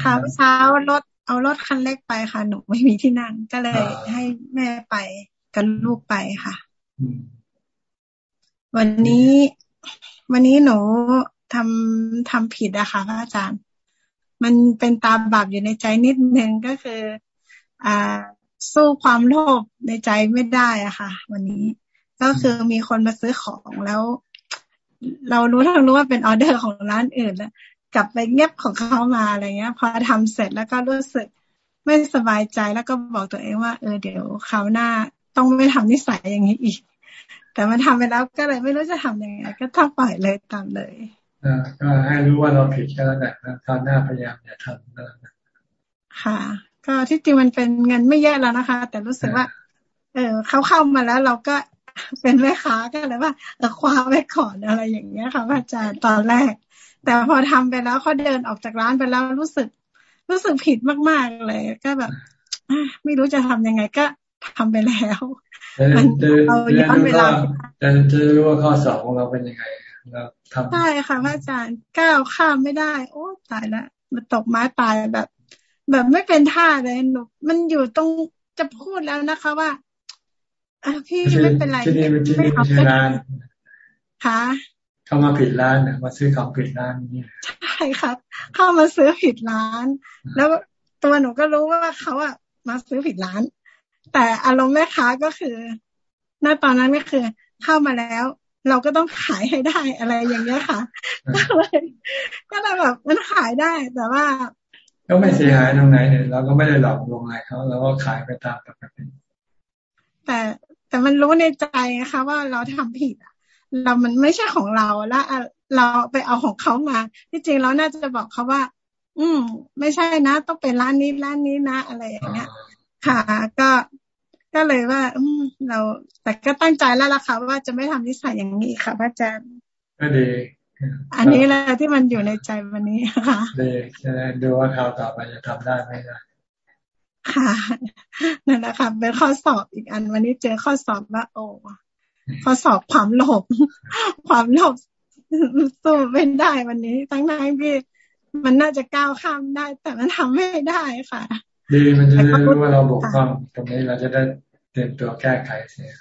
ค่ะเมื่อเช้ารถเอารถคันเล็กไปค่ะ หนูไม่มีที่นั่งก็เลยให้แม่ไปกันลูกไปค่ะ วันนี้วันนี้หนู ทำทำผิดอะค่ะพระอาจารย์ มันเป็นตามบาปอยู่ในใจนิดนึงก็คือ อ่าสู้ความโลภในใจไม่ได้อะค่ะ วันนี้ก็คือมีคนมาซื้อของแล้ว เรารู้ทั้งรู้ว่าเป็นออเดอร์ของร้านอื่นแล้วกลับไปเงียบของเขามาอะไรเงี้ย พอทำเสร็จแล้วก็รู้สึกไม่สบายใจแล้วก็บอกตัวเองว่า เออเดี๋ยวคราวหน้าต้องไม่ทำนิสัยอย่างนี้อีก แต่มันทำไปแล้วก็เลยไม่รู้จะทํำยังไงก็ต้องปล่อยเลยตามเลย ก็ให้รู้ว่าเราผิดแค่นั้นแหละคราวหน้าพยายามอย่าทำนะค่ะ ก็ที่จริงมันเป็นเงินไม่แย่แล้วนะคะ แต่รู้สึกว่า เออเขาเข้ามาแล้วเราก็เป็นแม่ค้าก็เลยว่าเออคว้าไว้ก่อนอะไรอย่างเงี้ยค่ะอาจารย์ตอนแรก แต่พอทำไปแล้วเขาเดินออกจากร้านไปแล้วรู้สึก รู้สึกผิดมากๆเลย ก็แบบไม่รู้จะทำยังไงก็ทำไปแล้วมันเอาย้อนเวลาจะจะรู้ว่าข้อสอบของเราเป็นยังไง ใช่ค่ะพระอาจารย์ก้าวข้ามไม่ได้ โอ้ตายแล้วมันตกไม้ตายแบบ แบบไม่เป็นท่าเลยหนูมันอยู่ตรงจะพูดแล้วนะคะว่าอะพี่ไม่เป็นไรไม่เอาไปร้านค่ะเข้ามาผิดร้านมาซื้อของผิดร้านนี่ใช่ครับ เข้ามาซื้อผิดร้าน แล้วตัวหนูก็รู้ว่าเขาอะมาซื้อผิดร้าน แต่อารมณ์แม่ค้าก็คือณตอนนั้นก็คือ เข้ามาแล้ว เราก็ต้องขายให้ได้อะไรอย่างเงี้ยค่ะ ก็เลยก็เลยแบบมันขายได้แต่ว่า ก็ไม่เสียหายตรงไหนเนี่ยเราก็ไม่ได้หลอกลวงอะไรเขาเราก็ขายไปตามปกติแต่แต่มันรู้ในใจนะคะว่าเราทำผิดเรามันไม่ใช่ของเราแล้วเราไปเอาของเขามา ที่จริงเราน่าจะบอกเขาว่า อืม ไม่ใช่นะ ต้องเป็นร้านนี้ร้านนี้นะอะไรอย่างเงี้ย ค่ะ ก็ ก็เลยว่า อืมเรา แต่ก็ตั้งใจแล้วล่ะค่ะว่าจะไม่ทำนิสัยอย่างนี้ค่ะพระอาจารย์ก็ดีอันนี้แหละที่มันอยู่ในใจวันนี้ค่ะดีจะได้ดูว่าคราวต่อไปจะทำได้ไหมนะค่ะนั่นแหละค่ะเป็นข้อสอบอีกอันวันนี้เจอข้อสอบว่าโอ้ข้อสอบความโลภความโลภสู้ไม่ได้วันนี้ทั้งนั้นที่มันน่าจะก้าวข้ามได้ แต่มันทำไม่ได้ค่ะ ดีมันจะได้รู้ว่าเราบกพร่องตรงนี้เราจะได้เตรียมตัวแก้ไขเสีย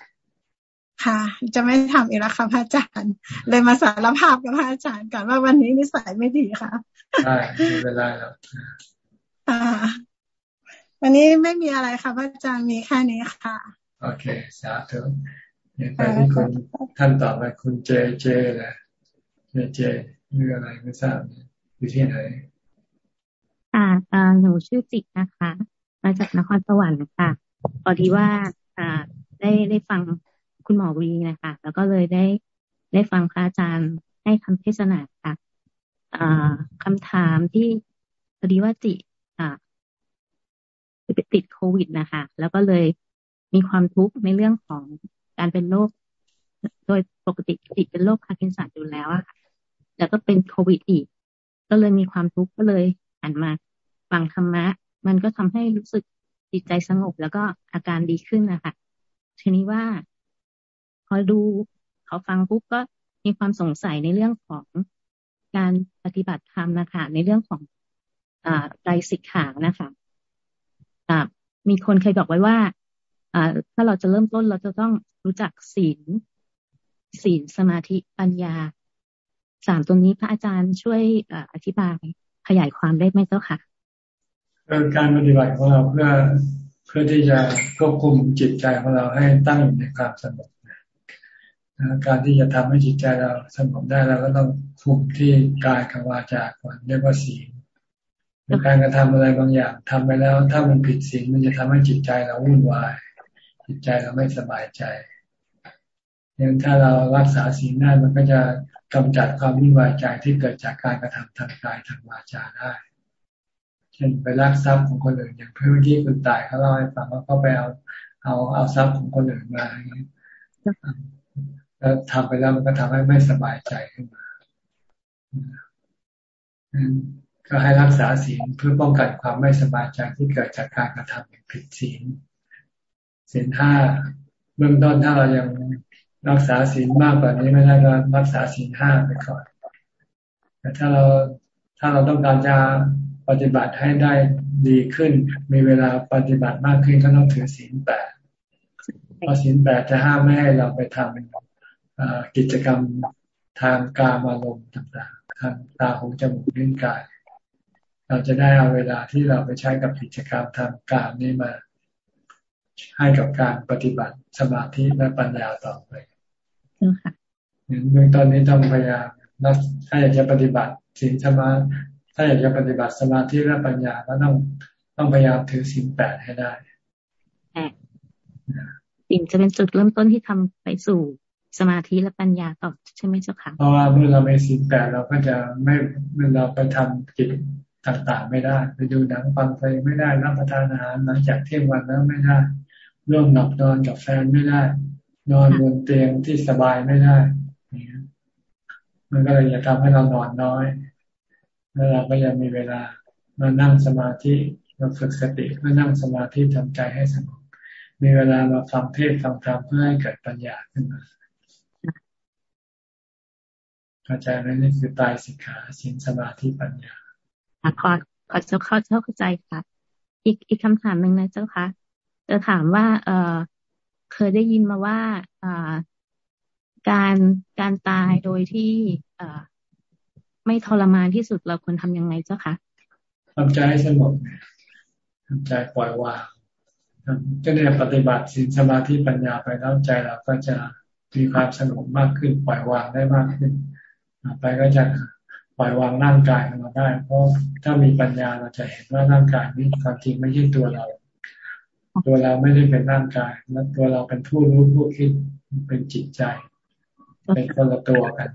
ค่ะ จะไม่ทำอีกแล้วค่ะพระอาจารย์ เลยมาสารภาพกับพระอาจารย์ก่อนว่าวันนี้นิสัยไม่ดีค่ะใช่ไม่เป็นไรหรอกอ่าวันนี้ไม่มีอะไรค่ะพระอาจารย์มีแค่นี้ค่ะ โอเค สาธุไปที่คุณท่านต่อไปคุณเจเจแหละเจเจเรื่องอะไรไม่ทราบอยู่ที่ไหน อ่าหนูชื่อจิตนะคะ มาจากนครสวรรค์ค่ะพอดีว่าอ่าได้ได้ฟังคุณหมอวีนะคะ แล้วก็เลยได้ได้ฟังพระอาจารย์ให้คำเทศนาค่ะคำถามที่พอดีว่าจิไปติดโควิดนะคะ แล้วก็เลยมีความทุกข์ในเรื่องของการเป็นโรค โดยปกติจิเป็นโรคพาร์กินสันอยู่แล้วอะค่ะ แล้วก็เป็นโควิดอีก ก็เลยมีความทุกข์ก็เลยหันมา ฟังธรรมะ มันก็ทำให้รู้สึกจิตใจสงบแล้วก็อาการดีขึ้นนะคะทีนี้ว่า พอดูเขาฟังปุ๊บก็มีความสงสัยในเรื่องของการปฏิบัติธรรมนะคะในเรื่องของอใจสิกขานะคะอ่ามีคนเคยบอกไว้ว่าอ่าถ้าเราจะเริ่มต้นเราจะต้องรู้จักศีลศีลสมาธิปัญญาสามตรงนี้พระอาจารย์ช่วยอธิบายขยายความได้ไหมเจ้าค่ะ การปฏิบัติของเราเพื่อเพื่อที่จะควบคุมจิตใจของเราให้ตั้งอยู่ในความสงบการที่จะทำให้จิตใจเราสงบได้เราก็ต้องคุมที่กายกับวาจาก่อนเรียกว่าศีลการกระทำอะไรบางอย่างทำไปแล้ว ถ้ามันผิดศีลมันจะทำให้จิตใจเราวุ่นวายจิตใจเราไม่สบายใจยังถ้าเรารักษาศีลได้มันก็จะกำจัดความวุ่นวายใจที่เกิดจากการกระทำทางกายทางวาจาได้ เช่นไปลักทรัพย์ของคนอื่นอย่างเพื่อนที่คุณตายเขาเล่าให้ฟังว่าเขาไปเอาเอาเอาทรัพย์ของคนอื่นมาอย่างนี้แล้วทำไปแล้วมันก็ทำให้ไม่สบายใจขึ้นมาก็ให้รักษาศีลเพื่อป้องกันความไม่สบายใจที่เกิดจากการกระทำผิดศีลศีลห้าเบื้องต้นถ้าเรายังรักษาศีลมากกว่านี้ไม่ได้ก็รักษาศีลห้าไปก่อนแต่ถ้าเราถ้าเราต้องการจะ ปฏิบัติให้ได้ดีขึ้น มีเวลาปฏิบัติมากขึ้นก็ต้องถือศีลแปดเพราะศีลแปดจะห้ามไม่ให้เราไปทำกิจกรรมทางกามารมณ์ต่างๆ ทางตาหูจมูกลิ้นกาย เราจะได้เอาเวลาที่เราไปใช้กับกิจกรรมทางกามนี้มาให้กับการปฏิบัติสมาธิและปัญญาต่อไปค่ะเบื้องต้นนี้ต้องพยายามถ้าอยากจะปฏิบัติศีลสมา ถ้าอยากจะปฏิบัติสมาธิและปัญญาก็ต้องต้องพยายามถือศีลแปดให้ได้ศีลจะเป็นจุดเริ่มต้นที่ทำไปสู่สมาธิและปัญญาต่อใช่ไหมเจ้าค่ะเพราะว่าเมื่อเราไม่ศีลแปดเราก็จะไม่เมื่อเราไปทำกิจต่างๆ ไม่ได้ ไปดูหนังฟังเพลงไม่ได้รับประทานอาหารหลังจากเที่ยงวันแล้วไม่ได้ร่วมหลับนอนกับแฟนไม่ได้ นอนบนเตียงที่สบายไม่ได้มันก็เลยจะทำให้เรานอนน้อย แล้วเราก็ยังมีเวลามานั่งสมาธิมาฝึกสติเพื่อนั่งสมาธิทำใจให้สงบมีเวลามาฟังเทศฟังธรรมเพื่อให้เกิดปัญญาขึ้นมาเข้าใจไหมนี่คือตายสิกขาสินสมาธิปัญญาขอขอเจ้าเข้าเจ้าเข้าใจค่ะ อีกอีกคำถามหนึ่งนะเจ้าคะจะถามว่า เออเคยได้ยินมาว่าการการตายโดยที่ ไม่ทรมานที่สุดเราควรทำยังไงเจ้าคะทำใจให้สงบทำใจปล่อยวางก็เนี่ยปฏิบัติสินสมาธิปัญญาไปแล้วใจเราก็จะมีความสงบมากขึ้น ปล่อยวางได้มากขึ้นไปก็จะปล่อยวางร่างกายของเราได้ เพราะถ้ามีปัญญาเราจะเห็นว่าร่างกายนี้ความจริงไม่ใช่ตัวเรา ตัวเราไม่ได้เป็นร่างกาย แล้วตัวเราเป็นผู้รู้ผู้คิดเป็นจิตใจ เป็นคนละตัวกัน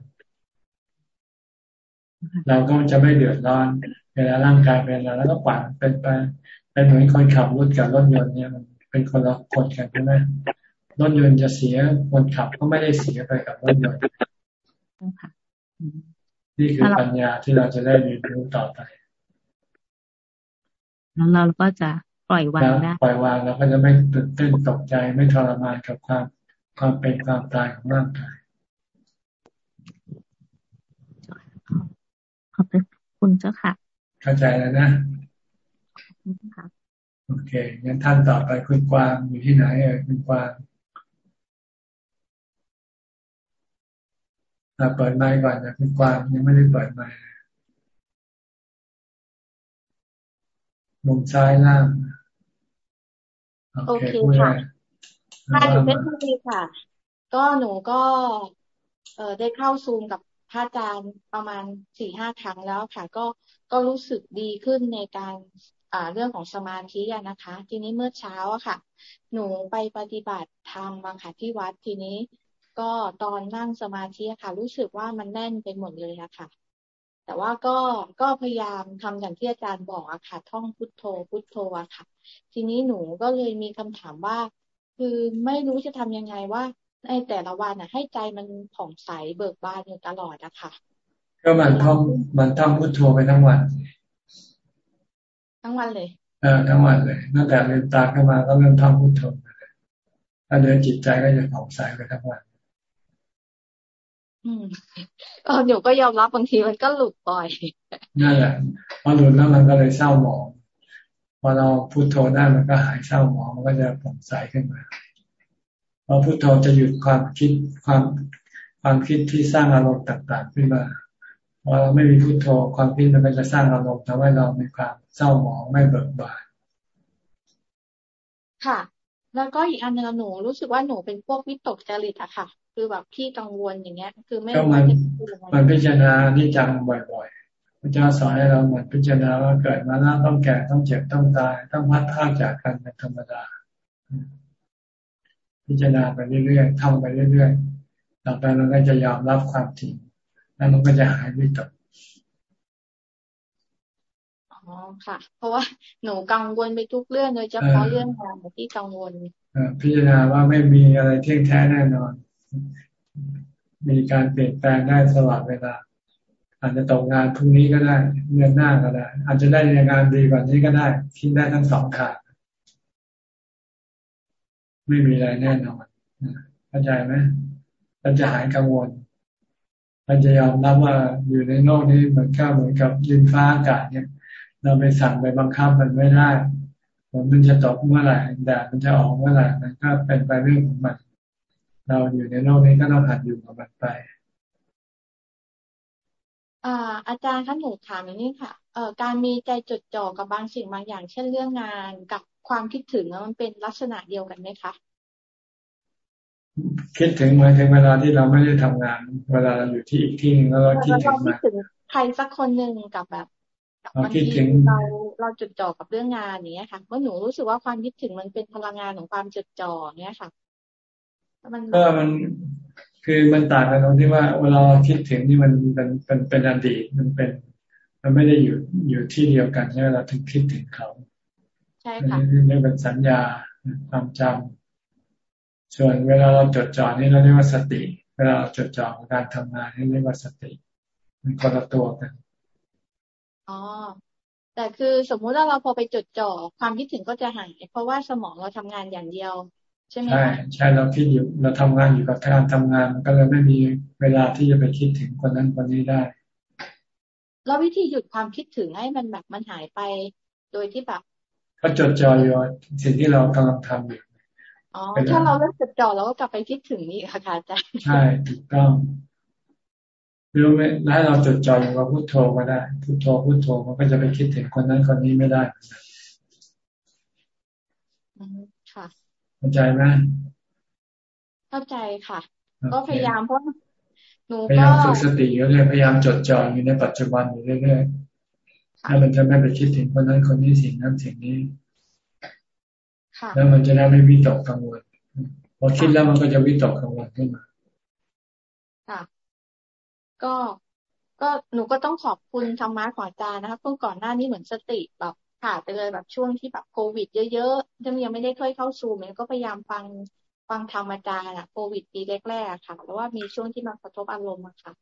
เราก็จะไม่เดือดร้อนเวลาร่างกายเป็นอะไรแล้วก็ปั่นเป็นไปเป็นเหมือนคนขับรถกับรถยนต์เนี่ยมันเป็นคนละคนกันใช่ไหมรถยนต์จะเสียคนขับก็ไม่ได้เสียไปกับรถยนต์นี่คือปัญญาที่เราจะได้เรียนรู้ต่อไปแล้วเราก็จะปล่อยวางได้ปล่อยวางเราก็จะไม่ตื่นเต้นตกใจไม่ทรมานกับความความเป็นความตายของร่างกายข อบคุณเจ้าค่ะ เข้าใจแล้วนะโอเคงั้นท่านต่อไปคุณกวางอยู่ที่ไหนเอ่ยคุณกวางเปิดไมค์ก่อนนะคุณกวางยังไม่ได้เปิดไมค์มุมซ้ายล่างโอเคค่ะค่ะอยู่เพชรบุรีค่ะ ก็หนูก็ เออได้เข้าซูมกับ พระอาจารย์ประมาณสี่ห้าครั้งแล้วค่ะ ก็ก็รู้สึกดีขึ้นในการอ่าเรื่องของสมาธินะคะ ทีนี้เมื่อเช้าอะค่ะ หนูไปปฏิบัติธรรมมาค่ะที่วัดทีนี้ ก็ตอนนั่งสมาธิค่ะ รู้สึกว่ามันแน่นไปหมดเลยอะค่ะ แต่ว่าก็ก็พยายามทำอย่างที่อาจารย์บอกอะค่ะ ท่องพุทโธ พุทโธอะค่ะ ทีนี้หนูก็เลยมีคำถามว่า คือไม่รู้จะทำยังไงว่า ในแต่ละวันอะให้ใจมันผ่องใสเบิกบานอยู่ตลอดอะค่ะก็มันท่องมันท่องพุทโธไปทั้งวัน ทั้งวันเลยเออทั้งวันเลยตั้งแต่ลืมตาขึ้นมาก็เริ่มท่องพุทโธไปเลยถ้าเดินจิตใจก็จะผ่องใสไปทั้งวันอืมเออหนูก็ยอมรับบางทีมันก็หลุดบ่อยนั่นแหละพอหลุดแล้วมันก็เลยเศร้าหมองพอเราพุโทโธได้มันก็หายเศร้าหมองมันก็จะผ่องใสขึ้นมา พอพุโทโธจะหยุดความคิดความความคิดที่สร้างอารมณ์ต่างๆขึ้นมาพอเราไม่มีพุโทโธความคิดมันก็จะสร้างอารมณ์ทำให้เรามีความเศร้าหมองไม่เบิกบานค่ะ แล้วก็อีกอันหนึ่งหนูรู้สึกว่าหนูเป็นพวกวิตกจริตอะค่ะ คือแบบที่กังวลอย่างเงี้ย คือไม่มันมันพิจารณาที่จังบ่อยๆพระเจ้าสอนให้เราเหมือนพิจารณาว่าเกิดมาแล้วต้องแก่ต้องเจ็บต้องตาย ต้องพัดพาจากกันเป็นธรรมดา พิจารณาไปเรื่อยๆทำไปเรื่อยๆต่อไปมันก็จะยอมรับความจริงแล้วมันก็จะหายวิตกอ๋อค่ะ เพราะว่าหนูกังวลไปทุกเรื่องโดยเฉพาะเรื่องงานที่กังวลพิจารณาว่าไม่มีอะไรเที่ยงแท้แน่นอน มีการเปลี่ยนแปลงได้ตลอดเวลา อาจจะตกงานพรุ่งนี้ก็ได้เดือนหน้าก็ได้ อาจจะได้งานดีกว่านี้ก็ได้คิดได้ทั้งสองทาง ไม่มีอะไรแน่นอนเข้าใจไหมเราจะหายกังวลเราจะยอมรับว่าอยู่ในโลกนี้เหมือนกับเหมือนกับดินฟ้าอากาศเนี่ย เราไปสั่งไปบังคับมันไม่ได้ฝนมันจะตกเมื่อไหร่แดดมันจะออกเมื่อไหร่มันก็เป็นไปเรื่องของมัน เราอยู่ในโลกนี้ก็ต้องหัดอยู่กับมันไปอ่าอาจารย์คะหนูถามอย่างนี้ค่ะเอ่อการมีใจจดจ่อกับบางสิ่งบางอย่าง เช่นเรื่องงานกับ ความคิดถึงมันเป็นลักษณะเดียวกันไหมคะคิดถึงหมายถึงเวลาที่เราไม่ได้ทำงาน เวลาเราอยู่ที่อีกที่นึงแล้วเราคิดถึงมาใครสักคนหนึ่งกับแบบบางทีเราเราจดจ่อกับเรื่องงานอย่างเงี้ยค่ะว่าหนูรู้สึกว่าความคิดถึงมันเป็นพลังงานของความจดจ่อเนี้ยค่ะก็มันคือมันต่างกันตรงที่ว่าเวลาคิดถึงนี่มันเป็นเป็นเป็นอดีตมันเป็น มันไม่ได้อยู่อยู่ที่เดียวกันใช่ไหมเราถึงคิดถึงเขา ใช่ค่ะนี่เป็นสัญญาความจำส่วนเวลาเราจดจ่อนี่เราเรียกว่าสติ เวลาเราจดจ่อการทำงานนี่เรียกว่าสติ มันคนละตัวกันอ๋อแต่คือสมมุติว่าเราพอไปจดจ่อความคิดถึงก็จะหายเพราะว่าสมองเราทำงานอย่างเดียว ใช่ไหมใช่ใช่เราคิดอยู่เราทำงานอยู่กับการทำงานมันก็เลยไม่มีเวลาที่จะไปคิดถึงคนนั้นคนนี้ได้แล้ววิธีหยุดความคิดถึงให้มันแบบมันหายไป โดยที่แบบ ก็จดจ่ออยู่สิ่งที่เรากำลังทำอยู่อ๋อถ้าเราเลิกจดจ่อเราก็กลับไปคิดถึงนี่ค่ะอาจารย์ใช่ถูกต้องหรือไม่ให้เราจดจ่ออยู่กับพุทโธก็ได้พุทโธพุทโธมันก็จะไปคิดถึงคนนั้นคนนี้ไม่ได้ค่ะเข้าใจไหมเข้าใจค่ะ ก็พยายามเพราะหนูก็พยายามฝึกสติอยู่เรื่อยพยายามจดจ่ออยู่ในปัจจุบันอยู่เรื่อย ๆถ้ามันจะไม่ไปคิดถึงคนนั้นคนนี้สิ่งนั้นสิ่งนี้แล้วมันจะได้ไม่วิตกกังวลพอคิดแล้วมันก็จะวิตกกังวลขึ้นมาค่ะก็ก็หนูก็ต้องขอบคุณธรรมะของอาจารย์นะคะเพิ่งก่อนหน้านี้เหมือนสติแบบขาดไปเลยแบบช่วงที่แบบโควิด เยอะๆยังยังไม่ได้เคยเข้าซูมเนี่ยก็พยายามฟัง ฟังธรรมอาจารย์อะโควิดปีแรกๆค่ะแต่ว่ามีช่วงที่มันกระทบอารมณ์อะค่ะ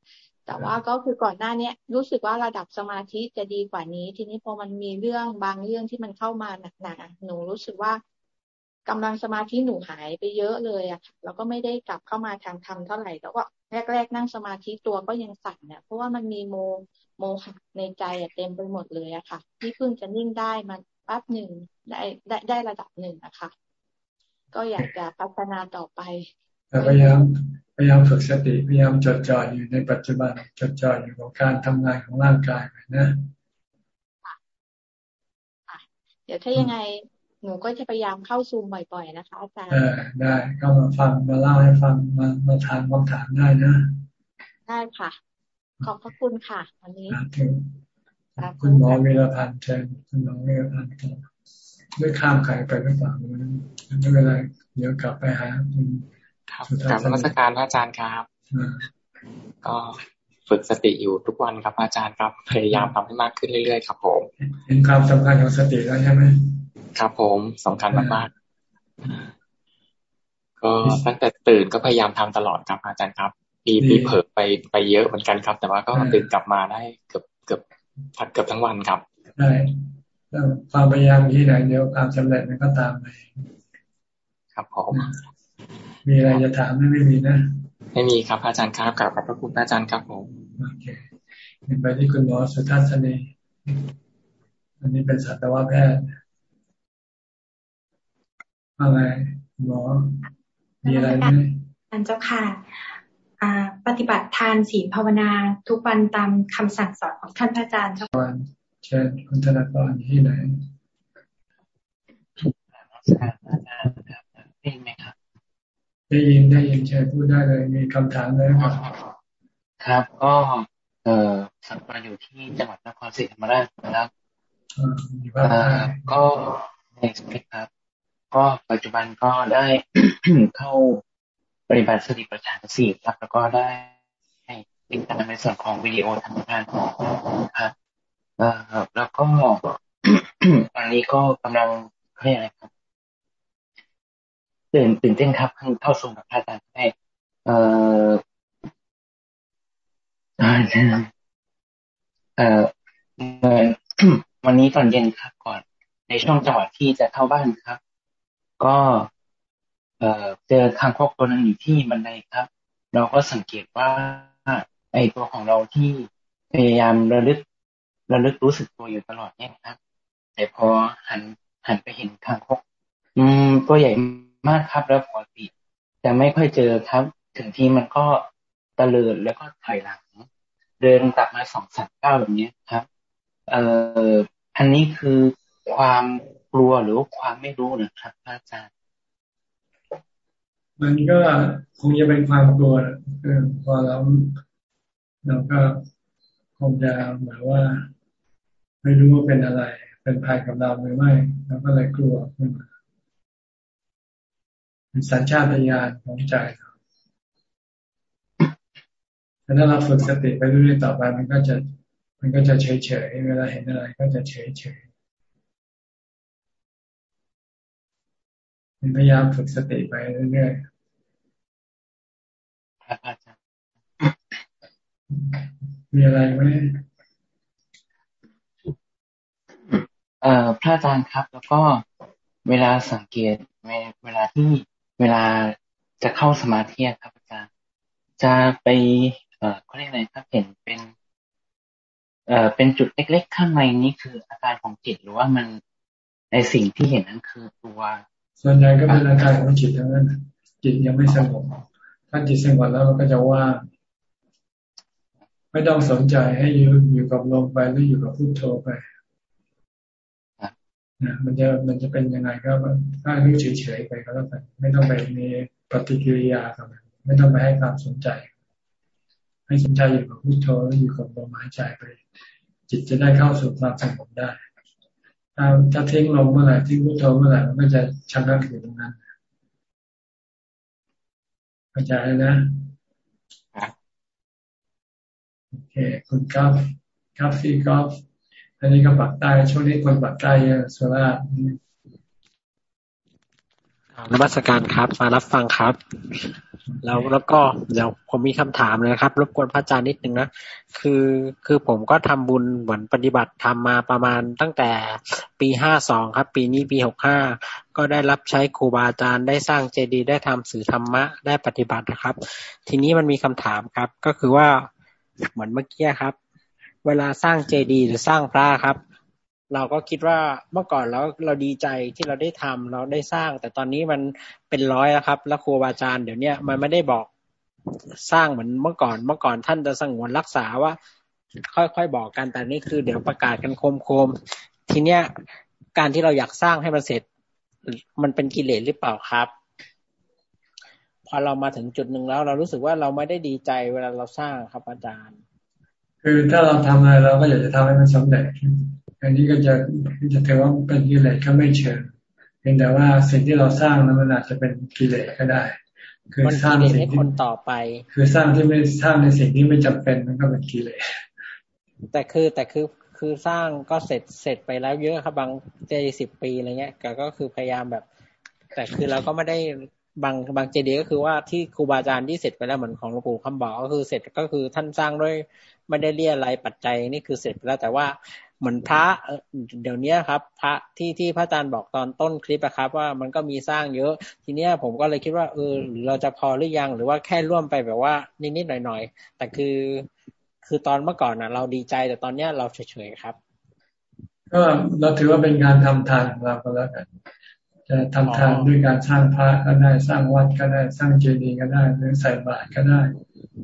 แต่ว่าก็คือก่อนหน้าเนี้ย รู้สึกว่าระดับสมาธิจะดีกว่านี้ ทีนี้พอมันมีเรื่องบางเรื่องที่มันเข้ามาหนักๆหนูรู้สึกว่ากำลังสมาธิหนูหายไปเยอะเลยอะค่ะแล้วก็ไม่ได้กลับเข้ามาทางธรรมเท่าไหร่แต่ว่าแรก ๆ นั่งสมาธิตัวก็ยังสั่นเนี่ยเพราะว่ามันมีโมโมหะในใจอะเต็มไปหมดเลยอะค่ะ ที่เพิ่งจะนิ่งได้มันแป๊บหนึ่งได้ได้ได้ระดับหนึ่งนะคะ ก็อยากจะพัฒนาต่อไปพยายามพยายามฝึกสติพยายามจดจ่ออยู่ในปัจจุบันจดจ่ออยู่กับการทำงานของร่างกายนะเดี๋ยวถ้ายังไงหนูก็จะพยายามเข้าซูมบ่อยๆนะคะอาจารย์ได้ก็มาฟังมาเล่าให้ฟังมามาถามคำถามได้นะ ได้ค่ะ ขอบพระคุณค่ะวันนี้คุณหมอเวลพันธ์เชิญคุณหมอเวลพันธ์กัน ด้วยข้ามใครไปหรือเปล่าไม่เป็นไรเดี๋ยวกลับไปหาคุณครับกลับมาสการพระอาจารย์ครับก็ฝึกสติอยู่ทุกวันครับอาจารย์ครับ พยายามทำให้มากขึ้นเรื่อยๆครับผมเห็นความสำคัญของสติแล้วใช่ไหมครับผมสำคัญมากๆก็ตั้งแต่ตื่นก็พยายามทำตลอดครับอาจารย์ครับปีปีเผิกไปไปเยอะเหมือนกันครับ แต่ว่าก็ตื่นกลับมาได้เกือบเกือบผัดเกือบทั้งวันครับใช่ ความพยายามที่ไหนเดียวความสำเร็จมันก็ตามไปครับผมมีอะไรจะถามไม่ไม่มีนะไม่มีครับอาจารย์ครับกับพระคุณอาจารย์ครับผมโอเคไปที่คุณหมอสุทัศนีอันนี้เป็นสัตวแพทย์อะไรหมอมีอะไรไหมอันเจ้าค่ะปฏิบัติทานศีลภาวนาทุกวันตามคำสั่งสอนของท่านพระอาจารย์เจ้าค่ะ เชิญคุณธนากรที่ไหนได้ยินไหมครับ ได้ยินได้ยินเชิญพูดได้เลย มีคำถามเลยครับ ครับ ก็เอ่อสังกัดอยู่ที่จังหวัดนครศรีธรรมราชนะครับก็ในสเปคครับ ก็ปัจจุบันก็ได้เข้าปฏิบัติสติปัฏฐานสี่ครับ แล้วก็ได้ให้ติดตามในส่วนของวิดีโอทำงานของครับ เอ่อแล้วก็วันนี้ก็กำลังเรียกอะไรครับตื่นตื่นเต้นครับเข้าสู่กับพระอาจารย์ได้เอ่อเอ่อวันนี้ตอนเย็นครับก่อน ในช่วงจังหวะที่จะเข้าบ้านครับ ก็ เอ่อเจอคางคกตัวนึงอยู่ที่บันไดครับ เราก็สังเกตว่าไอตัวของเราที่พยายามระลึก ระลึกรู้สึกตัวอยู่ตลอดเนี่ยครับ แต่พอหันหันไปเห็นคางคกอืม ตัวใหญ่มากครับแล้วปกติจะไม่ค่อยเจอครับ ถึงที่มันก็ตะเลิดแล้วก็ถอยหลัง เดินกลับมาสองสามก้าวแบบนี้ครับ เอ่ออันนี้คือความกลัวหรือความไม่รู้นะครับอาจารย์ มันก็คงจะเป็นความกลัวคือพอเราเราก็คงจะหมายว่า ไม่รู้ว่าเป็นอะไร เป็นภัยกับเราหรือไม่เราก็เลยกลัวขึ้นมาเป็นสัญชาตญาณของใจเราถ้าเราฝึกสติไปเรื่อยๆต่อไป มันก็จะ มันก็จะเฉยๆเวลาเห็นอะไร ก็จะเฉยๆพยายามฝึกสติไปเรื่อยๆมีอะไรไหม เอ่อพระอาจารย์ครับ แล้วก็เวลาสังเกตเวลาที่เวลาจะเข้าสมาธิครับอาจารย์จะไป เอ่อเขาเรียกอะไรครับเห็นเป็นเอ่อเป็นจุดเล็ก ๆ ข้างในนี้คืออาการของจิตหรือว่ามันในสิ่งที่เห็นนั้นคือตัวส่วนใหญ่ก็เป็นอาการของจิตทั้งนั้นจิตยังไม่สงบถ้าจิตสงบแล้วมันก็จะว่าไม่ต้องสนใจให้อยู่อยู่กับลมไปหรืออยู่กับพุทโธไป นะมันจะมันจะเป็นยังไงก็ถ้ารู้เฉยๆไปก็แล้วกันไม่ต้องไปมีปฏิกิริยากับมันไม่ต้องไปให้ความสนใจ ให้สนใจอยู่กับพุทโธแล้วอยู่กับลมหายใจไป จิตจะได้เข้าสู่ความสงบได้ถ้าถ้าทิ้งลมเมื่อไหร่ทิ้งพุทโธเมื่อไหร่มันก็จะชะงักอยู่ตรงนั้นเข้าใจนะโอเคคุณกอล์ฟกอล์ฟฟี่กอล์ฟ อันนี้ก็ปักใต้ช่วงนี้คนปักใต้เยอะโซล่านมัสการครับ มารับฟังครับ แล้วแล้วก็เดี๋ยวผมมีคำถามเลยครับ รบกวนพระอาจารย์นิดนึงนะคือคือผมก็ทำบุญเหมือนปฏิบัติทำมาประมาณตั้งแต่ปีห้าสองครับ ปีนี้ปีหกห้าก็ได้รับใช้ครูบาอาจารย์ได้สร้างเจดีย์ได้ทำสื่อธรรมะได้ปฏิบัตินะครับ ทีนี้มันมีคำถามครับ ก็คือว่าเหมือนเมื่อกี้ครับ เวลาสร้างเจดีย์หรือสร้างพระครับ เราก็คิดว่าเมื่อก่อนแล้วเราดีใจที่เราได้ทำเราได้สร้าง แต่ตอนนี้มันเป็นร้อยแล้วครับ แล้วครูบาอาจารย์เดี๋ยวนี้มันไม่ได้บอกสร้างเหมือนเมื่อก่อน เมื่อก่อนท่านจะสงวนรักษาว่า ค่อยๆบอกกันแต่นี่คือเดี๋ยวประกาศกันโคมๆทีเนี้ยการที่เราอยากสร้างให้มันเสร็จ มันเป็นกิเลสหรือเปล่าครับ พอเรามาถึงจุดหนึ่งแล้ว เรารู้สึกว่าเราไม่ได้ดีใจเวลาเราสร้างครับอาจารย์ คือถ้าเราทำอะไรเราก็อยากจะทำให้มันสำเร็จอันนี้ก็จะจะถือว่าเป็นกิเลสก็ไม่เชิงเพียงแต่ว่าสิ่งที่เราสร้างนั้นมันอาจจะเป็นกิเลสก็ได้ คือสร้างสิ่งที่คนต่อไป คือสร้างที่ไม่สร้างในสิ่งที่ไม่จำเป็นมันก็เป็นกิเลสแต่คือแต่คือคือสร้างก็เสร็จเสร็จไปแล้วเยอะครับบางเจดีสิบปีอะไรเงี้ยก็คือพยายามแบบ แต่คือเราก็ไม่ได้บางบางเจดีย์ก็คือว่าที่ครูบาอาจารย์ที่เสร็จไปแล้วเหมือนของหลวงปู่คำบอกก็คือเสร็จก็คือท่านสร้างด้วย ไม่ได้เรียอะไรปัจจัยนี่คือเสร็จไปแล้วแต่ว่าเหมือนพระเดี๋ยวนี้ครับ พระที่ที่พระอาจารย์บอกตอนต้นคลิปนะครับ ว่ามันก็มีสร้างเยอะ ทีเนี้ยผมก็เลยคิดว่าเออเราจะพอหรือยังหรือว่าแค่ร่วมไปแบบว่านิดๆหน่อยๆแต่คือ คือตอนเมื่อก่อนนะเราดีใจแต่ตอนเนี้ยเราเฉยๆครับ ก็เราถือว่าเป็นการทำทานของเราก็แล้วกัน จะทำทานด้วยการสร้างพระก็ได้สร้างวัดก็ได้สร้างเจดีย์ก็ได้หรือใส่บาตรก็ได้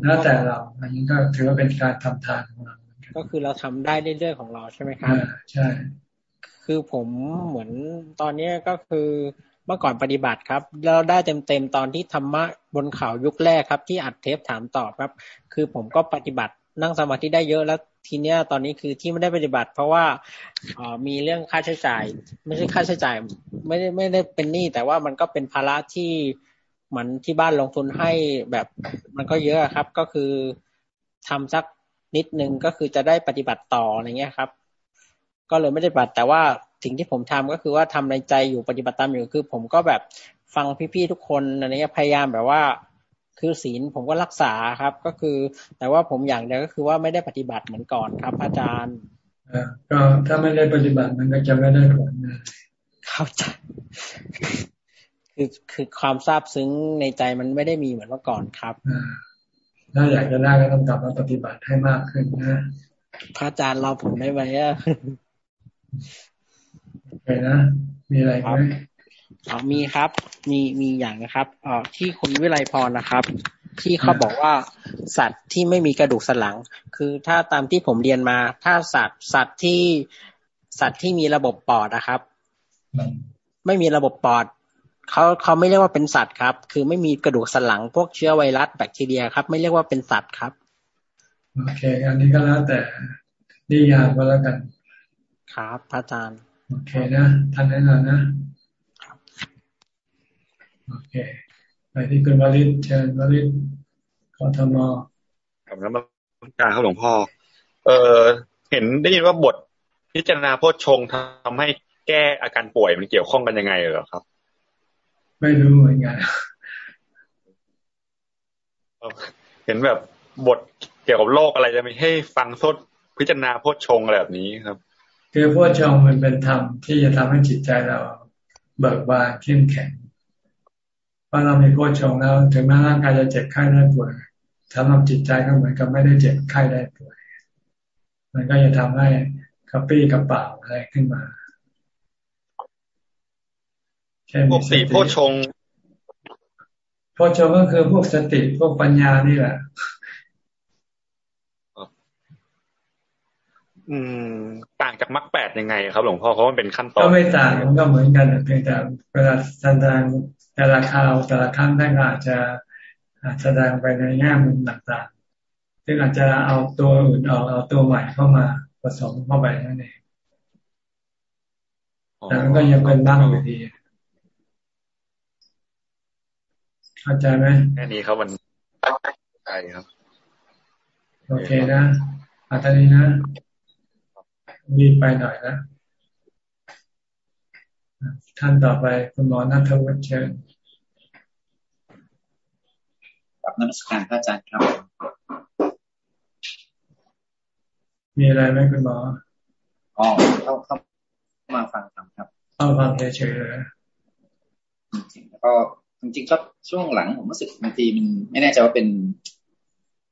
แล้วแต่เราอันนี้ก็ถือว่าเป็นการทำทานของเราก็คือเราทำได้เรื่อยๆของเราใช่ไหมครับใช่ คือผมเหมือนตอนนี้ก็คือเมื่อก่อนปฏิบัติครับ เราได้เต็มๆตอนที่ธรรมะบนเขายุคแรกครับ ที่อัดเทปถามตอบครับ คือผมก็ปฏิบัตินั่งสมาธิได้เยอะแล้ว ทีเนี้ยตอนนี้คือที่ไม่ได้ปฏิบัติ เพราะว่าอมีเรื่องค่าใช้จ่าย ไม่ใช่ค่าใช้จ่าย ไม่ได้ไม่ได้เป็นหนี้แต่ว่ามันก็เป็นภาระที่เหมือนที่บ้านลงทุนให้แบบมันก็เยอะครับ ก็คือทำสักนิดนึงก็คือจะได้ปฏิบัติต่ออะไรเงี้ยครับ ก็เลยไม่ได้ปฏิบัติแต่ว่าสิ่งที่ผมทำก็คือว่าทำในใจอยู่ปฏิบัติตามอยู่คือ ผมก็แบบฟังพี่ๆทุกคนอะไรเงี้ยพยายามแบบว่า คือศีลผมก็รักษาครับ ก็คือ แต่ว่าผมอย่างเดียวก็คือว่าไม่ได้ปฏิบัติเหมือนก่อนครับ อาจารย์ก็ถ้าไม่ได้ปฏิบัติมันก็จะไม่ได้ผลนะเข้าใจคือคือความซาบซึ้งในใจมันไม่ได้มีเหมือนเมื่อก่อนครับถ้าอยากจะได้ก็ต้องกลับมาปฏิบัติให้มากขึ้นนะพระอาจารย์เราผมได้ไหมอะโอเคนะ มีอะไรไหม อ๋อมีครับ มีมีอย่างนะครับอ๋อที่คุณวิไลพรนะครับ ที่เขาบอกว่าสัตว์ที่ไม่มีกระดูกสันหลัง คือถ้าตามที่ผมเรียนมา ถ้าสัตว์สัตว์ที่สัตว์ที่มีระบบปอดนะครับ ไม่มีระบบปอดเขาเขาไม่เรียกว่าเป็นสัตว์ครับ คือไม่มีกระดูกสันหลัง พวกเชื้อไวรัสแบคทีเรียครับ ไม่เรียกว่าเป็นสัตว์ครับโอเคอันนี้ก็แล้วแต่นิยามก็แล้วกัน ครับพระอาจารย์โอเคนะท่านแนะนำนะ โอเคไปที่คุณวริศเชิญวริศกทมครับแล้วมาการครับหลวงพ่อ เออเห็นได้ยินว่าบทพิจารณาโพชฌงทำให้แก้อาการป่วยมันเกี่ยวข้องกันยังไงเหรอครับ ไม่รู้เหมือนกันเห็นแบบบทเกี่ยวกับโรคอะไรจะมีให้ฟังสดพิจารณาโพชฌงอะไรแบบนี้ครับ คือโพชฌงมันเป็นธรรมที่จะทำให้จิตใจเรา เบิกบานเข้มแข็ง พอเรามีโพชฌงแล้ว ถึงแม้ร่างกายจะเจ็บไข้ได้ป่วยสำหรับจิตใจก็เหมือนกับไม่ได้เจ็บไข้ได้ป่วย มันก็จะทำให้กระปี้กระเป๋าอะไรขึ้นมาพวกสี่โพชงโพชงก็คือพวกสติพวกปัญญานี่แหละ อืม ต่างจากมรรคแปดยังไงครับ หลวงพ่อเพราะมันเป็นขั้นตอน ก็ไม่ต่างมันก็เหมือนกันเพียงแต่เวลาแสดง แต่ละคราวแต่ละครั้งท่านอาจจะแสดงไปในแง่มุมต่างๆ ซึ่งอาจจะเอาตัวอื่นออกเอาตัวใหม่เข้ามาผสมเข้าไปนั่นเองแต่มันก็ยังเป็นบ้างอยู่ดีเข้าใจไหมแค่นี้ครับมันใช่ครับ โอเคนะอาตานี้นะรีบไปหน่อยนะ ท่านต่อไปคุณหมอนัทวุฒิเชิญกับนักสการพระอาจารย์ครับ มีอะไรไหมคุณหมออ๋อเข้าเข้ามาฟังธรรมครับเข้าฟังเฉยๆเลยจริงๆแล้วก็จริงๆก็ช่วงหลังผมรู้สึกบางทีมันไม่แน่ใจว่าเป็น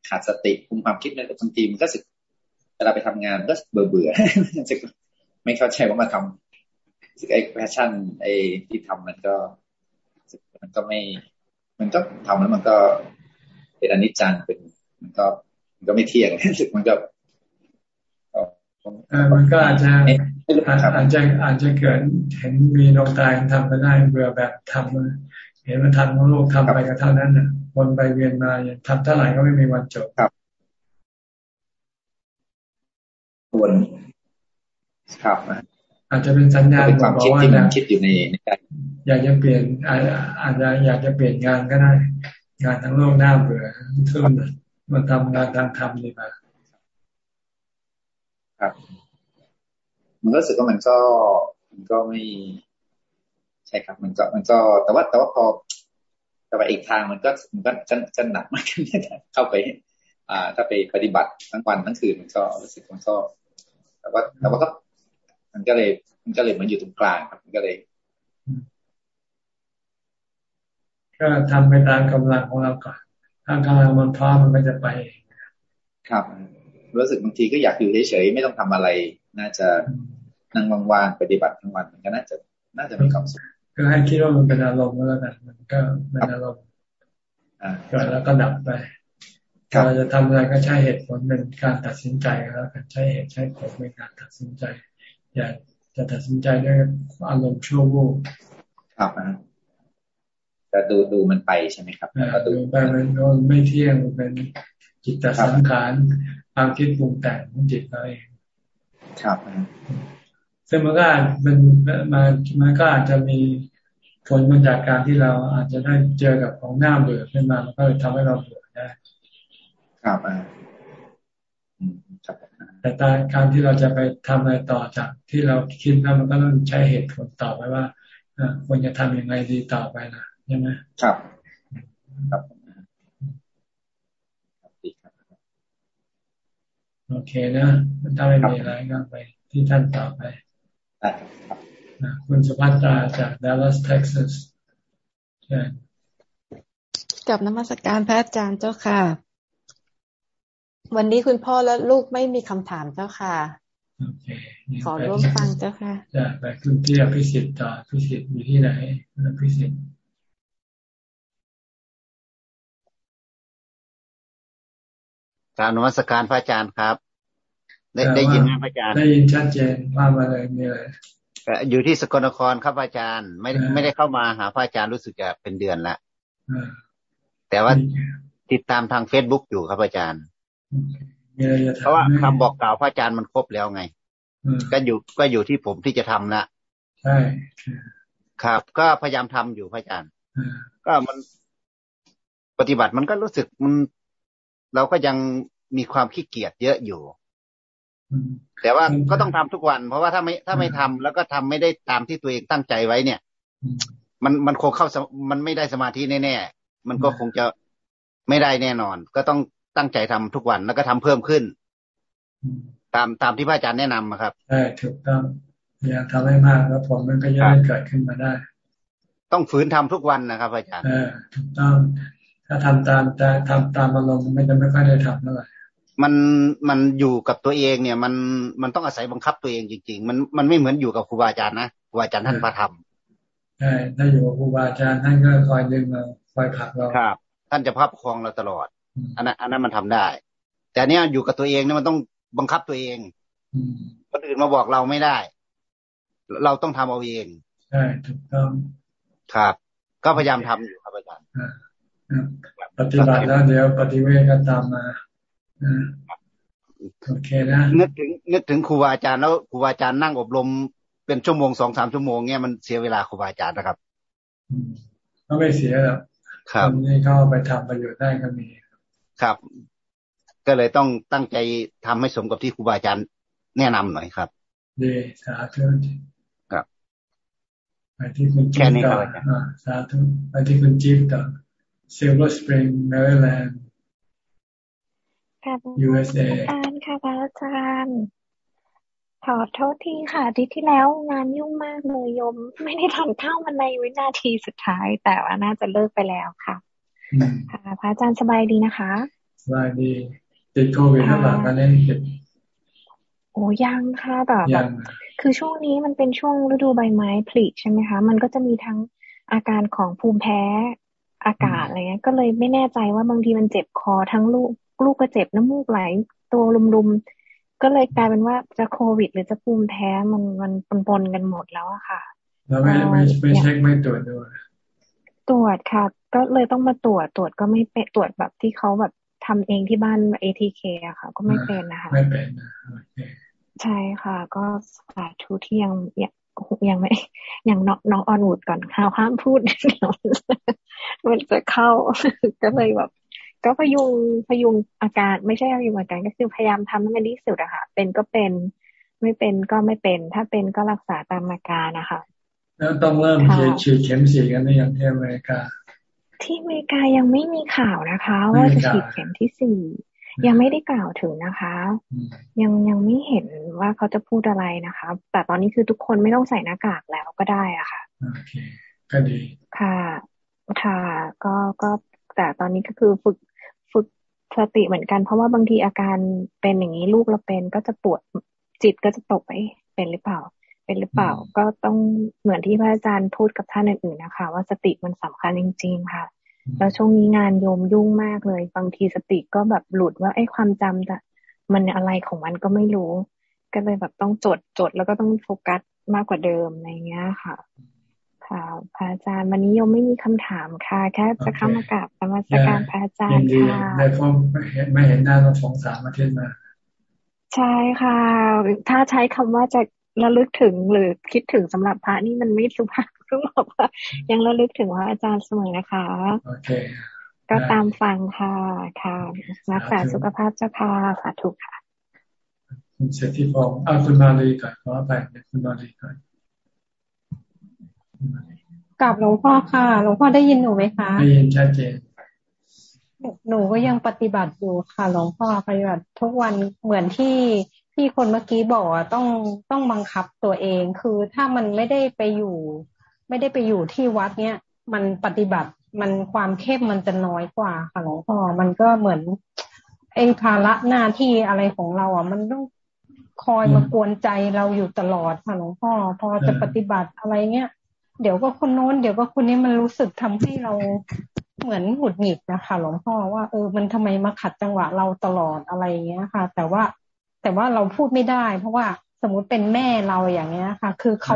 ขาดสติคุมความคิดเลยแต่บางทีมันก็รู้สึกเวลาไปทำงานก็เบื่อเบื่อไม่เข้าใจว่ามาทำ สึกไอ้แพชชั่นไอ้ที่ทำมันก็ มันก็ไม่ มันก็ทำแล้วมันก็เป็นอนิจจังเป็น มันก็ มันก็ไม่เที่ยงรู้สึกมันก็มันก็อาจจะอาจจะอาจจะเกิดเห็นมีดวงตาทำไปได้เบื่อแบบทำเห็นมันทำของโลกทำไปก็เท่านั้นน่ะวนไปเวียนมาทำเท่าไหร่ก็ไม่มีวันจบครับวนครับ อาจจะเป็นสัญญาณบอกว่าอยากคิดอยู่ในอยากจะเปลี่ยนอาจจะอยากจะเปลี่ยนงานก็ได้ งานทั้งโลกหน้าเบื่อทุนมาทำงานทางธรรมดีกว่าครับ มันก็รู้สึกว่ามันก็มันก็ไม่ ใช่ครับ มันก็มันก็แต่ว่าแต่ว่าพอแต่ว่าอีกทางมันก็มันก็จะจะหนักมากขึ้นเข้าไป อ่า ถ้าไปปฏิบัติทั้งวันทั้งคืนมันก็รู้สึกมันก็แต่ว่าแต่ว่าก็ มันก็เลย มันก็เลยมันอยู่ตรงกลางครับ มันก็เลยก็ทำไปตามกำลังของเราก่อนถ้ากำลังมันพร้อมมันก็จะไป ครับ รู้สึกบางทีก็อยากอยู่เฉยๆไม่ต้องทำอะไร น่าจะนั่งว่างๆปฏิบัติทั้งวันมันก็น่าจะ น่าจะมีความสุขก็ให้คิดว่ามันเป็นอารมณ์แล้วกันมันก็เป็นอารมณ์เกิดแล้วก็ดับไปเราจะทำอะไรก็ใช้เหตุผลเป็นการตัดสินใจแล้วกันใช้เหตุใช้ผลเป็นการตัดสินใจ อย่าจะตัดสินใจด้วยอารมณ์ชั่ววูบครับจะดูดูมันไปใช่ไหมครับดูไปมันไม่เที่ยงมันเป็นจิตสังขารความคิดปรุงแต่งของจิตเราเองครับซึ่งมันก็มันมามันก็อาจจะมีผลมาจากการที่เราอาจจะได้เจอกับของหน้าเบื่อขึ้นมามันก็เลยทำให้เราเบื่อได้ครับ แต่การที่เราจะไปทำอะไรต่อจากที่เราคิดแล้วมันก็ต้องใช้เหตุผลต่อไปว่าควรจะทํำยังไงดีต่อไปนะใช่ไหมครับ ครับโอเคนะถ้าไม่มีอะไรก็ไปที่ท่านต่อไปคุณสุภัตราจากดัลลัสเท็กซัสกับนมัสการพระอาจารย์เจ้าค่ะ วันนี้คุณพ่อและลูกไม่มีคำถามเจ้าค่ะขอร่วมฟังเจ้าค่ะจะไปคุณที่อภิสิทธิ์ต่ออภิสิทธิ์อยู่ที่ไหนอภิสิทธิ์กราบนมัสการพระอาจารย์ครับ ได้ได้ยินไหมพระอาจารย์ ได้ยินชัดเจนว่ามาเลยมีอะไรอยู่ที่สกลนครครับอาจารย์ ไม่ไม่ได้เข้ามาหาพระอาจารย์รู้สึกจะเป็นเดือนละแต่ว่าติดตามทางเฟซบุ๊กอยู่ครับอาจารย์ เพราะว่าคำบอกกล่าวพระอาจารย์มันครบแล้วไงก็อยู่ก็อยู่ที่ผมที่จะทำนะใช่ครับ ก็พยายามทำอยู่พระอาจารย์ก็มันปฏิบัติมันก็รู้สึกมัน เราก็ยังมีความขี้เกียจเยอะอยู่ แต่ว่าก็ต้องทำทุกวัน เพราะว่าถ้าไม่ถ้าไม่ทำแล้วก็ทำไม่ได้ตามที่ตัวเองตั้งใจไว้เนี่ย มันมันคงเข้ามันไม่ได้สมาธิแน่ๆมันก็คงจะไม่ได้แน่นอน ก็ต้อง ตั้งใจทำทุกวันแล้วก็ทำเพิ่มขึ้น ตามตามที่พระอาจารย์แนะนำครับใช่ถูกต้องอยากทำให้มากแล้วผลมันก็ย่อยเกิดขึ้นมาได้ ต้องฝืนทำทุกวันนะครับอาจารย์ถูกต้อง ถ้าทำตามแต่ทำตามอารมณ์มันจะไม่ค่อยได้ทำเท่าไหร่มันมันอยู่กับตัวเองเนี่ย มันมันต้องอาศัยบังคับตัวเองจริง ๆ มันมันไม่เหมือนอยู่กับครูบาอาจารย์นะครูบาอาจารย์ท่านพระธรรมใช่ถ้าอยู่กับครูบาอาจารย์ท่านก็คอยดึงเราคอยผลักเราครับ ท่านจะพับคองเราตลอด อันนั้นอันนั้นมันทำได้ แต่เนี้ยอยู่กับตัวเองเนี่ยมันต้องบังคับตัวเองคนอื่นมาบอกเราไม่ได้ เราต้องทำเอาเองใช่ถูกต้องครับ ก็พยายามทำอยู่ครับอาจารย์ปฏิบัติแล้วเดี๋ยวปฏิเวทก็ตามมาโอเคนะนึกถึงนึกถึงครูบาอาจารย์แล้วครูบาอาจารย์นั่งอบรมเป็นชั่วโมงสองสามชั่วโมงเนี่ยมันเสียเวลาครูบาอาจารย์นะครับก็ไม่เสียหรอกครับนี่เข้าไปทำประโยชน์ได้ก็มี ครับ ก็เลยต้องตั้งใจทำให้สมกับที่ครูบาอาจารย์แนะนำหน่อยครับดีสาธุครับไปที่คุณจิ๊บต่อสาธุไปที่คุณจิ๊บต่อ Silver Spring Maryland USA อาจารย์ค่ะพระอาจารย์ขอโทษทีค่ะที่ที่แล้วงานยุ่งมากเลยยม ไม่ได้ทานข้าวมาในวินาทีสุดท้าย แต่ว่าน่าจะเลิกไปแล้วค่ะ ค่ะ พระอาจารย์สบายดีนะคะ สบายดีติดโควิดแล้วหลังกันนี้ติดโอ้ยังค่ะแบบแบบคือช่วงนี้มันเป็นช่วงฤดูใบไม้ผลิใช่ไหมคะ มันก็จะมีทั้งอาการของภูมิแพ้อากาศอะไรเงี้ย ก็เลยไม่แน่ใจว่าบางทีมันเจ็บคอทั้งลูกลูกก็เจ็บน้ำมูกไหลตัวลุมๆ ก็เลยกลายเป็นว่าจะโควิด หรือจะภูมิแพ้มันมันปนๆกันหมดแล้วอะค่ะ แล้วไม่ไม่ไม่เช็คไม่ตรวจด้วยตรวจค่ะ ก็เลยต้องมาตรวจตรวจก็ไม่เป็นตรวจแบบที่เขาแบบ ทำเองที่บ้านเอทีเคอะค่ะ ก็ไม่เป็นนะคะไม่เป็นใช่ค่ะ ก็สาธุที่ยังยังไม่ยังน้องน้องออนวูดก่อนข้าวห้ามพูดมันจะเข้าก็เลยแบบ ก็พยุงพยุงอาการไม่ใช่พยุงอาการก็คือพยายามทำให้มันดีสุดอะค่ะ เป็นก็เป็นไม่เป็นก็ไม่เป็น ถ้าเป็นก็รักษาตามอาการนะคะแล้วต้องเริ่มฉีดเข็มสี่กันในอย่างที่อเมริกา ที่อเมริกายังไม่มีข่าวนะคะ ว่าจะฉีดเข็มที่สี่ยังไม่ได้กล่าวถึงนะคะ ยังยังไม่เห็นว่าเขาจะพูดอะไรนะคะ แต่ตอนนี้คือทุกคนไม่ต้องใส่หน้ากากแล้วก็ได้อะค่ะโอเคก็ดีค่ะค่ะ ก็ก็แต่ตอนนี้ก็คือฝึกฝึกสติเหมือนกัน เพราะว่าบางทีอาการเป็นอย่างนี้ลูกเราเป็นก็จะปวดจิตก็จะตกไปเป็นหรือเปล่า เป็นหรือเปล่า ก็ต้องเหมือนที่พระอาจารย์พูดกับท่านอื่นๆนะคะ ว่าสติมันสำคัญจริง ๆ ค่ะ แล้วช่วงนี้งานโยมยุ่งมากเลย บางทีสติก็แบบหลุดว่าไอ้ความจำจะมันอะไรของมันก็ไม่รู้ ก็เลยแบบต้องจดจดแล้วก็ต้องโฟกัสมากกว่าเดิมอะไรเงี้ยค่ะ ค่ะ พระอาจารย์วันนี้โยมไม่มีคำถามค่ะ แค่จะเข้ามากราบธรรมสการพระอาจารย์ค่ะได้พบไม่เห็นไม่เห็นหน้าเราสองสามอาทิตย์มาใช่ค่ะ ถ้าใช้คำว่าจะ ระลึกถึงหรือคิดถึงสำหรับพระนี่มันไม่สุภาพต้องบอกว่า ยังระลึกถึงว่าอาจารย์เสมอนะคะโอเคก็ตามฟังค่ะค่ะรักษาสุขภาพเจ้าค่ะสาธุค่ะคุณเศรษฐีพงศ์เอาคุณมาลีก่อนขอไปคุณมาลีก่อนกับหลวงพ่อค่ะหลวงพ่อได้ยินหนูไหมคะได้ยินชัดเจนหนูก็ยังปฏิบัติอยู่ค่ะหลวงพ่อปฏิบัติทุกวันเหมือนที่ ที่คนเมื่อกี้บอกว่าต้องต้องบังคับตัวเอง คือถ้ามันไม่ได้ไปอยู่ ไม่ได้ไปอยู่ที่วัดเนี้ยมันปฏิบัติมันความเข้มมันจะน้อยกว่าค่ะหลวงพ่อมันก็เหมือนไอ้ภาระหน้าที่อะไรของเรา อะ มันต้องคอยมากวนใจเราอยู่ตลอดค่ะหลวงพ่อพอจะปฏิบัติอะไรเงี้ยเดี๋ยวก็คนโน้นเดี๋ยวก็คนนี้มันรู้สึกทำให้เราเหมือนหงุดหงิดนะคะหลวงพ่อว่าเออมันทำไมมาขัดจังหวะเราตลอดอะไรเงี้ยค่ะ แต่ว่า แต่ว่าเราพูดไม่ได้ เพราะว่าสมมุติเป็นแม่เราอย่างเงี้ยค่ะ คือเขา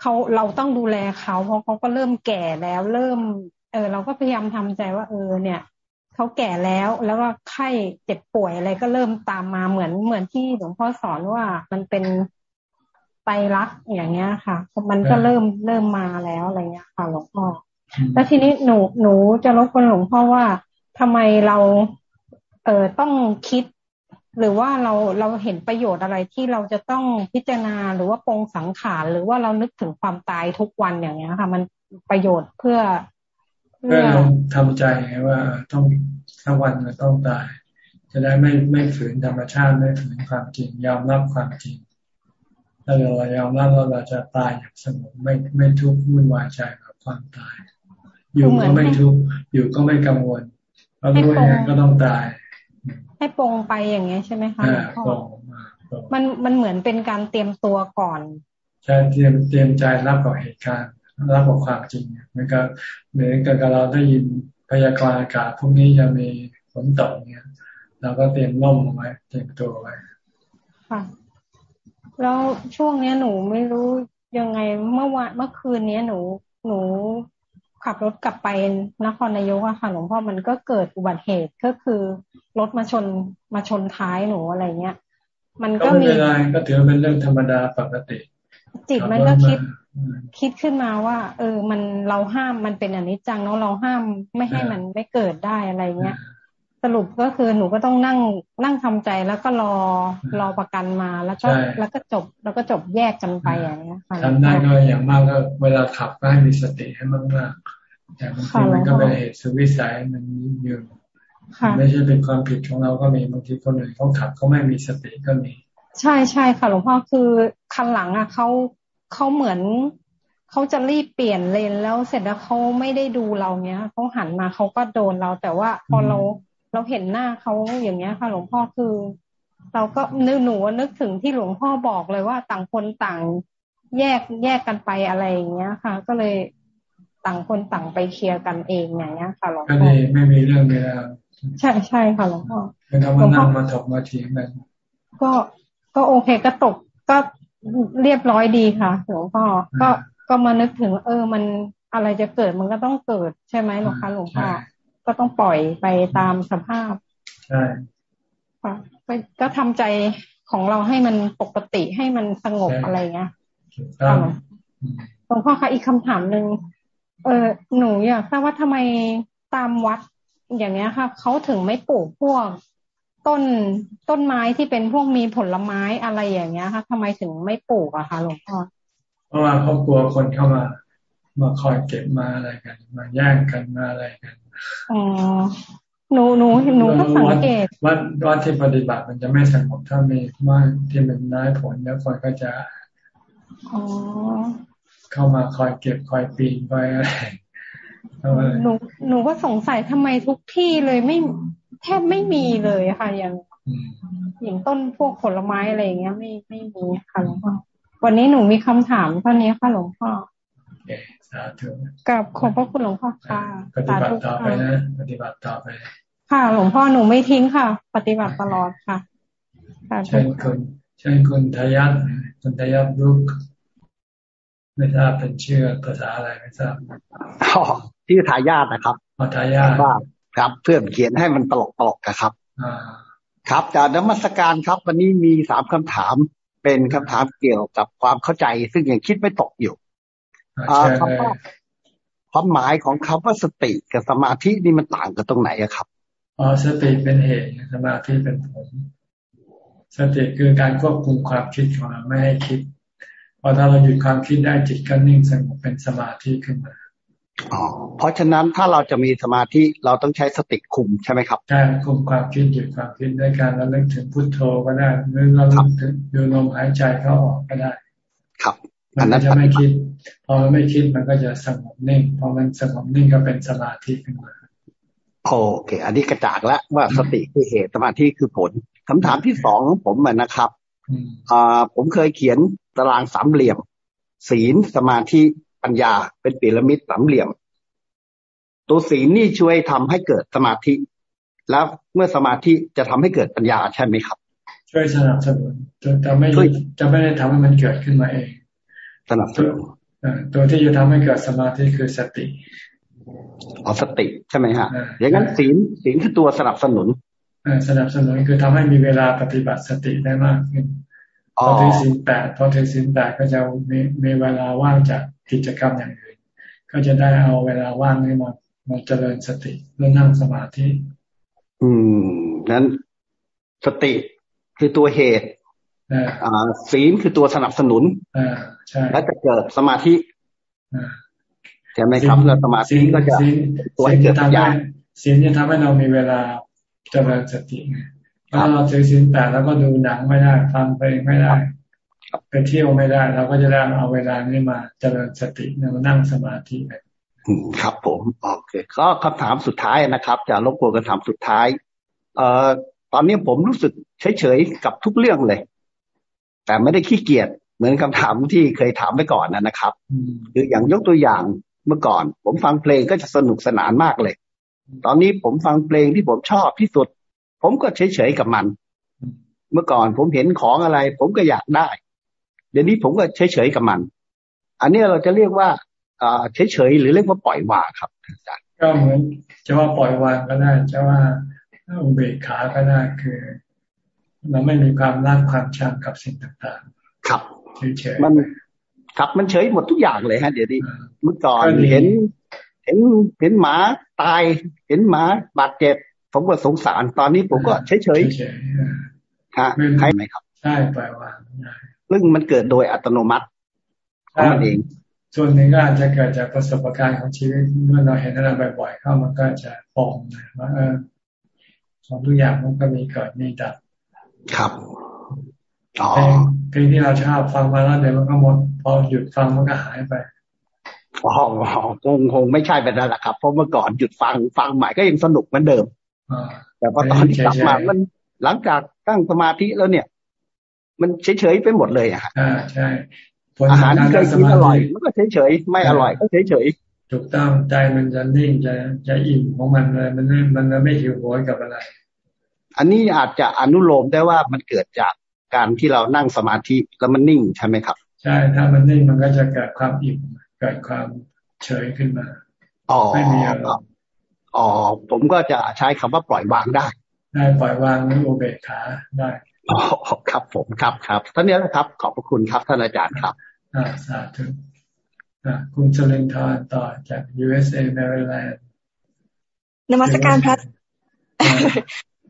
เขาเราต้องดูแลเขาเพราะเขาก็เริ่มแก่แล้วเริ่ม เออ เราก็พยายามทำใจว่า เออ เนี่ยเขาแก่แล้วแล้วก็ไข้เจ็บป่วยอะไรก็เริ่มตามมาเหมือนเหมือนที่หลวงพ่อสอนว่ามันเป็นไตรักอย่างเงี้ยค่ะ มันก็เริ่มเริ่มมาแล้วอะไรเงี้ยค่ะหลวงพ่อแล้วทีนี้หนูหนูจะรบกวนหลวงพ่อว่าทำไมเรา เออต้องคิด หรือว่าเราเราเห็นประโยชน์อะไรที่เราจะต้องพิจารณาหรือว่าปรงสังขารหรือว่าเรานึกถึงความตายทุกวันอย่างเงี้ยค่ะ มันประโยชน์เพื่อ เพื่อทำใจว่าต้องถ้าวันมันต้องตาย จะได้ไม่ไม่ฝืนธรรมชาติไม่ฝืนความจริงยอมรับความจริงถ้าเรายอมรับว่าเราจะตายอย่างสงบไม่ไม่ทุกข์วุ่นวายใจกับความตาย อยู่ก็ไม่ทุกข์อยู่ก็ไม่กังวลเพราะรู้อย่างก็ต้องตาย ให้ปรงไปอย่างเงี้ยใช่ไหมคะพ่อมันมันเหมือนเป็นการเตรียมตัวก่อนใช่เตรียมเตรียมใจรับกับเหตุการณ์รับกับความจริงมันก็เหมือนกับเราได้ยินพยากรณ์อากาศพรุ่งนี้จะมีฝนตกเนี้ยเราก็เตรียมร่มไว้เตรียมตัวไว้ค่ะแล้วช่วงเนี้ยหนูไม่รู้ยังไงเมื่อวานเมื่อคืนเนี้ยหนูหนู ขับรถกลับไปนครนายกอะค่ะหลวงพ่อมันก็เกิดอุบัติเหตุก็คือรถมาชนมาชนท้ายหนูอะไรเงี้ย มันก็มีอะไรก็ถือเป็นเรื่องธรรมดาปกติ จิตมันก็คิดคิดขึ้นมาว่า เออ มันเราห้ามมันเป็นอนิจจังเนาะเราห้ามไม่ให้มันไม่เกิดได้อะไรเงี้ย สรุปก็คือหนูก็ต้องนั่งนั่งทำใจแล้วก็รอรอประกันมาแล้วก็แล้วก็จบแล้วก็จบแยกกันไปอย่างเงี้ยทำได้ก็อย่างมากก็เวลาขับก็ให้มีสติให้มากมากแต่บางทีมันก็เป็นเหตุสุวิสัยมันอยู่ไม่ใช่เป็นความผิดของเราก็มีบางทีคนอื่นเขาขับเขาไม่มีสติก็มี ใช่ใช่ค่ะหลวงพ่อคือคันหลังอะเขาเขาเหมือนเขาจะรีบเปลี่ยนเลนแล้วเสร็จแล้วเขาไม่ได้ดูเราเนี้ยเขาหันมาเขาก็โดนเราแต่ว่าพอเรา เราเห็นหน้าเขาอย่างเงี้ยค่ะ หลวงพ่อคือ เราก็นึกหนูนึกถึงที่หลวงพ่อบอกเลยว่าต่างคนต่างแยกแยกกันไปอะไรอย่างเงี้ยค่ะ ก็เลยต่างคนต่างไปเคลียร์กันเองอย่างเงี้ยค่ะหลวงพ่อก็ดีไม่มีเรื่องเวลาใช่ใช่ค่ะหลวงพ่อเป็นคำว่านั่งมาถกมาเถียงกันก็ก็โอเคก็ตกก็เรียบร้อยดีค่ะหลวงพ่อก็ก็มานึกถึง เออมันอะไรจะเกิดมันก็ต้องเกิดใช่ไหมหลวงพ่อหลวงพ่อ ก็ต้องปล่อยไปตามสภาพใช่ก็ทำใจของเราให้มันปกติให้มันสงบอะไรเงี้ยหลวงพ่อคะอีกคำถามหนึ่งเออหนูอยากทราบว่าทำไมตามวัดอย่างเงี้ยค่ะเขาถึงไม่ปลูกพวกต้นต้นไม้ที่เป็นพวกมีผลไม้อะไรอย่างเงี้ยค่ะทำไมถึงไม่ปลูกอะคะหลวงพ่อเพราะว่าเขากลัวคนเข้ามามาคอยเก็บมาอะไรกัน มาแย่งกันมาอะไรกัน อ๋อหนูหนูหนูก็สังเกตวัดวัดที่ปฏิบัติมันจะไม่สงบถ้ามีมากที่มันน้อยผลแล้วคนก็จะเข้ามาคอยเก็บคอยปีนคอยอะไรหนูหนูก็สงสัยทำไมทุกที่เลยไม่แทบไม่มีเลยค่ะ อย่างอย่างต้นพวกผลไม้อะไรอย่างเงี้ย ไม่ไม่มีค่ะหลวงพ่อวันนี้หนูมีคำถามเท่านี้ค่ะหลวงพ่อ สาธุกับขอบพระคุณหลวงพ่อค่ะปฏิบัติต่อไปนะ ปฏิบัติต่อไป ค่ะ หลวงพ่อหนูไม่ทิ้งค่ะ ปฏิบัติตลอดค่ะเชิญคุณเชิญคุณทยัตคุณทยัตรุกไม่ทราบเป็นชื่อภาษาอะไรไม่ทราบชื่อทายาทนะครับทายาทครับเพื่อนเขียนให้มันตลกตลกนะครับครับจากนมัสการครับ วันนี้มีสามคำถาม เป็นคำถามเกี่ยวกับความเข้าใจ ซึ่งยังคิดไม่ตกอยู่ คำว่าความหมายของคำว่าสติกับสมาธินี่มันต่างกันตรงไหนอะครับอ๋อสติเป็นเหตุสมาธิเป็นผล สติคือการควบคุมความคิดของเราไม่ให้คิดพอถ้าเราหยุดความคิดได้จิตก็นิ่งสงบเป็นสมาธิขึ้นมาอ๋อเพราะฉะนั้นถ้าเราจะมีสมาธิเราต้องใช้สติคุมใช่ไหมครับใช่คุมความคิดหยุดความคิดด้วยการระลึกถึงพุทโธก็ได้หรือเราลึกถึงดูลมหายใจเข้าออกก็ได้ ครับ มันจะไม่คิด พอมันไม่คิดมันก็จะสงบนิ่ง พอมันสงบนิ่งก็เป็นสมาธิขึ้นมาโอเค อันนี้กระจากแล้วว่าสติคือเหตุสมาธิคือผลคำถามที่สองของผมนะครับอ่าผมเคยเขียนตารางสามเหลี่ยม ศีลสมาธิปัญญา เป็นปีระมิดสามเหลี่ยม ตัวศีลนี่ช่วยทำให้เกิดสมาธิ แล้วเมื่อสมาธิจะทำให้เกิดปัญญาใช่ไหมครับ ช่วยสนับสนุนจะไม่จะไม่ได้ทำให้มันเกิดขึ้นมาเอง สนับสนุนตัวที่จะทำให้เกิดสมาธิคือสติอ๋อสติใช่ไหมฮะอย่างนั้นศีลศีลคือตัวสนับสนุนสนับสนุนคือทำให้มีเวลาปฏิบัติสติได้มากขึ้นพอถือศีลแปดพอถือศีลแปดก็จะมีมีเวลาว่างจากกิจกรรมอย่างอื่นก็จะได้เอาเวลาว่างนี้มามาเจริญสติเพื่อนั่งสมาธิ อืมนั้นสติคือตัวเหตุอ่า ศีลคือตัวสนับสนุนอ่าใช่และจะเกิดสมาธิใช่ไหมครับแล้วสมาธิก็จะตัวให้เกิดปัญญาศีลจะทำให้เรามีเวลาเจริญสติไงถ้าเราถือศีลแปดแล้วก็ดูหนังไม่ได้ฟังเพลงไม่ได้ไปเที่ยวไม่ได้เราก็จะได้เอาเวลานี้มาเจริญสติมานั่งสมาธิไปครับผมโอเคก็คำถามสุดท้ายนะครับ จะรบกวนคำถามสุดท้าย เอ่อตอนนี้ผมรู้สึกเฉยๆกับทุกเรื่องเลย แต่ไม่ได้ขี้เกียจเหมือนคำถามที่เคยถามไปก่อนนะครับคืออย่างยกตัวอย่างเมื่อก่อน ผมฟังเพลงก็จะสนุกสนานมากเลย ตอนนี้ผมฟังเพลงที่ผมชอบที่สุด ผมก็เฉยๆกับมัน เมื่อก่อนผมเห็นของอะไร ผมก็อยากได้ เดี๋ยวนี้ผมก็เฉยๆกับมัน อันนี้เราจะเรียกว่าเฉยๆหรือเรียกว่าปล่อยวางครับอาจารย์ก็เหมือนจะว่าปล่อยวางก็ได้จะว่าอุเบกขาก็ได้คือ เราไม่มีความรักความชังกับสิ่งต่างๆ ครับเฉยๆมันครับมันเฉยหมดทุกอย่างเลยฮะเดี๋ยวนี้เมื่อก่อนเห็น เห็นเห็นหมาตาย เห็นหมาบาดเจ็บผมก็สงสารตอนนี้ผมก็เฉยเฉยฮะใช่ไหมครับ ใช่ปล่อยวางซึ่งมันเกิดโดยอัตโนมัติของมันเองส่วนหนึ่งก็อาจจะเกิดจากประสบการณ์ของชีวิตเมื่อเราเห็นอะไรบ่อยๆเข้ามันก็จะปองนะว่าเออของทุกอย่างมันก็มีเกิดมีดับ ครับเพลงเพลงที่เราชอบฟังมาแล้วเดี๋ยวมันก็หมด พอหยุดฟังมันก็หายไปอ๋อคงคงไม่ใช่แบบนั้นแหละครับ เพราะเมื่อก่อนหยุดฟังฟังใหม่ก็ยังสนุกเหมือนเดิมแต่พอตอนที่กลับมามันหลังจากตั้งสมาธิแล้วเนี่ย มันเฉยๆไปหมดเลยอะอ่าใช่อาหารที่เคยกินอร่อย มันก็เฉยๆไม่อร่อยก็เฉยๆถูกต้องใจมันจะนิ่งจะจะอิ่มของมันเลยมันไม่มันไม่หิวโหยกับอะไร อันนี้อาจจะอนุโลมได้ว่ามันเกิดจากการที่เรานั่งสมาธิแล้วมันนิ่งใช่ไหมครับ ใช่ถ้ามันนิ่งมันก็จะเกิดความอิ่มเกิดความเฉยขึ้นมาไม่มีอารมณ์อ๋อผมก็จะใช้คำว่าปล่อยวางได้ ได้ปล่อยวางนี่โอเบคขาได้อ๋อครับผมครับครับท่านนี้นะครับ ขอบพระคุณครับท่านอาจารย์ครับอ่าสาธุอ่าคุณเจริญทานต่อจาก USA Maryland นมัสการพระ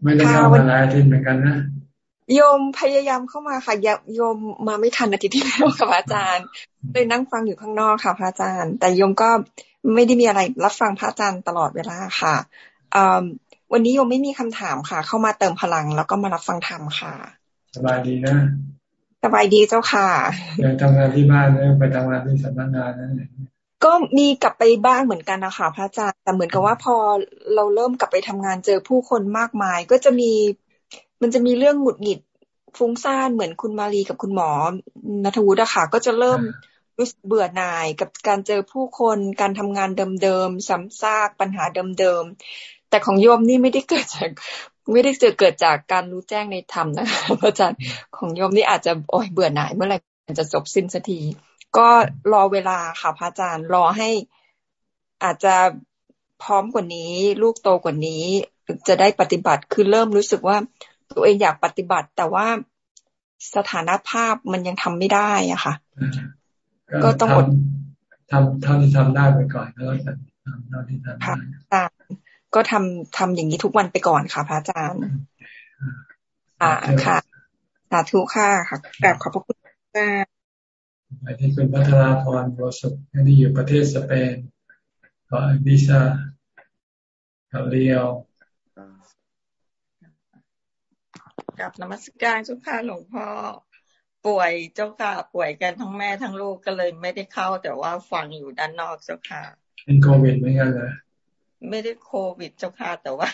ไม่ได้เข้ามาหลายอาทิตย์เหมือนกันนะโยมพยายามเข้ามาค่ะโยมมาไม่ทันอาทิตย์ที่แล้วกับอาจารย์เลยนั่งฟังอยู่ข้างนอกค่ะพระอาจารย์ แต่โยมก็ไม่ได้มีอะไรรับฟังพระอาจารย์ตลอดเวลาค่ะวันนี้โยมไม่มีคำถามค่ะ เข้ามาเติมพลังแล้วก็มารับฟังธรรมค่ะ สบายดีนะสบายดีเจ้าค่ะยังทำงานที่บ้านเลยไปทำงานที่สำนักงานนั่นเอง ก็มีกลับไปบ้างเหมือนกันนะคะพระอาจารย์แต่เหมือนกับว่าพอเราเริ่มกลับไปทำงานเจอผู้คนมากมาย ก็จะมีมันจะมีเรื่องหงุดหงิดฟุ้งซ่านเหมือนคุณมารีกับคุณหมอนัทวุฒิอะค่ะ ก็จะเริ่มรู้สึกเบื่อหน่ายกับการเจอผู้คนการทำงานเดิมๆซ้ำซากปัญหาเดิมๆแต่ของโยมนี่ไม่ได้เกิดจากไม่ได้เจอเกิดจากการรู้แจ้งในธรรมนะคะอาจารย์ของโยมนี่อาจจะโอ้ยเบื่อหน่ายเมื่อไหร่จะจบสิ้นสักที ก็รอเวลาค่ะพระอาจารย์รอให้อาจจะพร้อมกว่านี้ ลูกโตกว่านี้ จะได้ปฏิบัติคือเริ่มรู้สึกว่าตัวเองอยากปฏิบัติ แต่ว่าสถานภาพมันยังทำไม่ได้อะค่ะ ก็ต้องอดทำเท่าที่ทำได้ไปก่อนก็แล้วกันทำเท่าที่ทำได้ก็ทำทำอย่างนี้ทุกวันไปก่อนค่ะพระอาจารย์อ่าค่ะสาธุค่ะค่ะกราบขอบพระคุณค่ะ ไปที่คุณพัทราพรโยสุอันนี้อยู่ประเทศสเปนก็วิซาเขาเรียวกับนมัสการเจ้าค่ะหลวงพ่อป่วยเจ้าค่ะป่วยกันทั้งแม่ทั้งลูกก็เลยไม่ได้เข้า แต่ว่าฟังอยู่ด้านนอกเจ้าค่ะเป็นโควิดไม่กันเลยไม่ได้โควิดเจ้าค่ะแต่ว่า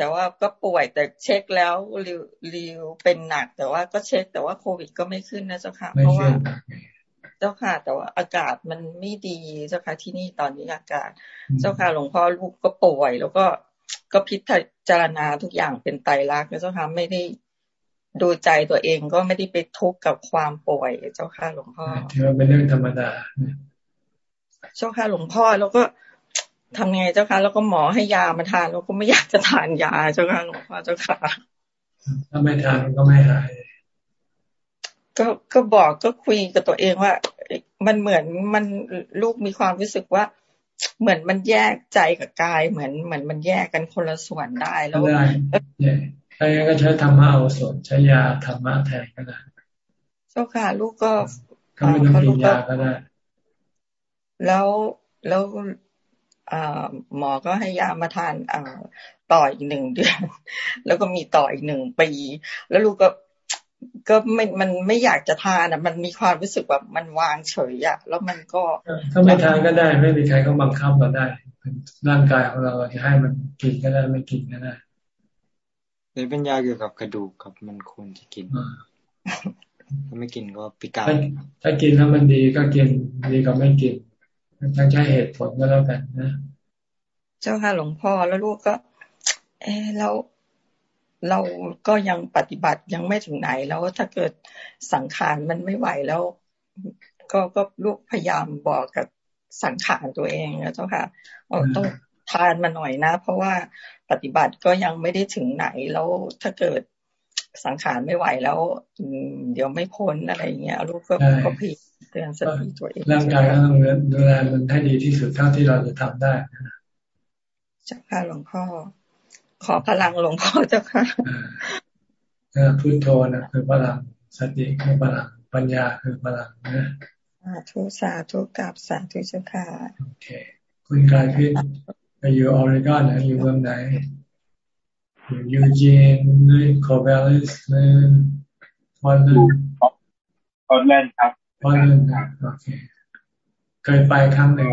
แต่ว่าก็ป่วยแต่เช็คแล้วริวริวเป็นหนัก แต่ว่าก็เช็คแต่ว่าโควิดก็ไม่ขึ้นนะเจ้าค่ะเพราะว่าเจ้าค่ะ แต่ว่าอากาศมันไม่ดีเจ้าค่ะที่นี่ตอนนี้อากาศ เจ้าค่ะหลวงพ่อลูกก็ป่วย แล้วก็ก็พิจารณาทุกอย่างเป็นไตรลักษณ์นะเจ้าค่ะไม่ได้ดูใจตัวเองก็ไม่ได้ไปทุกข์กับความป่วยเจ้าค่ะหลวงพ่อถือว่าเป็นเรื่องธรรมดาเจ้าค่ะหลวงพ่อแล้วก็ ทำไงเจ้าค่ะแล้วก็หมอให้ยามาทานแล้วก็ไม่อยากจะทานยาเจ้าค่ะหลวงพ่อเจ้าค่ะ ถ้าไม่ทานก็ไม่หาย ก็ก็บอกก็คุยกับตัวเองว่า มันเหมือนมันลูกมีความรู้สึกว่า เหมือนมันแยกใจกับกายเหมือนเหมือนมันแยกกันคนละส่วนได้แล้วได้ใช่ก็ใช้ธรรมะเอาส่วนใช้ยาธรรมะแทนก็ได้เจ้าค่ะ ลูกก็ก็ไม่ต้องกินยาก็ได้แล้วแล้ว หมอก็ให้ยามาทานต่ออีกหนึ่งเดือน แล้วก็มีต่ออีกหนึ่งปี แล้วลูกก็ก็ไม่มันไม่อยากจะทานอะ มันมีความรู้สึกแบบมันวางเฉยอะ แล้วมันก็ถ้าไม่ทานก็ได้ ไม่มีใครก็บังคับเราได้ร่างกายของเราจะให้มันกินก็ได้ไม่กินก็ได้หรือเป็นยาเกี่ยวกับกระดูกครับมันควรจะกินถ้าไม่กินก็พิการถ้ากินแล้วมันดีก็กินดีก็ไม่กิน ต้องใช้เหตุผลก็แล้วกันนะ เจ้าค่ะหลวงพ่อแล้วลูกก็ เออเราเราก็ยังปฏิบัติยังไม่ถึงไหน แล้วถ้าเกิดสังขารมันไม่ไหวแล้ว ก็ก็ลูกพยายามบอกกับสังขารตัวเองนะเจ้าค่ะต้องทานมาหน่อยนะ เพราะว่าปฏิบัติก็ยังไม่ได้ถึงไหนแล้วถ้าเกิด สังขารไม่ไหวแล้วเดี๋ยวไม่พ้นอะไรเงี้ยลูกก็ก็พีเตือนสติตัวเองร่างกายก็ต้องดูแลมันให้ดีที่สุดเท่าที่เราจะทำได้เจ้าค่ะหลวงพ่อ ขอพลังหลวงพ่อเจ้าค่ะพุทโธนะคือพลังสติคือพลังปัญญาคือพลังนะสาธุสาธุกับสาธุเจ้าค่ะโอเค คุณกายพิษไปอยู่ออริกอนนะอยู่เมืองไหนอ ยู่ยูจีนหรือโคเบลิสหรือพอลแลนด์พอลแลนด์ครับพอลแลนด์นะโอเคเคยไปครั้งหนึ่ง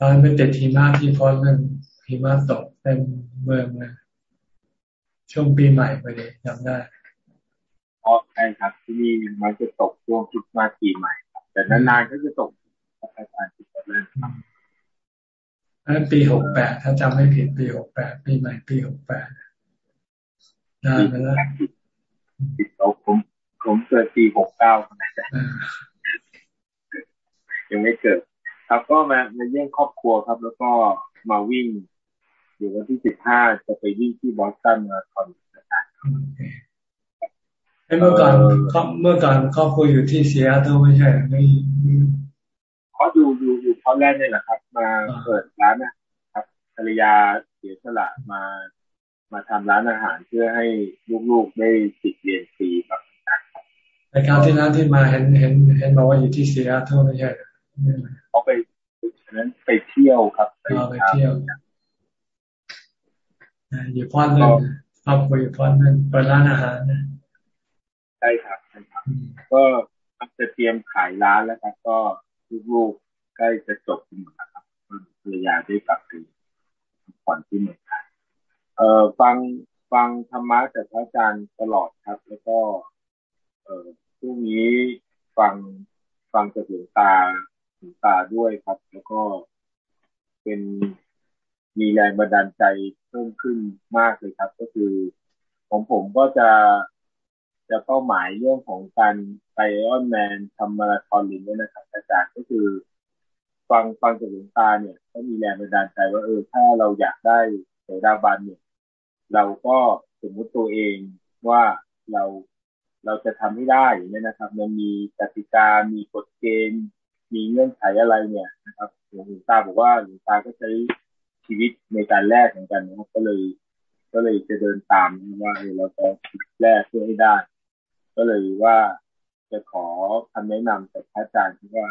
ตอนไปติดทีมาที่พอลแลนด์หิมะตกเป็นเมืองเลยช่วงปีใหม่ไปเลยจำได้อ๋อใช่ครับ ที่นี่มันจะตกช่วงคริสต์มาสปีใหม่แต่นานๆก็จะตกอาจารย์ที่เล่นครับอั นปีหกแปดถ้าจำไม่ผิดปีหกแปดปีใหม่ปีหกแปดนานไปแล้วผมผมเกิดปีหกเก้ายังไม่เกิด ครับก็มามาเยี่ยมครอบครัวครับ แล้วก็มาวิ่งเดี๋ยววันที่สิบห้าจะไปวิ่งที่บอสตันมาคอนนะครับเมื่อก่อนเมื่อก่อนครอบครัวอยู่ที่เซียโตไม่ใช่ไม่ เขาอยู่อยู่อยู่พอแรกนี่แหละครับ มาเปิดร้านนะครับภรรยาเสียสละมา มาทำร้านอาหารเพื่อให้ลูกๆได้ติดเรียนฟรีครับในการที่ร้านที่มาเห็นเห็นเห็นบอกว่าอยู่ที่เซียโตไม่ใช่เขาไปฉะนั้นไปเที่ยวครับไปเที่ยวอยู่พอนนึงครอบครัวอยู่พอนนึงเปิดร้านอาหารนะใช่ครับใช่ครับ ก็จะเตรียมขายร้านแล้วครับ ก็ ลูกๆใกล้จะจบกันหมดแล้วครับภรรยาได้กลับไปผ่อนที่เมืองไทยเอ่อฟังฟังธรรมะจากพระอาจารย์ตลอดครับ แล้วก็ เอ่อช่วงนี้ฟังฟังจากหลวงตาหลวงตาด้วยครับ แล้วก็เป็นมีแรงบันดาลใจเพิ่มขึ้นมากเลยครับ ก็คือของผมก็จะ จะเป้าหมายเรื่องของการไปออนแมนทำมาราธอนลิงเนี่ยนะครับอาจารย์ก็คือ ฟังฟังจากหลวงตาเนี่ย ก็มีแรงบันดาลใจว่าเออถ้าเราอยากได้โสดาบันเนี่ย เราก็สมมุติตัวเองว่าเราเราจะทำให้ได้เนี่ยนะครับ มันมีกติกา มีกฎเกณฑ์ มีเงื่อนไขอะไรเนี่ยนะครับหลวงตาบอกว่าหลวงตาก็ใช้ชีวิตในการแลกเหมือนกันนะครับก็เลย ก็เลยจะเดินตามว่าเออเราจะแลกเพื่อให้ได้ ก็เลยว่าจะขอคำแนะนำจากพระอาจารย์ที่ว่า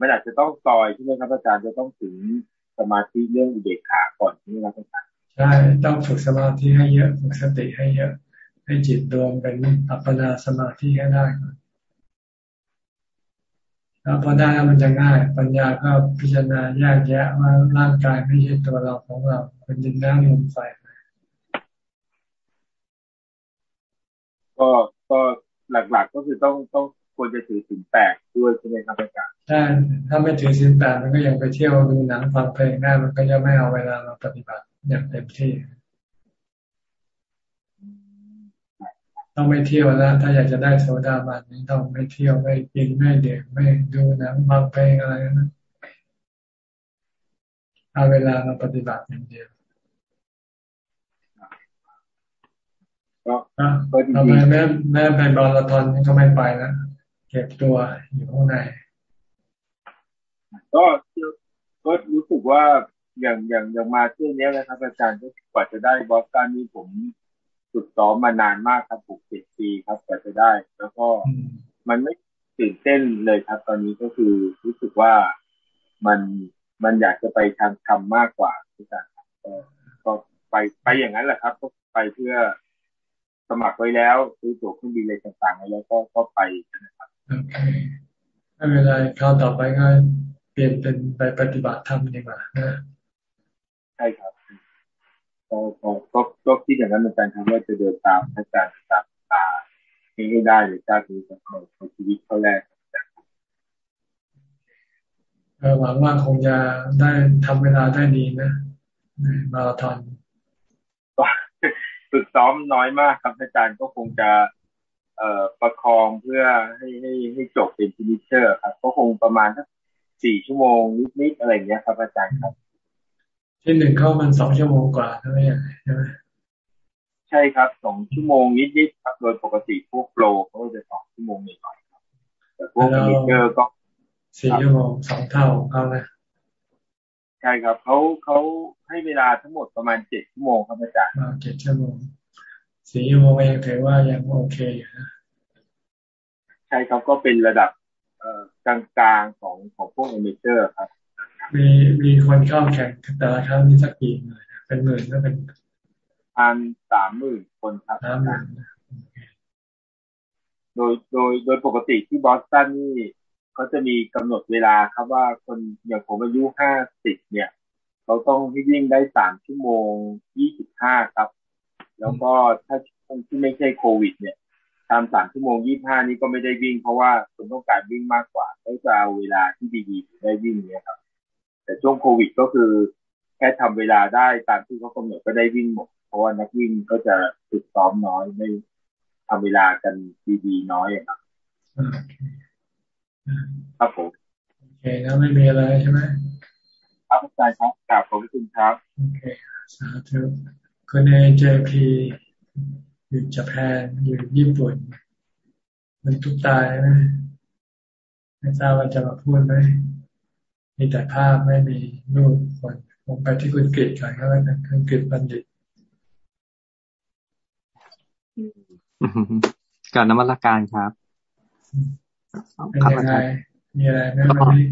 มันอาจจะต้องซอยที่ไหมครับอาจารย์จะต้องถึงสมาธิเรื่องอุเบกขาก่อนที่ไหมครับอาจารย์ใช่ต้องฝึกสมาธิให้เยอะฝึกสติให้เยอะ ให้จิตรวมเป็นอัปปนาสมาธิให้ได้ก่อนแล้วพอได้แล้วมันจะง่าย ปัญญาก็พิจารณาแยกแยะว่าร่างกายไม่ใช่ตัวเราของเราเป็นดินน้ำลมไฟก็ก็ หลักๆ ก็คือต้องต้องควรจะถือสินแปดด้วยใช่ไหมครับอาจารย์ใช่ถ้าไม่ถือสินแปดมันก็ยังไปเที่ยวดูหนังฟังเพลงได้มันก็จะไม่เอาเวลามาปฏิบัติอย่างเต็มที่ต้องไม่เที่ยวแล้วถ้าอยากจะได้โซดาบันนี้ต้องไม่เที่ยวไม่กินไม่เด็กไม่ดูหนังฟังเพลงอะไรนะเอาเวลามาปฏิบัติอย่างเดียว ก็ทำไมแม่แม่ไปบอลทอนก็ไม่ไปนะเก็บตัวอยู่ข้างในก็ก็รู้สึกว่าอย่างอย่างอย่างมาเที่ยวนี้นะครับอาจารย์ก็กว่าจะได้บอสตันนี่ผมฝึกซ้อมมานานมากครับปลูกเจ็ดปีครับกว่าจะได้ แล้วก็มันไม่ตื่นเต้นเลยครับ ตอนนี้ก็คือรู้สึกว่ามันมันอยากจะไปทางธรรมมากกว่าอาจารย์ก็ไปไปอย่างนั้นแหละครับ ก็ไปเพื่อ สมัครไว้แล้วซื้อตั๋วเครื่องบินอะไรต่างๆแล้วก็ก็ไปนะครับโอเคไม่เป็นไรคราวต่อไปก็เปลี่ยนเป็นไปปฏิบัติธรรมดีกว่านะใช่ครับก็ก็ก็ก็คิดอย่างนั้นเหมือนกันครับว่าจะเดินตามอาจารย์ตามตาให้ได้หรือจ้าคือจะเอาชีวิตเขาแรกหวังว่าคงจะได้ทำเวลาได้ดีนะมาราธอน ฝึกซ้อมน้อยมากครับอาจารย์ก็คงจะเอ่อประคองเพื่อให้ให้ให้จบเป็น finisher ครับก็คงประมาณสักสี่ชั่วโมงนิดๆอะไรเงี้ยครับอาจารย์ครับ ที่หนึ่งเข้ามันสองชั่วโมงกว่าใช่ไหมใช่ไหมใช่ครับสองชั่วโมงนิดๆครับโดยปกติพวกโปรเขาจะสองชั่วโมงหน่อยครับแต่พวก finisher ก็สี่ชั่วโมงสองเท่าเขานะ ใช่ครับเขาเขาให้เวลาทั้งหมดประมาณเจ็ดชั่วโมงครับอาจารย์เจ็ดชั่วโมงสี่ชั่วโมงยังถือว่ายังโอเคอยู่นะใช่ครับก็เป็นระดับเอ่อกลางๆของของพวกเอเมเจอร์ครับ มีมีคนเข้าแข่งแต่ละครั้งนี่สักกี่หมื่นเป็นหมื่นก็เป็นพันสามหมื่นคนครับสามหมื่นโดยโดยโดยปกติที่บอสตันนี่ เขาจะมีกำหนดเวลาครับว่าคนอย่างผมอายุห้าสิบเนี่ยเขาต้องให้วิ่งได้สามชั่วโมงยี่สิบห้าครับ แล้วก็ถ้าช่วงที่ไม่ใช่โควิด เนี่ยทำสามชั่วโมงยี่ห้านี้ก็ไม่ได้วิ่ง เพราะว่าคนต้องการวิ่งมากกว่าเขาจะเอาเวลาที่ดีๆได้วิ่งเนี่ยครับ แต่ช่วงโควิดก็คือ แค่ทำเวลาได้ตามที่เขากำหนดก็ได้วิ่งหมด เพราะว่านักวิ่งก็จะฝึกซ้อมน้อยไม่ทำเวลากันดีๆน้อยครับ ครับผมโอเคแล้วไม่มีอะไรใช่ไหมครับอาจารย์ครับกราบขอบคุณครับโอเคสาธุคุณเอเจพีอยู่ญี่ปุ่นอยู่ญี่ปุ่นมันทุกตายไหมไม่ทราบว่าจะมาพูดไหมมีแต่ภาพไม่มีรูปคนผมไปที่คุณกิตก่อนก็แล้วกันคุณกิตบัณฑิตการนมัสการครับ เป็นยังไงมีอะไรไหมวันนี้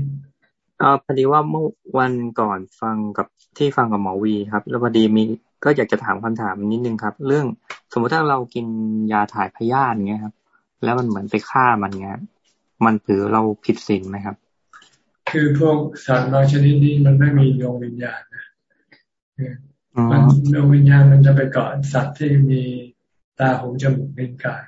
ก็พอดีว่าเมื่อวันก่อนฟังกับที่ฟังกับหมอวีครับ แล้วพอดีมีก็อยากจะถามคำถามนิดนึงครับ เรื่องสมมติถ้าเรากินยาถ่ายพยาธิเงี้ยครับ แล้วมันเหมือนไปฆ่ามันเงี้ย มันถือเราผิดศีลไหมครับ คือพวกสัตว์บางชนิดนี้มันไม่มีดวงวิญญาณนะมันดวงวิญญาณมันจะไปเกาะสัตว์ที่มีตาหูจมูกลิ้นกาย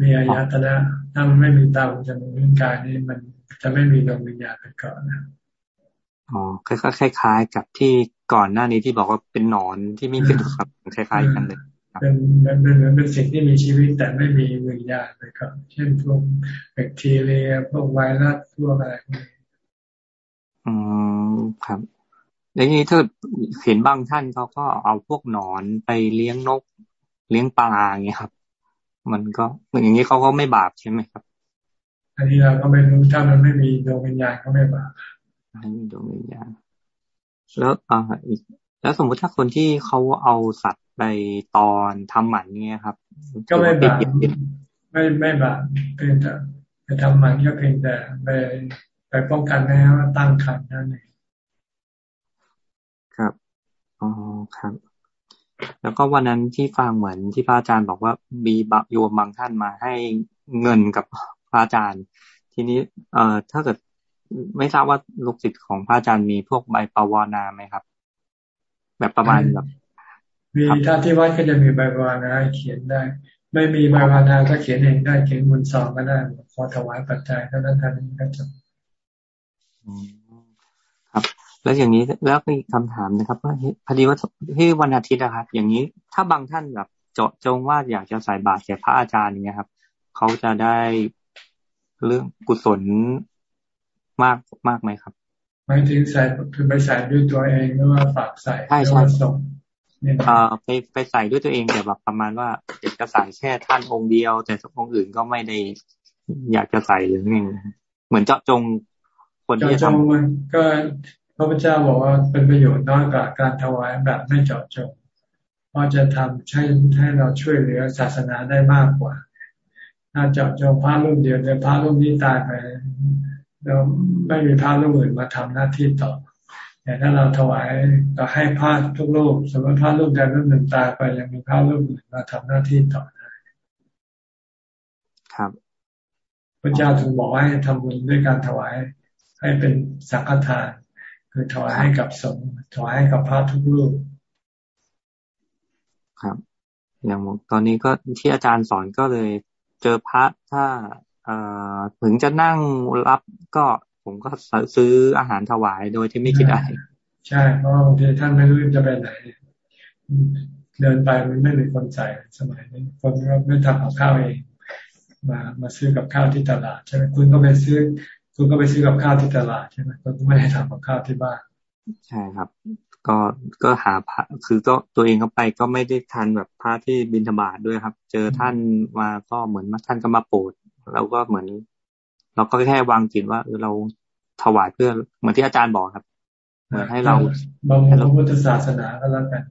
มีอายตนะถ้ามันไม่มีตาหูจมูกลิ้นกายนี่มันจะไม่มีดวงวิญญาณไปเกาะนะอ๋อคล้ายๆกับที่ก่อนหน้านี้ที่บอกว่าเป็นหนอนที่มีกระดูกครับคล้าย ๆ กันเลยเป็นเป็นเป็นเป็นสิ่งที่มีชีวิตแต่ไม่มีวิญญาณเลยครับ เช่นพวกแบคทีเรียพวกไวรัสพวกอะไรอืมครับแล้วนี้ถ้าเห็นบางท่านเขาก็เอาพวกหนอนไปเลี้ยงนก เลี้ยงปลาอย่างเงี้ยครับ มันก็อย่างนี้เขาก็ไม่บาปใช่ไหมครับ อันนี้เราก็ไม่รู้ถ้ามันไม่มีดวงวิญญาณก็ไม่บาปไม่มีดวงวิญญาณแล้วอ่าอีก แล้วสมมุติถ้าคนที่เขาเอาสัตว์ไปตอนทำหมันเงี้ยครับ ก็ไม่บาปไม่ไม่บาปเพียงแต่ไปทำหมันก็เพียงแต่ไปไปป้องกันไม่ให้ว่าตั้งครรภ์นั่นเองครับ อ๋อ ครับ แล้วก็วันนั้นที่ฟังเหมือนที่พระอาจารย์บอกว่ามีบโยมบางท่านมาให้เงินกับพระอาจารย์ ทีนี้เอ่อถ้าเกิดไม่ทราบว่าลูกศิษย์ของพระอาจารย์มีพวกใบปวานาไหมครับ แบบประมาณแบบมีถ้าที่วัดก็จะมีใบวานาเขียนได้ ไม่มีใบวานาก็เขียนเองได้เขียนบนซองก็ได้ขอถวายปัจจัยเท่านั้นเท่านี้ก็จบครับ แล้วอย่างนี้แล้วมีคำถามนะครับว่าพอดีว่าที่วันอาทิตย์นะครับ อย่างนี้ถ้าบางท่านแบบเจาะจงว่าอยากจะใส่บาตรแก่พระอาจารย์อย่างเงี้ยครับเขาจะได้เรื่องกุศลมากมากไหมครับไม่ถึงใส่คือไปใส่ด้วยตัวเองหรือว่าฝากใส่ใช่ใช่ส่งเอ่อไปไปใส่ด้วยตัวเองแต่แบบประมาณว่าเอกสารแค่ท่านองค์เดียว แต่องค์อื่นก็ไม่ได้อยากจะใส่หรือไงเหมือนเจาะจงคนที่จะทำมันก็ พระพุทธเจ้าบอกว่าเป็นประโยชน์น้อยกว่าการถวายแบบไม่เจาะจงเพราะจะทำให้ให้เราช่วยเหลือศาสนาได้มากกว่า ถ้าเจาะจงพระรูปเดียวเดี๋ยวพระรูปนี้ตายไปแล้วไม่มีพระรูปอื่นมาทำหน้าที่ต่อแต่ถ้าเราถวายเราให้พระทุกรูปสมมติพระรูปใดรูปหนึ่งตายไปยังมีพระรูปอื่นมาทำหน้าที่ต่อได้ครับพระเจ้าถึงบอกให้ทำบุญด้วยการถวายให้เป็นสังฆทาน คือถวายให้กับสงฆ์ถวายให้กับพระทุกรูปครับ อย่างตอนนี้ก็ที่อาจารย์สอนก็เลย เจอพระถ้าถึงจะนั่งรับก็ผมก็ซื้ออาหารถวายโดยที่ไม่คิดอะไรใช่เพราะบางทีท่านไม่รู้จะไปไหน เดินไปมันไม่มีคนใส่สมัยนี้คนก็ไม่ทำกับข้าวเองมามาซื้อกับข้าวที่ตลาดใช่ไหมคุณก็ไปซื้อ คุณก็ไปซื้อกับข้าวที่ตลาดใช่ไหมคุณก็ไม่ได้ทำกับข้าวที่บ้านใช่ครับ ก็ก็หาพระคือก็ตัวเองก็ไปก็ไม่ได้ทันแบบพระที่บินธบาตด้วยครับ เจอท่านมาก็เหมือนมาท่านก็มาโปรดเราก็เหมือน เราก็แค่วางจิตว่าเราถวายเพื่อเหมือนที่อาจารย์บอกครับเหมือนให้เราบำเพ็ญพระพุทธศาสนาก็แล้วกัน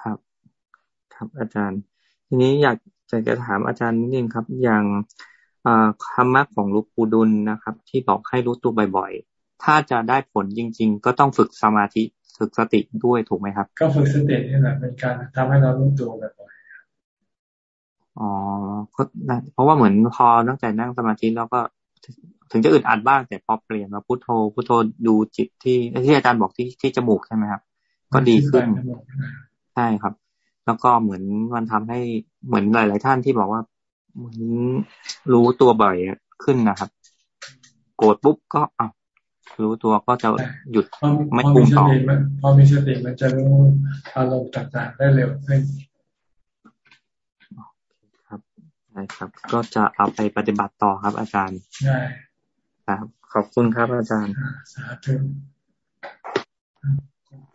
ครับ ครับอาจารย์ ทีนี้อยากจะจะถามอาจารย์นิดนึงครับ อย่าง ธรรมะของลูกปูดุลนะครับ ที่บอกให้รู้ตัวบ่อย ๆ ถ้าจะได้ผลจริง ๆ ก็ต้องฝึกสมาธิฝึกสติด้วยถูกไหมครับ ก็ฝึกสตินี่แหละเป็นการทำให้เรารู้ตัวบ่อยอ๋อเพราะว่าเหมือนพอตั้งแต่นั่งสมาธิแล้วก็ถึงจะอึดอัดบ้างแต่พอเปลี่ยนมาพุโทโธพุโทโธดูจิตที่ที่อาจารย์บอกที่ที่จมูกใช่ไหมครับ ก็ดีขึ้นใช่ครับ แล้วก็เหมือนมันทำให้เหมือนหลาย ๆ ท่านที่บอกว่า เหมือนรู้ตัวบ่อยขึ้นนะครับ โกรธปุ๊บก็อะรู้ตัวก็จะหยุดไม่ปุงต่อพอมีสติมันจะรู้อารมณ์ต่างๆได้เร็วขึ้นช่ครับ ก็จะเอาไปปฏิบัติต่อครับ อาจารย์ใช่ครับ ขอบคุณครับ อาจารย์สาธุ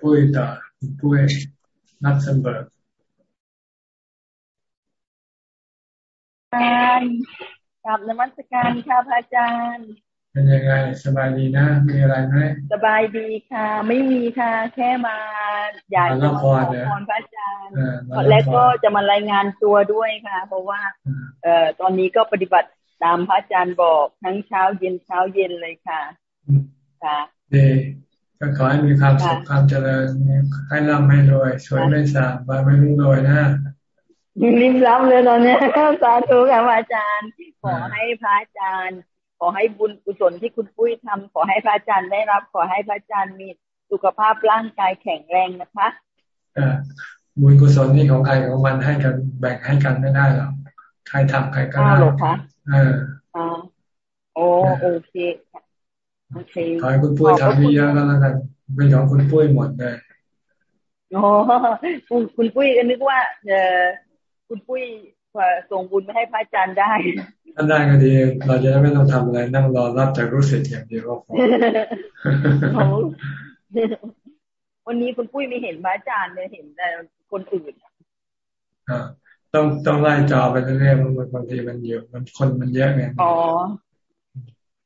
ปุ้ยต่อปุ้ยนักสมเบิร์ การกราบนมัสการค่ะพระอาจารย์ เป็นยังไงสบายดีนะ มีอะไรไหมสบายดีค่ะ ไม่มีค่ะ แค่มาอยากจะขอพรพระอาจารย์และก็จะมารายงานตัวด้วยค่ะ เพราะว่า เอ่อตอนนี้ก็ปฏิบัติตามพระอาจารย์บอกทั้งเช้าเย็นเช้าเย็นเลยค่ะ ค่ะดีก็ขอให้มีความสุขความเจริญให้ร่ำให้รวยสวยไม่สาบายไม่รุ่งรวยนะ ริมรับเลยตอนนี้สาธุค่ะอาจารย์ ขอให้พระอาจารย์ ขอให้บุญกุศลที่คุณปุ้ยทำขอให้พระอาจารย์ได้รับ ขอให้พระอาจารย์มีสุขภาพร่างกายแข็งแรงนะคะบุญกุศลนี่ของใครของมันให้กันแบ่งให้กันไม่ได้หรอกใครทำใครก็ได้หรอคะเออโอ้โอเคโอเคขอให้คุณปุ้ยทำเยอะๆแล้วกันเป็นของคุณปุ้ยหมดเลยโอ้คุณปุ้ยก็นึกว่า เออ คุณปุ้ยส่งบุญมาให้พระอาจารย์ได้ถ้าได้ก็ดี เราจะได้ไม่ต้องทำอะไรนั่งรอรับจากรู้สึกอย่างเดียวก็พอวันนี้คุณปุ้ยไม่เห็นพระอาจารย์เลยเห็นแต่คนอื่นอ่าต้องต้องไล่จอไปเรื่อยๆมันบางทีมันเยอะมันคนมันเยอะไงอ๋อ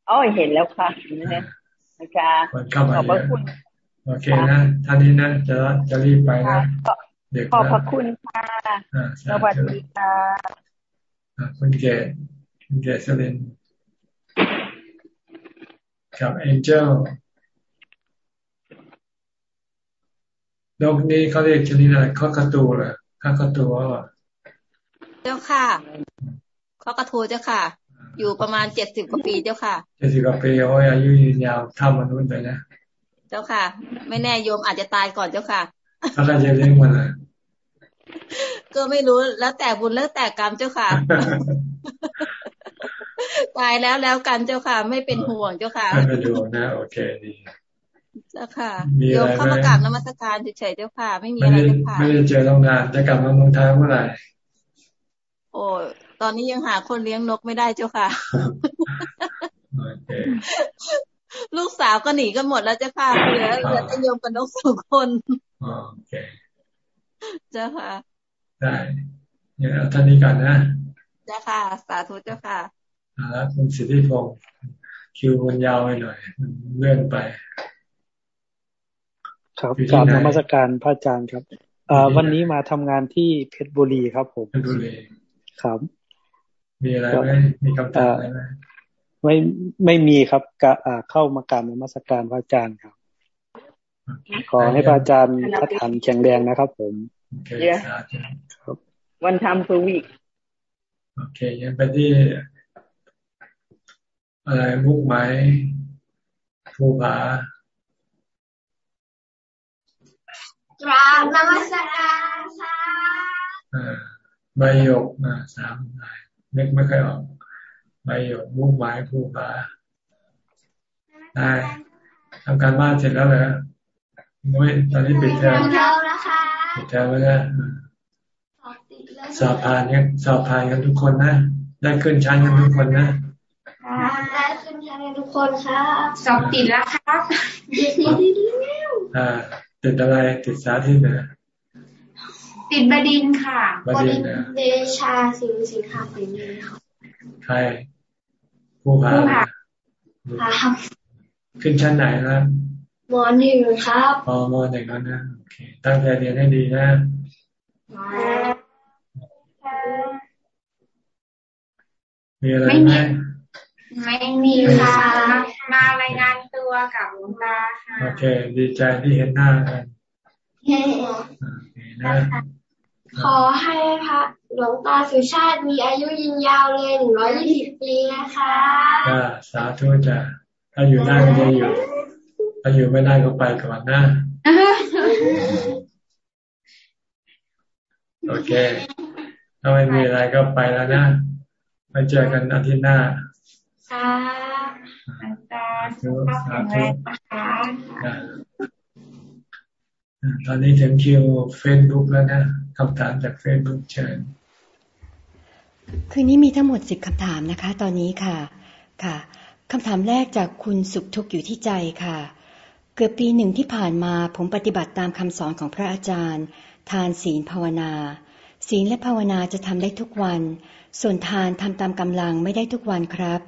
อ๋อเห็นแล้วค่ะนะคะขอบพระคุณโอเคนะท่านี้นะจะจะรีบไปนะ ขอบพระคุณค่ะสวัสดีค่ะคุณเกศคุณเกศลินกับเอ็นเจลนกนี้เขาเรียกชนิดอะไรข้อกระตูเหรอข้อกระตูเหรอเจ้าค่ะข้อกระตูเจ้าค่ะ อยู่ประมาณเจ็ดสิบกว่าปีเจ้าค่ะเจ็ดสิบกว่าปีโอ้ยอายุยืนยาวเท่ามนุษย์เลยนะ เจ้าค่ะ ไม่แน่โยมอาจจะตายก่อนเจ้าค่ะถ้าใครจะเลี้ยงมันอะ ก็ไม่รู้แล้วแต่บุญแล้วแต่กรรมเจ้าค่ะตายแล้วแล้วกันเจ้าค่ะ ไม่เป็นห่วงเจ้าค่ะไม่เป็นห่วงนะโอเคดีเจ้าค่ะโยมเข้ามากราบนมัสการเฉยๆเจ้าค่ะ ไม่มีอะไรเจ้าค่ะไม่ได้เจอต้องนานจะกลับมาเมืองไทยเมื่อไหร่โอ้ตอนนี้ยังหาคนเลี้ยงนกไม่ได้เจ้าค่ะลูกสาวก็หนีกันหมดแล้วเจ้าค่ะเหลือเหลือแต่โยมกับนกสองคนโอเค เจ้าค่ะ ได้เนี่ยเอาท่านนี้ก่อนนะเจ้าค่ะ สาธุเจ้าค่ะแล้วคุณสิทธิพงศ์คิวมันยาวไปหน่อยเลื่อนไป ครับกราบนมัสการพระอาจารย์ครับอ่าวันนี้มาทำงานที่เพชรบุรีครับผมเพชรบุรีครับ มีอะไรไหมมีคำถามอะไรไหมไม่ไม่มีครับกะเข้ามาการนมัสการพระอาจารย์ครับ ขอให้พระอาจารย์พัฒนแข็งแรงนะครับ ผมเยอะวันทำฟูวิกโอเคยังไปที่อะไรมุกไหมภูผากราบนมัสการค่ะใบหยกมาสามใบเล็กไม่ค่อยออกใบหยกมุกไม้ภูผาได้ทำการบ้านเสร็จแล้วเหรอ นุ้ยตอนนี้ปิดเทอมปิดเทอมแล้วสอบผ่านกันสอบผ่านกันทุกคนนะ ได้ขึ้นชั้นกันทุกคนนะได้ขึ้นชั้นกันทุกคนครับสอบติดแล้วครับดีดีดีดีอ่าติดอะไรติดสาธิตนะติดบดินค่ะบดินเดชาสิงสิงคาเป็นยังค่ะใครผู้พาขึ้นชั้นไหนแล้ว มหนึ่งครับอ๋อมหนึ่งแล้วนะโอเคตั้งใจเรียนให้ดีนะมีอะไรไหมไม่มีค่ะมารายงานตัวกับหลวงตาค่ะโอเค ดีใจที่เห็นหน้ากันนะขอให้พระหลวงตาสุชาติมีอายุยืนยาวเลยหนึ่งร้อยยี่สิบปีนะคะสาธุจ้ะถ้าอยู่ได้ก็จะอยู่ ถ้าอยู่ไม่ได้ก็ไปก่อนนะโอเค ถ้าไม่มีอะไรก็ไปแล้วนะไปเจอกันอาทิตย์หน้าค่ะอาจารย์สุขภาพแข็งแรงนะคะตอนนี้ถึงคิวเฟซบุ๊กแล้วนะคำถามจากเฟซบุ๊กเชิญ คืนนี้มีทั้งหมดสิบคำถามนะคะ ตอนนี้ค่ะ ค่ะคำถามแรกจากคุณสุขทุกข์อยู่ที่ใจค่ะ เกือบปีหนึ่งที่ผ่านมาผมปฏิบัติตามคำสอนของพระอาจารย์ ทานศีลภาวนา ศีลและภาวนาจะทำได้ทุกวัน ส่วนทานทำตามกำลังไม่ได้ทุกวันครับ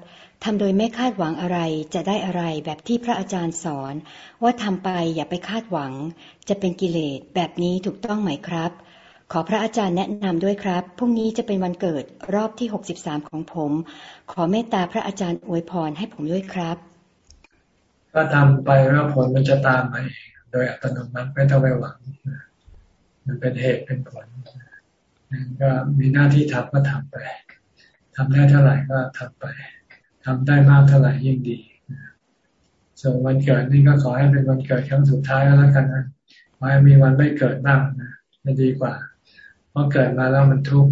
ทำโดยไม่คาดหวังอะไรจะได้อะไรแบบที่พระอาจารย์สอน ว่าทำไปอย่าไปคาดหวัง จะเป็นกิเลสแบบนี้ถูกต้องไหมครับ ขอพระอาจารย์แนะนำด้วยครับพรุ่งนี้จะเป็นวันเกิดรอบที่หกสิบสามของผม ขอเมตตาพระอาจารย์อวยพรให้ผมด้วยครับ ก็ทำไปแล้วผลมันจะตามมาเองโดยอัตโนมัติไม่ต้องไปหวัง มันเป็นเหตุเป็นผลก็มีหน้าที่ทำก็ทำไปทำได้เท่าไหร่ก็ทำไปทำได้มากเท่าไหร่ยิ่งดีส่วนวันเกิดนี่ก็ขอให้เป็นวันเกิดครั้งสุดท้ายแล้วกันนะขอให้มีวันไม่เกิดบ้างนะจะดีกว่า เพราะเกิดมาแล้วมันทุกข์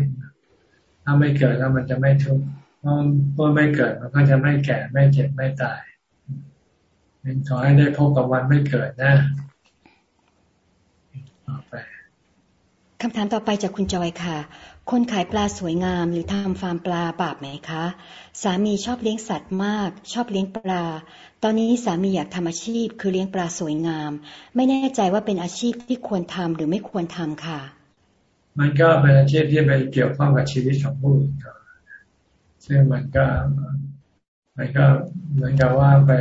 ถ้าไม่เกิดแล้วมันจะไม่ทุกข์เพราะเมื่อไม่เกิดมันก็จะไม่แก่ไม่เจ็บไม่ตาย เป็นขอให้ได้พบกับวันไม่เกิดนะต่อไปคำถามต่อไปจากคุณจอยค่ะ คนขายปลาสวยงามหรือทำฟาร์มปลาบาปไหมคะ สามีชอบเลี้ยงสัตว์มาก ชอบเลี้ยงปลา ตอนนี้สามีอยากทำอาชีพ คือเลี้ยงปลาสวยงาม ไม่แน่ใจว่าเป็นอาชีพที่ควรทำหรือไม่ควรทำค่ะ มันก็เป็นอาชีพที่ไปเกี่ยวข้องกับชีวิตของผู้อื่นซึ่งมันก็มันก็เหมือนกับว่าไป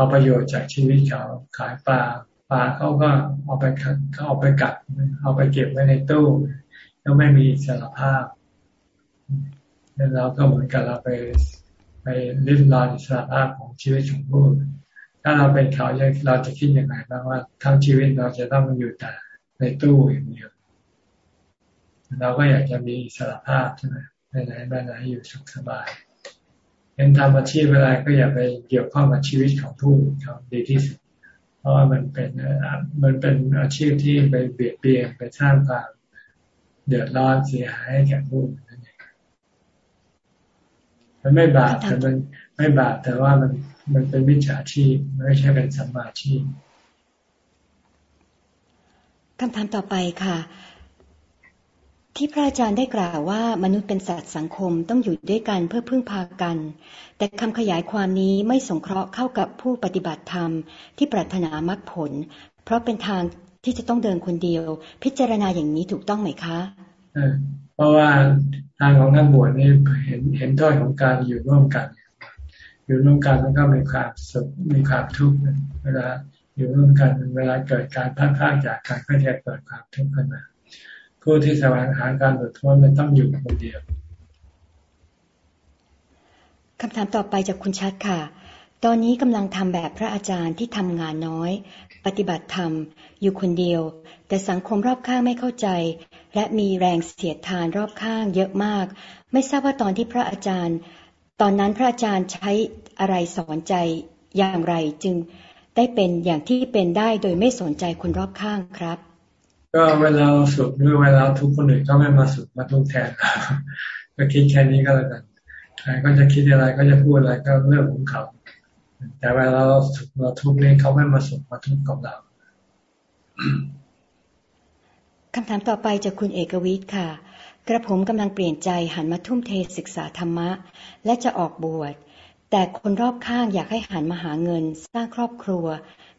เอาประโยชน์จากชีวิตเขาขายปลาปลาเขาก็เอาไปเขาเอาไปกัดเอาไปเก็บไว้ในตู้แล้วไม่มีสารภาพแล้วเราก็เหมือนกับเราไปไปลิ้นรอนสารภาพของชีวิตของผู้ถ้าเราเป็นเขาเราจะคิดยังไงบ้างว่าทั้งชีวิตเราจะต้องอยู่แต่ในตู้อย่างเดียวเราก็อยากจะมีสารภาพใช่ไหมไปไหนไปไหนอยู่สุขสบาย เห็นทำอาชีพอะไรก็อย่าไปเกี่ยวข้องกับชีวิตของผู้เขาดีที่สุด เพราะว่ามันเป็นมันเป็นอาชีพที่ไปเบียดเบียนไปสร้างความเดือดร้อนเสียหายให้แก่ผู้นั่นเองมันไม่บาปแต่มันไม่บาปแต่ว่ามันมันเป็นมิจฉาชีพไม่ใช่เป็นสัมมาชีพคำถามต่อไปค่ะ ที่พระอาจารย์ได้กล่าวว่ามนุษย์เป็นสัตว์สังคมต้องอยู่ด้วยกันเพื่อพึ่งพากัน แต่คำขยายความนี้ไม่สงเคราะห์เข้ากับผู้ปฏิบัติธรรมที่ปรารถนามรรคผล เพราะเป็นทางที่จะต้องเดินคนเดียว พิจารณาอย่างนี้ถูกต้องไหมคะเพราะว่าทางของนักบวชนี่เห็นเห็นโทษของการอยู่ร่วมกัน อยู่ร่วมกันมันก็มีความสุขมีความทุกข์เวลาอยู่ร่วมกันเวลาเกิดการพัดพากจากการก็จะเกิดความทุกข์ขึ้นมา ผู้ที่แสวงหาการหลุดพ้นมันต้องอยู่คนเดียวคำถามต่อไปจากคุณชัดค่ะ ตอนนี้กำลังทำแบบพระอาจารย์ที่ทำงานน้อย ปฏิบัติธรรม อยู่คนเดียว แต่สังคมรอบข้างไม่เข้าใจ และมีแรงเสียดทานรอบข้างเยอะมาก ไม่ทราบว่าตอนที่พระอาจารย์ ตอนนั้นพระอาจารย์ใช้อะไรสอนใจอย่างไรจึงได้เป็นอย่างที่เป็นได้โดยไม่สนใจคนรอบข้างครับ ก็เวลาสุขหรือเวลาทุกคนอื่นก็ไม่มาสุขมาทุกแทนก็คิดแค่นี้ก็แล้วกันใครก็จะคิดอะไรก็จะพูดอะไรก็เรื่องของเขา แต่เวลาเราสุขเราทุกข์นี่เขาไม่มาสุขมาทุกข์กับเราคำถามต่อไปจากคุณเอกวิทย์ค่ะ กระผมกำลังเปลี่ยนใจหันมาทุ่มเทศึกษาธรรมะ และจะออกบวช แต่คนรอบข้างอยากให้หันมาหาเงิน สร้างครอบครัว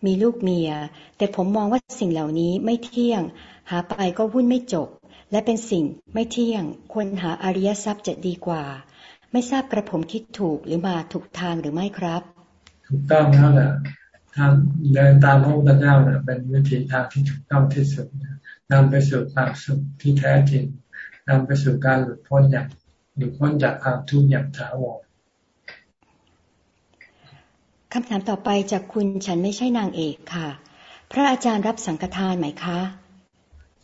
มีลูกเมีย แต่ผมมองว่าสิ่งเหล่านี้ไม่เที่ยง หาไปก็วุ่นไม่จบ และเป็นสิ่งไม่เที่ยง ควรหาอริยทรัพย์จะดีกว่า ไม่ทราบกระผมคิดถูกหรือมาถูกทางหรือไม่ครับ ถูกต้องแล้วนะทางเดินตามพระพุทธเจ้าเนะเป็นวิธีทางที่ถูกต้องที่สุดนำไปสู่ความสุขที่แท้จริงนำไปสู่การหลุดพ้นอย่างหลุดพ้นจากความทุกข์อย่างถาวร คำถามต่อไปจากคุณฉันไม่ใช่นางเอกค่ะ พระอาจารย์รับสังฆทานไหมคะ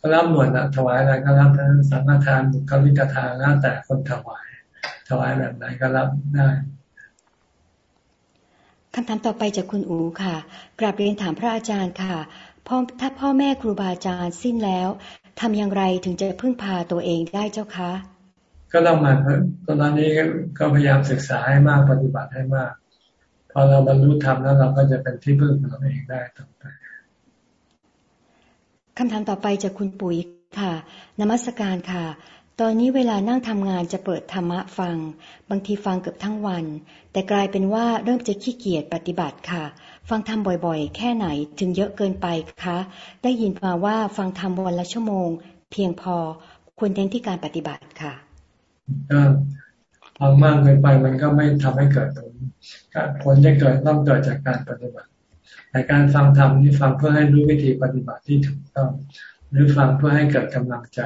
ก็รับหมดนะถวายอะไรก็รับทั้งสังฆทานบุคลิกทานแล้วแต่คนถวาย ถวายแบบไหนก็รับได้คำถามต่อไปจากคุณอูค่ะ กราบเรียนถามพระอาจารย์ค่ะพ่อถ้าพ่อแม่ครูบาอาจารย์สิ้นแล้วทำอย่างไรถึงจะพึ่งพาตัวเองได้เจ้าคะ ก็ต้องมาตอนนี้ก็พยายามศึกษาให้มากปฏิบัติให้มากพ อเราบรรลุธรรมแล้วเราก็จะเป็นที่พึ่งของเราเองได้ต่อไปคำถามต่อไปจากคุณปุ๋ยค่ะ นมัสการค่ะ ตอนนี้เวลานั่งทำงานจะเปิดธรรมะฟัง บางทีฟังเกือบทั้งวัน แต่กลายเป็นว่าเริ่มจะขี้เกียจปฏิบัติค่ะ ฟังธรรมบ่อยๆ แค่ไหนถึงเยอะเกินไปคะ ได้ยินมาว่าฟังธรรมวันละชั่วโมง เพียงพอควรเน้นที่การปฏิบัติค่ะก็ฟังมากเกินไปมันก็ไม่ทำให้เกิดผล ผลจะเกิดต้องเกิดจากการปฏิบัติแต่การฟังธรรมนี่ฟังเพื่อให้รู้วิธีปฏิบัติที่ถูกต้องหรือฟังเพื่อให้เกิดกำลังใจ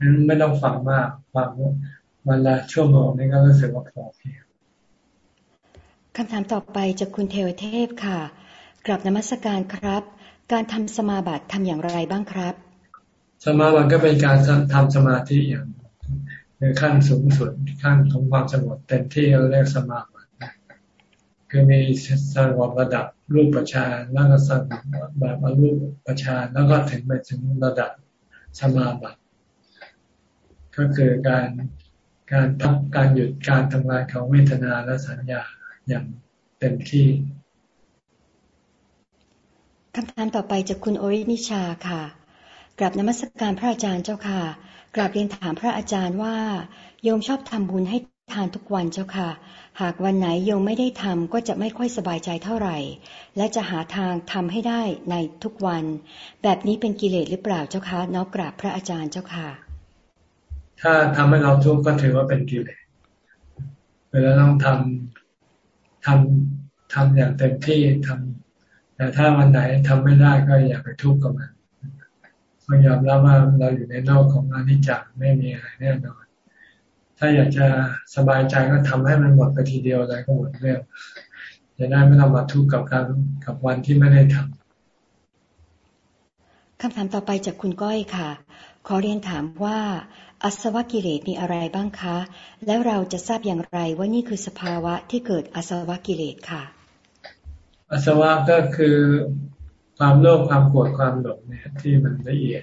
นั้นไม่ต้องฟังมากฟังวันละชั่วโมงนี้ก็รู้สึกว่าพอเพียงคำถามต่อไปจากคุณเทวเทพค่ะกลับนมัสการครับ การทำสมาบัติทำอย่างไรบ้างครับ สมาบัติก็เป็นการทำสมาธิอย่างในขั้นสูงสุดขั้นของความสงบเต็มที่เราเรียกสมาบัติ คือมีสงบระดับรูปประชานแล้วก็สงบแบบอรูปประชานแล้วก็ถึงไปถึงระดับสมาบัติก็คือการการทับการหยุดการทำงานของเวทนาและสัญญาอย่างเต็มที่คำถามต่อไปจากคุณโอรินิชาค่ะกราบนมัสกการพระอาจารย์เจ้าค่ะกราบเรียนถามพระอาจารย์ว่า โยมชอบทำบุญให้ทานทุกวันเจ้าค่ะ หากวันไหนโยมไม่ได้ทำก็จะไม่ค่อยสบายใจเท่าไหร่ และจะหาทางทำให้ได้ในทุกวัน แบบนี้เป็นกิเลสหรือเปล่าเจ้าคะน้อมกราบพระอาจารย์เจ้าค่ะ ถ้าทำให้เราทุกข์ก็ถือว่าเป็นกิเลสเวลาต้องทำทำทำอย่างเต็มที่ทำแต่ถ้าวันไหนทำไม่ได้ก็อย่าไปทุกข์กับมันต้องยอมรับว่าเราอยู่ในโลกของอนิจจ์ไม่มีอะไรแน่นอน ถ้าอยากจะสบายใจก็ทำให้มันหมดไปทีเดียวอะไรก็หมดเรื่องจะได้ไม่ต้องมาทุกข์กับการกับวันที่ไม่ได้ทำคำถามต่อไปจากคุณก้อยค่ะ ขอเรียนถามว่าอสวกิเลสมีอะไรบ้างคะ แล้วเราจะทราบอย่างไรว่านี่คือสภาวะที่เกิดอสวกิเลสค่ะ อสวะก็คือความโลภความโกรธความหลงเนี่ยที่มันละเอียด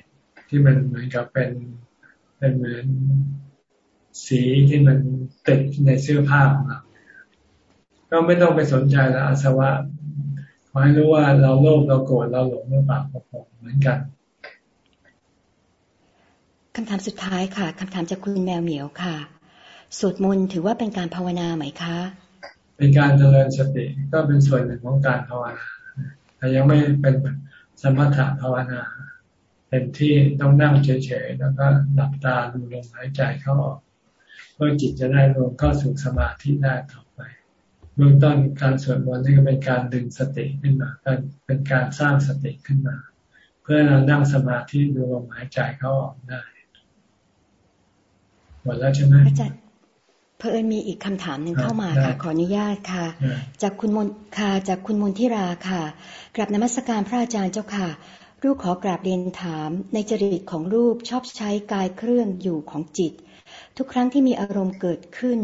ที่มันเหมือนกับเป็นเป็นเหมือน สีที่มันติดในเสื้อผ้าของเราก็ไม่ต้องไปสนใจละอาสวะขอให้รู้ว่าเราโลภเราโกรธเราหลงเราบาปเราเหมือนกันคำถามสุดท้ายค่ะคำถามจากคุณแมวเหมียวค่ะสวดมนต์ถือว่าเป็นการภาวนาไหมคะ เป็นการเจริญสติก็เป็นส่วนหนึ่งของการภาวนาแต่ยังไม่เป็นสมถะภาวนาเต็มที่ต้องนั่งเฉยๆแล้วก็หลับตาดูลมหายใจเข้าออก เพื่อจิตจะได้รวมเข้าสู่สมาธิได้ต่อไปเบื้องต้นการสวดมนต์นี่ก็เป็นการดึงสติขึ้นมาเป็นการสร้างสติขึ้นมา เพื่อเรานั่งสมาธิดูลมหายใจเข้าออกได้หมดแล้วใช่ไหมอาจารย์เพอเอิญมีอีกคำถามหนึ่งเข้ามาค่ะ ขออนุญาตค่ะ จากคุณมนค่ะจากคุณมนทิราค่ะกราบนมัสการพระอาจารย์เจ้าค่ะลูกขอกราบเรียนถามในจริตของรูปชอบใช้กายเครื่องอยู่ของจิต ทุกครั้งที่มีอารมณ์เกิดขึ้น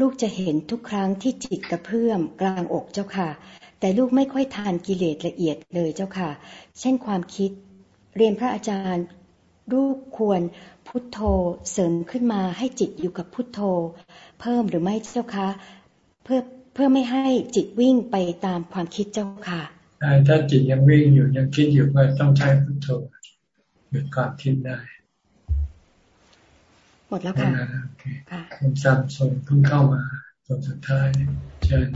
ลูกจะเห็นทุกครั้งที่จิตกระเพื่อมกลางอกเจ้าค่ะ แต่ลูกไม่ค่อยทานกิเลสละเอียดเลยเจ้าค่ะ เช่นความคิด เรียนพระอาจารย์ลูกควรพุทโธเสริมขึ้นมาให้จิตอยู่กับพุทโธ เพิ่มหรือไม่เจ้าคะ เพื่อเพื่อไม่ให้จิตวิ่งไปตามความคิดเจ้าค่ะถ้าจิตยังวิ่งอยู่ยังคิดอยู่ก็ต้องใช้พุทโธหยุดความคิดได้ มดแล้วค่ะค่ะคุณซัมส่งเพิ่งเข้ามาส่วนสุดท้ายเชิญ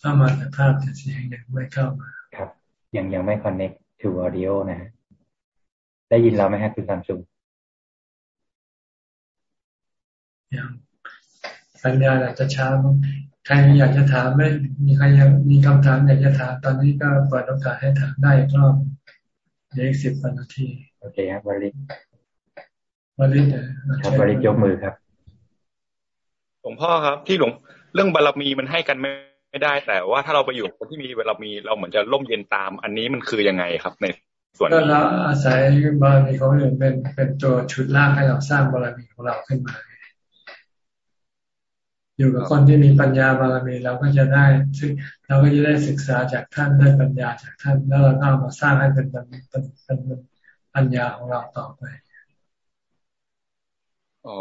เข้ามาแต่ภาพแต่เสียงยังไม่เข้ามา ครับ ยังยังไม่คอนเน็ก to audio นะฮะได้ยินเราไหมฮะคุณซัมซุงยังสัญญาอาจจะช้าใครอยากจะถามไหมมีใครยังมีคำถามอยากจะถามตอนนี้ก็เปิดโอกาสให้ถามได้อีกรอบเดี๋ยวอีกสิบนาที โอเคครับวริศ วริศครับวริศยกมือครับหลวงพ่อครับ ที่หลวงเรื่องบารมีมันให้กันไม่ไม่ได้ แต่ว่าถ้าเราไปอยู่คนที่มีบารมีเราเหมือนจะร่มเย็นตาม อันนี้มันคือยังไงครับในส่วนนี้ก็เราอาศัยบารมีของอื่นเป็นเป็นตัวชุดล่างให้เราสร้างบารมีของเราขึ้นมา อยู่กับคนที่มีปัญญาบารมีเราก็จะได้เราก็จะได้ศึกษาจากท่านได้ปัญญาจากท่านแล้วเราก็เอามาสร้างให้เป็นเป็นเป็นปัญญาของเราต่อไป อ๋อ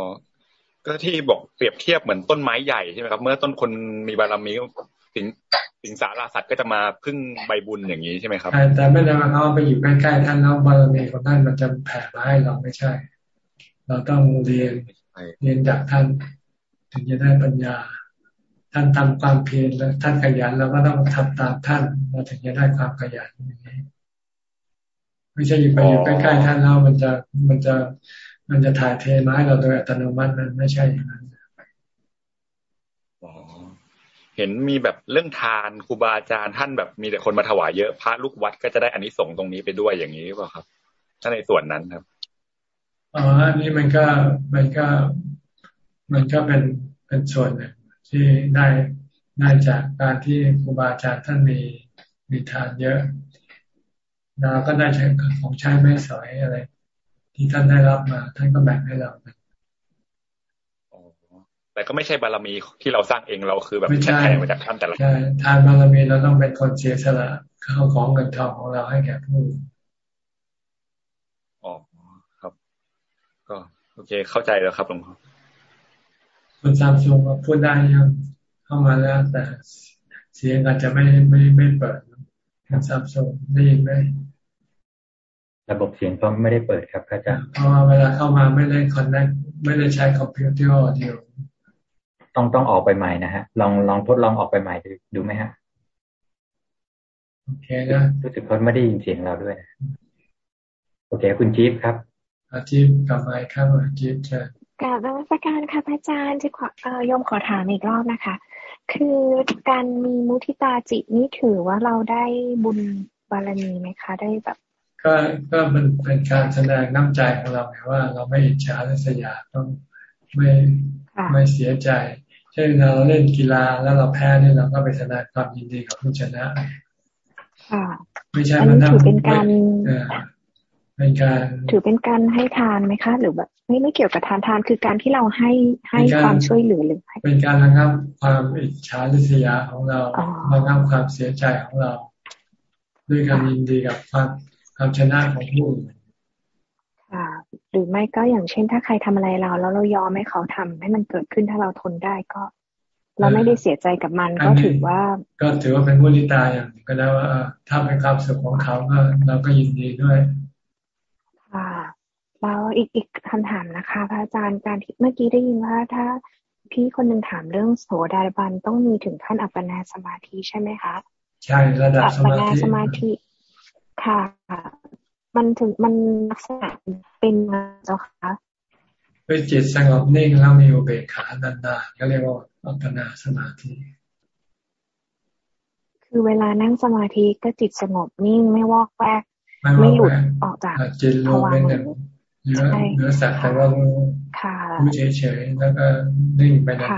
ก็ที่บอกเปรียบเทียบเหมือนต้นไม้ใหญ่ใช่ไหมครับ เมื่อต้นคนมีบารมีสิงสิงสาราสัตว์ก็จะมาพึ่งใบบุญอย่างนี้ใช่ไหมครับแต่ไม่ได้มาเขาไปอยู่ใกล้ๆท่านแล้วบารมีของท่านมันจะแผ่มาให้เราไม่ใช่ เราต้องเรียนเรียนจากท่าน ถึงจะได้ปัญญา ท่านทำความเพียรแล้วท่านขยันเราก็ต้องทำตามท่านเราถึงจะได้ความขยันอย่างนี้ไม่ใช่อยู่ไปอยู่ใกล้ๆท่านแล้วมันจะมันจะ มันจะถ่ายเทมาให้เราโดยอัตโนมัติมันไม่ใช่อย่างนั้นเห็นมีแบบเรื่องทานครูบาอาจารย์ท่านแบบมีแต่คนมาถวายเยอะพระลูกวัดก็จะได้อันนี้ส่งตรงนี้ไปด้วยอย่างนี้หรือเปล่าครับ ถ้าในส่วนนั้นครับอ๋ออันนี้มันก็มันก็มันก็เป็นเป็นส่วนหนึ่งที่ได้ได้จากการที่ครูบาอาจารย์ท่านมีมีทานเยอะเราก็ได้ใช้ของใช้ไม่สอยอะไร ที่ท่านได้รับมา ท่านก็แบ่งให้เราแต่ก็ไม่ใช่บารมีที่เราสร้างเองเราคือแบบแช่มาจากท่านแต่ละใช่ทานบารมีเราต้องเป็นคนเสียสละเข้าของเงินทองของเราให้แก่ผู้อ๋อครับ ก็ โอเค เข้าใจแล้วครับหลวงพ่อคุณซามซุงพูดได้ยังเข้ามาแล้ว แต่เสียงอาจจะไม่ไม่ไม่เปิดคุณซามซุงได้ยินไหม ระบบเสียงก็ไม่ได้เปิดครับอาจารย์เพราะว่าเวลาเข้ามาไม่ได้คอนเนคไม่ได้ใช้คอมพิวเตอร์เดียวต้องต้องออกไปใหม่นะฮะ ลองลองทดลองออกไปใหม่ดูดูไหมฮะโอเคนะรู้สึกเขาไม่ได้ยินเสียงเราด้วยโอเค คุณจี๊บครับอาจี๊บกลับมาครับอาจี๊บเชิญกราบนมัสการค่ะพระอาจารย์ที่ขอเอ่อยมขอถามอีกรอบนะคะ คือการมีมุทิตาจิตนี่ถือว่าเราได้บุญบารมีไหมคะ ได้แบบ ก็ก็มันเป็นการแสดงน้ำใจของเราไงว่า เราไม่อิจฉาและสยาต้องไม่ไม่เสียใจ เช่นเราเล่นกีฬาแล้วเราแพ้เนี่ยเราก็ไปแสดงความยินดีกับผู้ชนะไม่ใช่มันถือเป็นการเป็นการ ถือเป็นการให้ทานไหมคะ หรือแบบไม่ไม่เกี่ยวกับทานทานคือการที่เราให้ให้ความช่วยเหลือหรือเป็นการระงับความอิจฉาริษยาของเราระงับความเสียใจของเรา ด้วยการยินดีกับความ ความชนะของผู้อื่นหรือไม่ก็อย่างเช่น ถ้าใครทำอะไรเรา แล้วเรายอมให้เขาทำให้มันเกิดขึ้นถ้าเราทนได้ก็ เราไม่ได้เสียใจกับมันก็ถือว่า ก็ถือว่าเป็นมุลิตาอย่างก็ได้ว่าถ้าเป็นความสุขของเขาก็เราก็ยินดีด้วยค่ะแล้วอีกอีกคำถามนะคะพระอาจารย์การที่เมื่อกี้ได้ยินว่าถ้าพี่คนหนึ่งถามเรื่องโสดาบันต้องมีถึงขั้นอัปปนาสมาธิใช่ไหมคะใช่ระดับสมาธิสมาธิ ค่ะ มันถึงมันลักษณะเป็นเจ้าคะด้วยจิตสงบนิ่งแล้วมีอุเบกขานานๆก็เรียกว่าอัปปนาสมาธิ คือเวลานั่งสมาธิก็จิตสงบนิ่งไม่วอกแวกไม่หลุดออกจากจิตรวมเป็นหนึ่งเนื้อเนื้อสัตว์แต่ว่ารู้รู้เฉยๆแล้วก็นิ่งไปนาน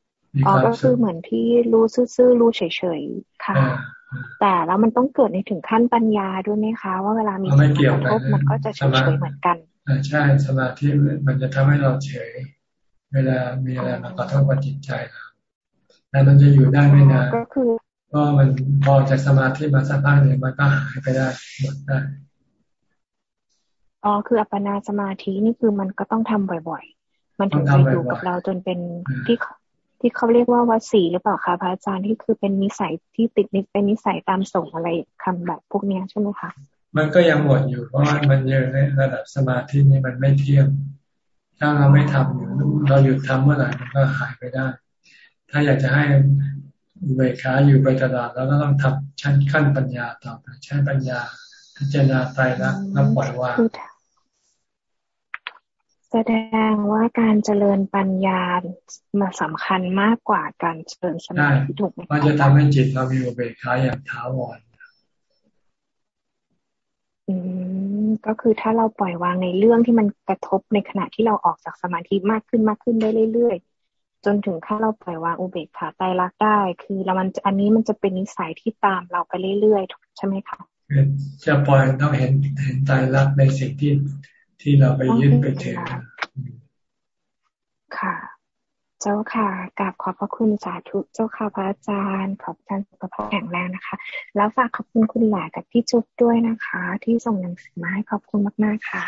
ๆอ๋อก็คือเหมือนที่รู้ซื่อๆรู้เฉยๆค่ะ แต่แล้วมันต้องเกิดในถึงขั้นปัญญาด้วยไหมคะ ว่าเวลามีสิ่งกระทบมันก็จะเฉยๆเหมือนกันใช่สมาธิมันจะทำให้เราเฉย เวลามีอะไรมากระทบกับจิตใจเราแต่มันจะอยู่ได้ไม่นานก็คือเพราะมันพอจากสมาธิมาสักพักเนี่ยมันก็หายไปได้หมดได้อ๋อคืออัปปนาสมาธินี่คือมันก็ต้องทำบ่อย ๆ มันถึงจะอยู่กับเราจนเป็นที่ ที่เขาเรียกว่าวสีหรือเปล่าคะพระอาจารย์ที่คือเป็นนิสัยที่ติดนิสเป็นนิสัยตามส่งอะไรคำแบบพวกนี้ใช่ไหมคะมันก็ยังหมดอยู่เพราะมันเยอะในระดับสมาธินี่มันไม่เที่ยงถ้าเราไม่ทำอยู่เราหยุดทำเมื่อไหร่มันก็หายไปได้ ถ้าอยากจะให้เบขาอยู่ไปตลอดแล้วก็ต้องทำชั้นขั้นปัญญาต่อไปใช้ปัญญาพิจารณาไตรลักษณ์แล้วปล่อยวาง แสดงว่าการเจริญปัญญามาสำคัญมากกว่าการเจริญสมาธิถูกไหมมันจะทำให้จิตเรามีอุเบกขาอย่างถาวรอืมก็คือถ้าเราปล่อยวางในเรื่องที่มันกระทบในขณะที่เราออกจากสมาธิมากขึ้นมากขึ้นได้เรื่อยๆ จนถึงถ้าเราปล่อยวางอุเบกขาไตรลักษณ์ได้ คือเรามันอันนี้มันจะเป็นนิสัยที่ตามเราไปเรื่อยๆใช่ไหมคะจะปล่อยต้องเห็นเห็นไตรลักษณ์ในสิ่งที่ ที่เราไปยึดไปถือค่ะ เจ้าค่ะกราบขอบพระคุณสาธุเจ้าค่ะพระอาจารย์ ขอบท่านสุขภาพแข็งแรงนะคะ แล้วฝากขอบคุณคุณหลากับพี่จุ๊บด้วยนะคะ ที่ส่งหนังสือมาให้ขอบคุณมากๆค่ะ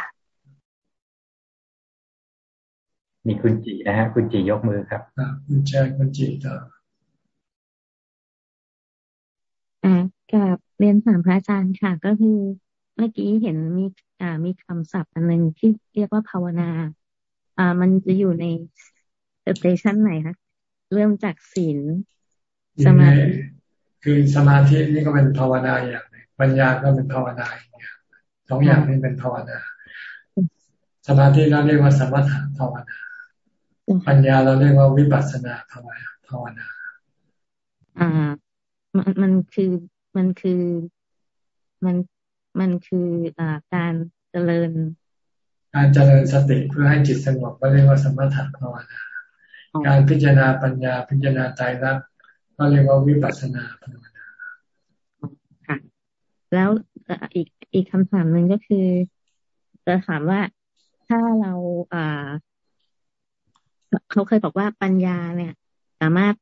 มีคุณจีนะฮะคุณจียกมือครับคุณแจ้คุณจีต่ออ่ากับเรียนถามพระอาจารย์ค่ะ ก็คือ เมื่อกี้เห็นมีอ่ามีคำศัพท์อันหนึ่งที่เรียกว่าภาวนา อ่า มันจะอยู่ในสเตชันไหนคะเริ่มจากศีลสมาธิคือสมาธินี่ก็เป็นภาวนาอย่างหนึ่งปัญญาก็เป็นภาวนาอย่างสองอย่างนี้เป็นภาวนา สมาธิเราเรียกว่าสมถะภาวนา ปัญญาเราเรียกว่าวิปัสสนาภาวนาภาวนา อ่า มันมันคือมันคือมัน มันคืออ่าการเจริญ การเจริญสติเพื่อให้จิตสงบก็เรียกว่าสมถะภาวนาการพิจารณาปัญญาพิจารณาใจรักก็เรียกว่าวิปัสสนาภาวนาค่ะ แล้วอีกอีกคำถามหนึ่งก็คือ จะถามว่าถ้าเราอ่าเขาเคยบอกว่าปัญญาเนี่ย สามารถ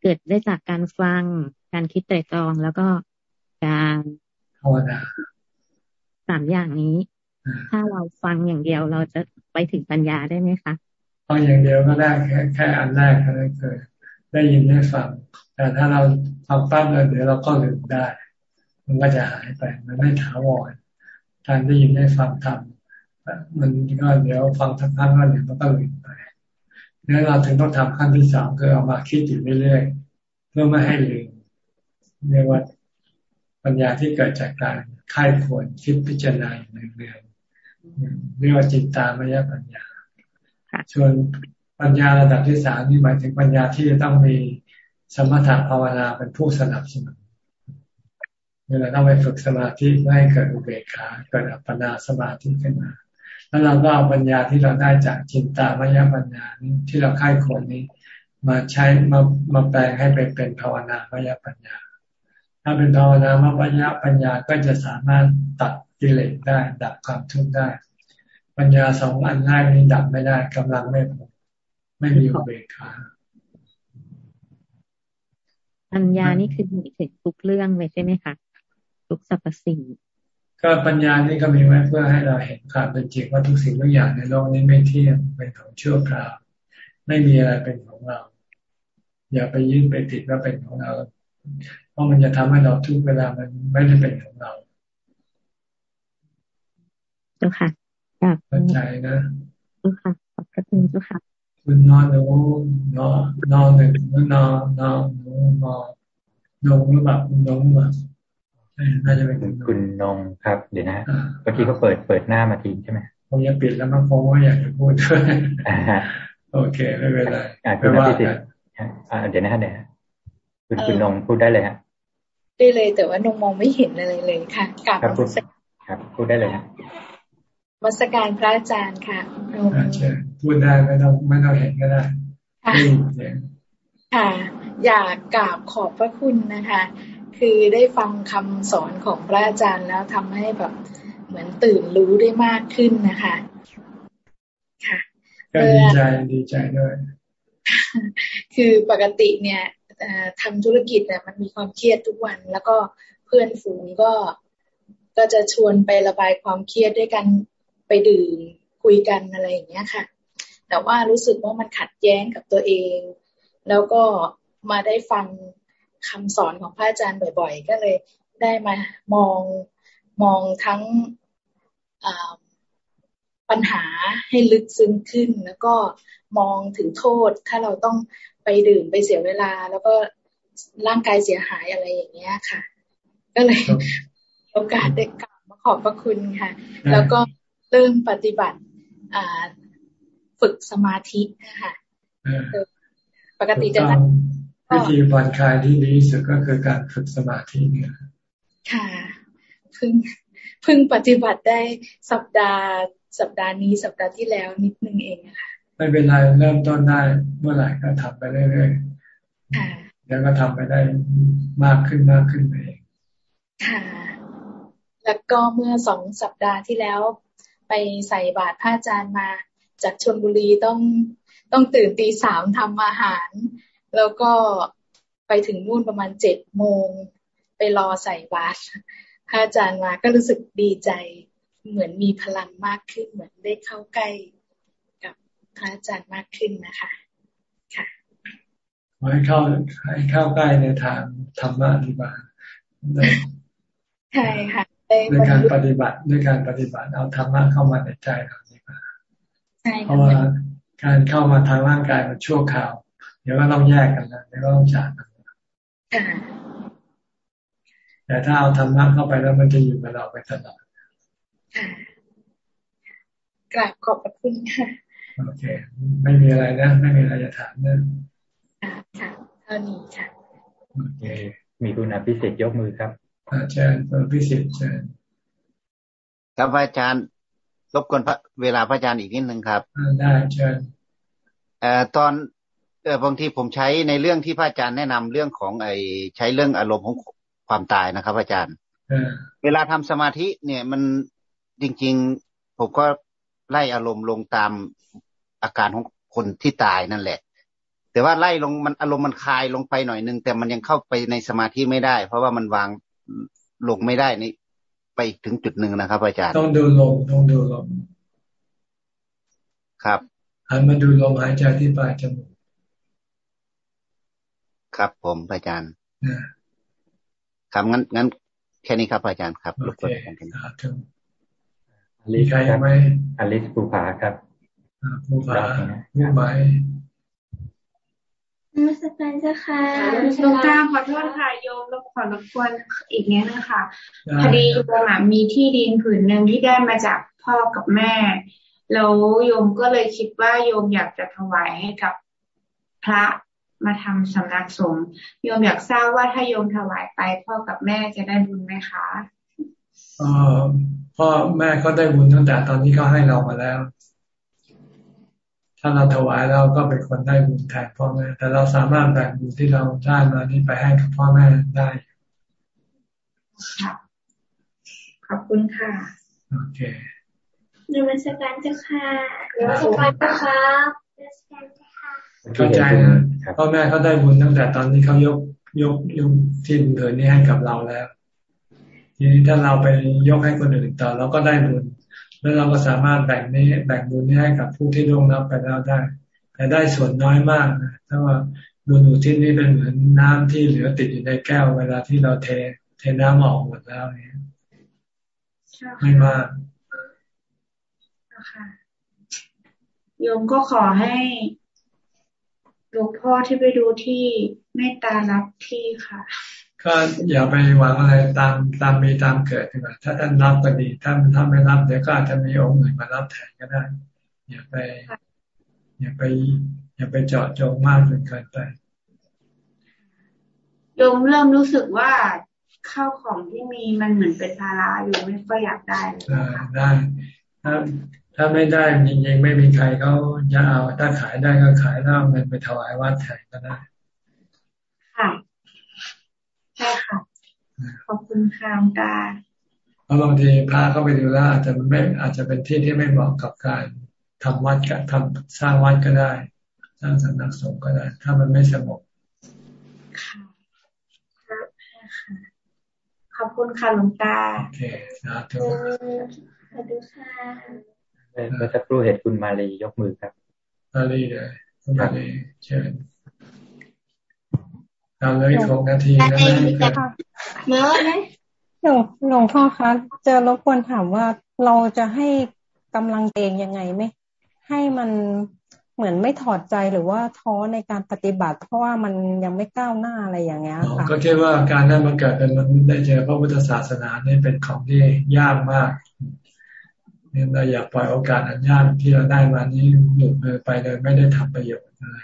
เกิดได้จากการฟัง การคิดไตรตรองแล้วก็การภาวนา สามอย่างนี้ ถ้าเราฟังอย่างเดียวเราจะไปถึงปัญญาได้ไหมคะฟังอย่างเดียวก็ได้แค่แค่อันแรกแค่นั้นคือได้ยินได้ฟัง แต่ถ้าเราฟังปั้มแล้วเดี๋ยวเราก็ลืมได้ มันก็จะหายไปมันไม่ถาวรการได้ยินได้ฟังทำมันก็เดี๋ยวฟังทั้งพักก็เดี๋ยวมันก็ลืมไปนั้นเราถึงต้องทำขั้นที่สามคือเอามาคิดอยู่เรื่อยๆเพื่อไม่ให้ลืมเรียกว่า ปัญญาที่เกิดจากการค่ายควรคิดพิจารณาอย่างเรื่อยๆเรียกว่าจิตตามยปัญญาส่วนปัญญาระดับที่สามนี่หมายถึงปัญญาที่จะต้องมีสมถะภาวนาเป็นผู้สนับสนุนเวลาต้องไปฝึกสมาธิเพื่อให้เกิดอุเบกขาเกิดอัปปนาสมาธิขึ้นมา แล้วเราก็เอาปัญญาที่เราได้จากจินตามยปัญญานี้ที่เราค่ายควรนี้ มาใช้มามาแปลงให้ไปเป็นภาวนามยปัญญาถ้าเป็นภาวนามปัญญาปัญญาก็จะสามารถตัดกิเลสได้ ดับความทุกข์ได้ ปัญญาสองอันแรกนี้ดับไม่ได้กำลังไม่พอไม่มีอุเบกขาปัญญานี่คือมีถึงทุกเรื่องเลยใช่ไหมคะทุกสรรพสิ่งก็ปัญญานี่ก็มีไว้เพื่อให้เราเห็นความเป็นจริงว่าทุกสิ่งทุกอย่างในโลกนี้ไม่เที่ยงเป็นของชั่วคราว ไม่มีอะไรเป็นของเรา อย่าไปยึดไปติดว่าเป็นของเราเพ ราะมันจะทำให้เราทุกเวลามันไม่ได้เป็นของเราเจ้าค่ะครับเข้าใจนะเจ้าค่ะขอบคุณเจ้าค่ะคุณนอนหนูนอนนอนหนึ่งนอนนอนหนูนอนนงหรือเปล่าคุณนงหรือเปล่าน่าจะเป็นคุณนงครับ เดี๋ยวนะเมื่อกี้เขาเปิดเปิดหน้ามาทีใช่ไหมคงจะปิดแล้วมั้งคงว่าอยากจะพูดด้วยโอเคไม่เป็นไรไม่ว่ากันเดี๋ยวนะเดี๋ยวคุณคุณนงพูดได้เลยฮะ ได้เลย แต่ว่านงมองไม่เห็นอะไรเลยค่ะกลับครับพูดครับพูดได้เลยฮะมัสการพระอาจารย์ค่ะพูดได้ไม่ต้องไม่ต้องเห็นก็ได้ค่ะ อยากกราบขอบพระคุณนะคะ คือได้ฟังคำสอนของพระอาจารย์แล้วทำให้แบบเหมือนตื่นรู้ได้มากขึ้นนะคะ ค่ะก็ดีใจดีใจด้วย คือปกติเนี่ย ทำธุรกิจเนี่ยมันมีความเครียดทุกวัน แล้วก็เพื่อนฝูงก็ก็จะชวนไประบายความเครียดด้วยกันไปดื่มคุยกันอะไรอย่างเงี้ยค่ะ แต่ว่ารู้สึกว่ามันขัดแย้งกับตัวเอง แล้วก็มาได้ฟังคำสอนของพระอาจารย์บ่อย ๆ ก็เลยได้มามองมองทั้งปัญหาให้ลึกซึ้งขึ้น แล้วก็มองถึงโทษถ้าเราต้อง ดื่มไปเสียเวลา แล้วก็ร่างกายเสียหายอะไรอย่างเงี้ยค่ะ ก็เลยโอกาสได้กลับมาขอบพระคุณค่ะ แล้วก็เริ่มปฏิบัติฝึกสมาธินะคะปกติจะนั่งวิธีผ่อนคลายที่ดีที่สุดก็คือการฝึกสมาธิเนี่ย ค่ะเพิ่งเพิ่งปฏิบัติได้สัปดาห์สัปดาห์นี้สัปดาห์ที่แล้วนิดนึงเองค่ะ ไม่เป็นไรเริ่มต้นได้เมื่อไหร่ก็ทำไปเรื่อยๆเดี๋ยวก็ทำไปได้มากขึ้นมากขึ้นไปเองค่ะแล้วก็เมื่อสองสัปดาห์ที่แล้ว ไปใส่บาตรพระอาจารย์มา จากชนบุรีต้องต้องตื่นตีสามทำอาหาร แล้วก็ไปถึงนู่นประมาณเจ็ดโมง ไปรอใส่บาตรพระอาจารย์มาก็รู้สึกดีใจ เหมือนมีพลังมากขึ้นเหมือนได้เข้าใกล้กับ พระอาจารย์มากขึ้นนะคะ ค่ะขอให้เข้าให้เข้าใกล้ในทางธรรมะดีกว่าใช่ค่ะด้วยการปฏิบัติด้วยการปฏิบัติเอาธรรมะเข้ามาในใจเราดีกว่าเพราะว่าการเข้ามาทางร่างกายมันชั่วคราว เดี๋ยวก็ต้องแยกกันนะเดี๋ยวก็ต้องจากกันแต่ถ้าเอาธรรมะเข้าไปแล้วมันจะอยู่กับเราไปตลอดค่ะกราบขอบพระคุณค่ะ โอเค ไม่มีอะไรนะ ไม่มีอะไรจะถามนะค่ะเท่านี้ค่ะโอเค มีคุณอภิสิทธิ์ยกมือครับอาจารย์คุณพิสิทธิ์เชิญครับอาจารย์รบกวนเวลาพระอาจารย์อีกนิดนึงครับได้เชิญเอ่อตอนเออบางทีผมใช้ในเรื่องที่พระอาจารย์แนะนำเรื่องของไอ้ใช้เรื่องอารมณ์ของความตายนะครับ อาจารย์เวลาทำสมาธิเนี่ยมันจริง ๆ ผมก็ ไล่อารมณ์ลงตามอาการของคนที่ตายนั่นแหละ แต่ว่าไล่ลงมันอารมณ์มันคลายลงไปหน่อยนึง แต่มันยังเข้าไปในสมาธิไม่ได้ เพราะว่ามันวางลงไม่ได้นี่ไปถึงจุดหนึ่งนะครับอาจารย์ต้องดูลมต้องดูลมครับหันมาดูลมหายใจที่ปลายจมูกครับผมอาจารย์ครับงั้นงั้นแค่นี้ครับอาจารย์ครับโอเคอลิ สใครไหมอลิสภูผาครับภูผาผู้ไหมนมัสการเจ้าค่ะหลวงตาขอโทษค่ะโยมรบขอรบกวนอีกนิดนะคะพอดีโยมมีที่ดินผืนหนึ่งที่ได้มาจากพ่อกับแม่ แล้วโยมก็เลยคิดว่าโยมอยากจะถวายให้กับพระมาทำสำนักสงฆ์โยมอยากทราบว่าถ้าโยมถวายไปพ่อกับแม่จะได้บุญไหมคะออ พ่อแม่ก็ได้บุญตั้งแต่ตอนนี้เขาให้เรามาแล้ว ถ้าเราถวายเราก็เป็นคนได้บุญแทนพ่อแม่แต่เราสามารถแบ่งบุญที่เราได้มานี้ไปให้กับพ่อแม่ได้ขอบคุณค่ะโอเคนมัสการเจ้าค่ะนมัสการเจ้าค่ะเข้าใจนะพ่อแม่เขาได้บุญตั้งแต่ตอนที่เขายกยกยกที่เงินนี้ให้กับเราแล้ว ทีนี้ถ้าเราไปยกให้คนอื่นต่อเราก็ได้บุญแล้วเราก็สามารถแบ่งนี้แบ่งบุญนี้ให้กับผู้ที่ร่วงรับไปแล้วได้ แต่ได้ส่วนน้อยมากนะถ้าว่าบุญอุทิศนี้เป็นเหมือนน้ำที่เหลือติดอยู่ในแก้วเวลาที่เราเทเทน้ำออกหมดแล้วเนี่ยไม่มากโยมก็ขอให้หลวงพ่อที่ไปดูที่เมตตารับที่ค่ะ ก็อย่าไปหวังอะไรตามตามมีตามเกิดดีกว่าถ้าท่านรับก็ดีถ้าถ้าไม่รับเดี๋ยวก็อาจจะมีองค์อื่นมารับแทนก็ได้ อย่าไป อย่าไป อย่าไปเจาะจงมากจนเกินไปโยมเริ่มรู้สึกว่าข้าวของที่มีมันเหมือนเป็นภาระอยู่ไม่ค่อยอยากได้ได้ถ้าถ้าไม่ได้จริงๆไม่มีใครเขาจะเอาถ้าขายได้ก็ขายแล้วเงินไปถวายวัดแทนก็ได้ค่ะ ใช่ค่ะ ขอบคุณค่ะตาเพราะบางทีพระเข้าไปดูแลอาจจะไม่อาจจะเป็นที่ที่ไม่เหมาะกับการทำวัดกับทำสร้างวัดก็ได้ สร้างสำนักสงฆ์ก็ได้ ถ้ามันไม่สงบค่ะขอบคุณค่ะหลวงตาโอเคสาธุสาธุค่ะเมื่อสักครู่เห็นคุณมาลียกมือครับ มาลีเลยคุณมาลีเชิญ เราเลยหกนาทีนะแม่เมื่อไหร่หลวงหลวงพ่อคะจะรบกวนถามว่าเราจะให้กำลังเองยังไงไหมให้มันเหมือนไม่ถอดใจหรือว่าท้อในการปฏิบัติ เพราะว่ามันยังไม่ก้าวหน้าอะไรอย่างเงี้ยค่ะก็คิดว่าการได้มาเกิดเป็นมนุษย์ได้เจอพระพุทธศาสนานี่เป็นของที่ยากมากเนี่ยเราอยากปล่อยโอกาสอันยากที่เราได้มานี้หลุดมือไปเลยไม่ได้ทำประโยชน์อะไร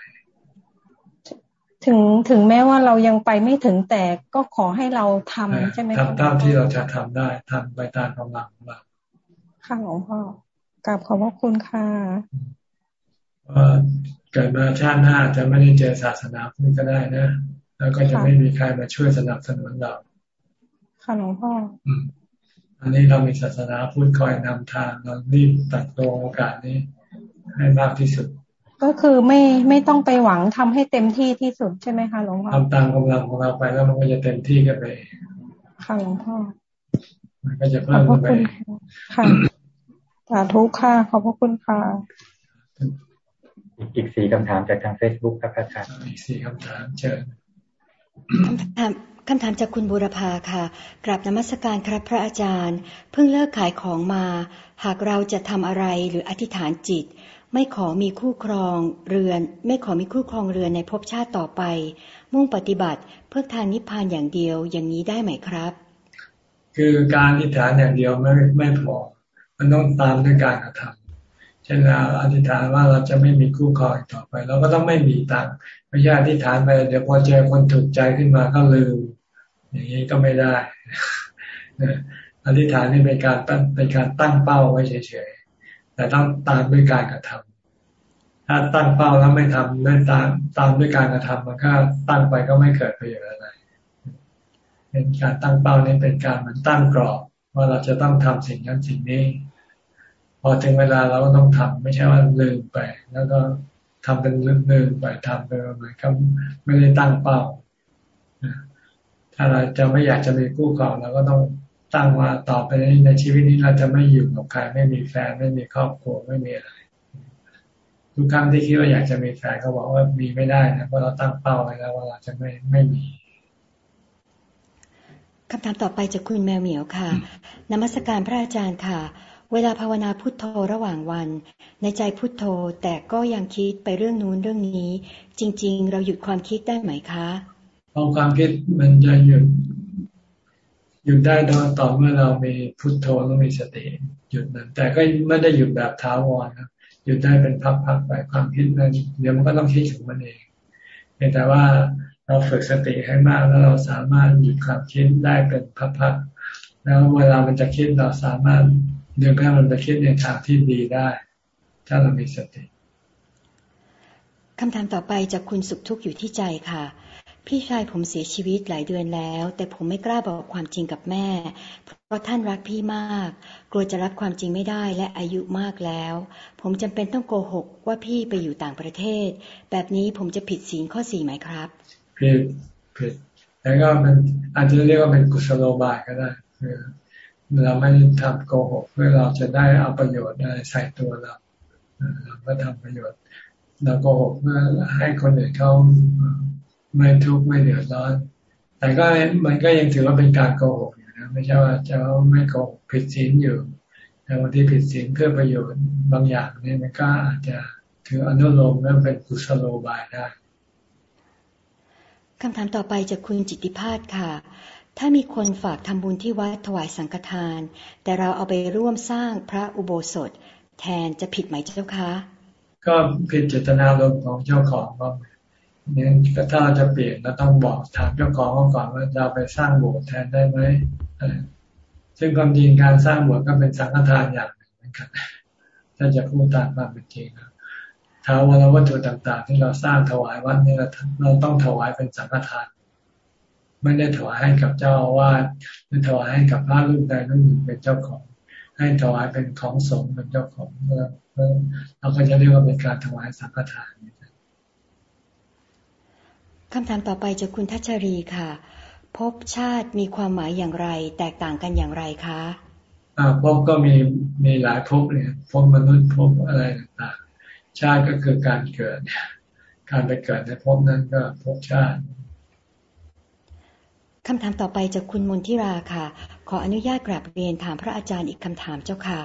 ถึงถึงแม้ว่าเรายังไปไม่ถึงแต่ก็ขอให้เราทำใช่ไหมทำตามที่เราจะทำได้ทำไปตามกำลังของเราค่ะหลวงพ่อกลับขอบพระคุณค่ะว่าเกิดมาชาติหน้าจะไม่ได้เจอศาสนาพุทธก็ได้นะ แล้วก็จะไม่มีใครมาช่วยสนับสนุนเรา ค่ะหลวงพ่ออันนี้เรามีศาสนาพุทธคอยนำทางเรารีบตัดตัวโอกาสนี้ให้มากที่สุด ก็คือไม่ไม่ต้องไปหวังทำให้เต็มที่ที่สุดใช่ไหมคะหลวงพ่อทำตามกำลังของเราไปแล้วมันก็จะเต็มที่กันไปค่ะหลวงพ่อมันก็จะเพิ่มไปค่ะสาธุค่ะขอบพระคุณค่ะอีกสี่คำถามจากทางเฟซบุ๊กครับอาจารย์อีกสี่คำถามเชิญคำถามจากคุณบุรพาค่ะ กราบนมัสการครับพระอาจารย์ เพิ่งเลิกขายของมา หากเราจะทำอะไรหรืออธิษฐานจิต ไม่ขอมีคู่ครองเรือน ไม่ขอมีคู่ครองเรือนในภพชาติต่อไป มุ่งปฏิบัติเพื่อทานนิพพานอย่างเดียวอย่างนี้ได้ไหมครับ คือการอธิษฐานอย่างเดียวไม่ไม่พอ มันต้องตามด้วยการกระทำเช่นเราอธิษฐานว่าเราจะไม่มีคู่ครองต่อไป เราก็ต้องไม่มีตามไม่ใช่อธิษฐานไปเดี๋ยวพอเจอคนถูกใจขึ้นมาก็ลืม อย่างนี้ก็ไม่ได้อธิษฐานนี่เป็นการตั้งเป็นการตั้งเป้าไว้เฉยๆแต่ต้องตามด้วยการกระทำ ถ้าตั้งเป้าแล้วไม่ทำไม่ตามตามด้วยการกระทำมันก็ตั้งไปก็ไม่เกิดประโยชน์อะไรเป็นการตั้งเป้านี่เป็นการมันตั้งกรอบ ว่าเราจะต้องทำสิ่งนั้นสิ่งนี้ พอถึงเวลาเราก็ต้องทำไม่ใช่ว่าลืมไป แล้วก็ทำเป็นลืมๆไปทำไปเหมือนกับไม่ได้ตั้งเป้าถ้าเราจะไม่อยากจะมีคู่ครองเราก็ต้องตั้งว่าต่อไปในชีวิตนี้เราจะไม่อยู่กับใครไม่มีแฟนไม่มีครอบครัวไม่มีอะไร ทุกครั้งที่คิดว่าอยากจะมีแฟนเขาบอกว่ามีไม่ได้นะเพราะเราตั้งเป้าไว้แล้วว่าเราจะไม่ไม่มีคำถามต่อไปจากคุณแมวเหมียวค่ะนมัสการพระอาจารย์ค่ะ เวลาภาวนาพุทโธระหว่างวัน ในใจพุทโธแต่ก็ยังคิดไปเรื่องนู้นเรื่องนี้ จริง ๆ เราหยุดความคิดได้ไหมคะพอความคิดมันจะหยุดหยุดได้ต่อเมื่อเรามีพุทโธแล้วมีสติหยุดนั้นแต่ก็ไม่ได้หยุดแบบท้าวรนะ หยุดได้เป็นพักๆไปความคิดนั้นเดี๋ยวมันก็ต้องคิดถึงมันเองแต่ว่าเราฝึกสติให้มากแล้วเราสามารถหยุดความคิดได้เป็นพักๆแล้วเวลามันจะคิดเราสามารถดึงให้มันไปคิดในทางที่ดีได้ ถ้าเรามีสติคำถามต่อไปจากคุณสุขทุกข์อยู่ที่ใจค่ะ พี่ชายผมเสียชีวิตหลายเดือนแล้ว แต่ผมไม่กล้าบอกความจริงกับแม่ เพราะท่านรักพี่มาก ลัวจะรับความจริงไม่ได้และอายุมากแล้ว ผมจำเป็นต้องโกหกว่าพี่ไปอยู่ต่างประเทศ แบบนี้ผมจะผิดศีลข้อสี่ไหมครับผิดผิดแต่ก็มันอาจจะเรียกว่าเป็นกุศโลบายก็ได้คือเราไม่ทำโกหกเพื่อเราจะได้เอาประโยชน์อะไรใส่ตัวเราเราก็ทำประโยชน์เราโกหกเพื่อให้คนอื่นเขาไม่ทุกข์ไม่เดือดร้อน แต่ก็มันก็ยังถือว่าเป็นการโกหก ไม่ใช่ว่าจะไม่โกหกผิดศีลอยู่ แต่บางทีผิดศีลเพื่อประโยชน์บางอย่างนี่มันก็อาจจะถืออนุโลมและเป็นกุศโลบายได้คำถามต่อไปจากคุณจิตติพาสค่ะ ถ้ามีคนฝากทำบุญที่วัดถวายสังฆทาน แต่เราเอาไปร่วมสร้างพระอุโบสถ แทนจะผิดไหมเจ้าคะ ก็ผิดเจตนารมณ์ของเจ้าของบ้างเนี่ยถ้าเราจะเปลี่ยนเราต้องบอกถามเจ้าของก่อนว่าเราไปสร้างโบสถ์แทนได้ไหม ซึ่งความจริงการสร้างบสถ์ก็เป็นสังฆทานอย่างหนึ่งเหมือนกันถ้าจะพูดตามความเป็นจริงนะทาวรวัตถุต่าง ๆ ที่เราสร้างถวายวัดนี่เราเราต้องถวายเป็นสังฆทาน ไม่ได้ถวายให้กับเจ้าอาวาสหรือถวายให้กับพระรูปใดรูปหนึ่งเป็นเจ้าของ ให้ถวายเป็นของสงฆ์เป็นเจ้าของเราก็จะเรียกว่าเป็นการถวายสังฆทานคำถามต่อไปจากคุณทัชรีค่ะ พบชาติมีความหมายอย่างไร แตกต่างกันอย่างไรคะอ่าพบก็มีมีหลายพบเนี่ยพบมนุษย์พบอะไรต่างๆ ชาติก็คือการเกิด การไปเกิดในพบนั้นก็พบชาติคำถามต่อไปจากคุณมนทิราค่ะ ขออนุญาตกราบเรียนถามพระอาจารย์อีกคำถามเจ้าค่ะ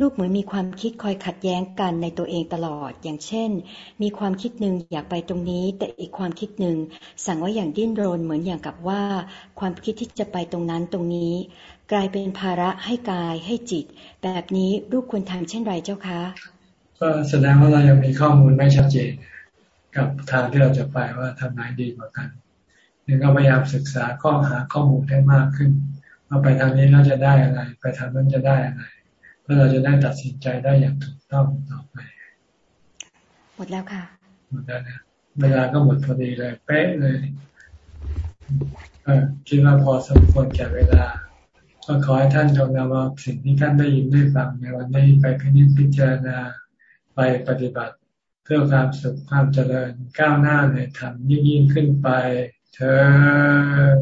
ลูกเหมือนมีความคิดคอยขัดแย้งกันในตัวเองตลอด อย่างเช่น มีความคิดหนึ่งอยากไปตรงนี้ แต่อีกความคิดหนึ่งสั่งว่าอย่างดิ้นรนเหมือนอย่างกับว่า ความคิดที่จะไปตรงนั้นตรงนี้ กลายเป็นภาระให้กายให้จิต แบบนี้ลูกควรทำเช่นไรเจ้าคะก็แสดงว่าเรายังมีข้อมูลไม่ชัดเจน กับทางที่เราจะไปว่าทำไหนดีกว่ากันนี่ก็พยายามศึกษาข้อหาข้อมูลให้มากขึ้น ว่าไปทางนี้เราจะได้อะไร ไปทางนั้นจะได้อะไรเพื่อเราจะได้ตัดสินใจได้อย่างถูกต้องต่อไป หมดแล้วค่ะ หมดแล้วนะเวลาก็หมดพอดีเลยเป๊ะเลยคิดว่าพอสมควรแก่เวลา ก็ขอให้ท่านจงนำเอาสิ่งที่ท่านได้ยินได้ฟังในวันนี้ไปพิจิตพิจารณาไปปฏิบัติ เพื่อความสุขความเจริญก้าวหน้าในธรรมยิ่งยิ่งขึ้นไป เธอ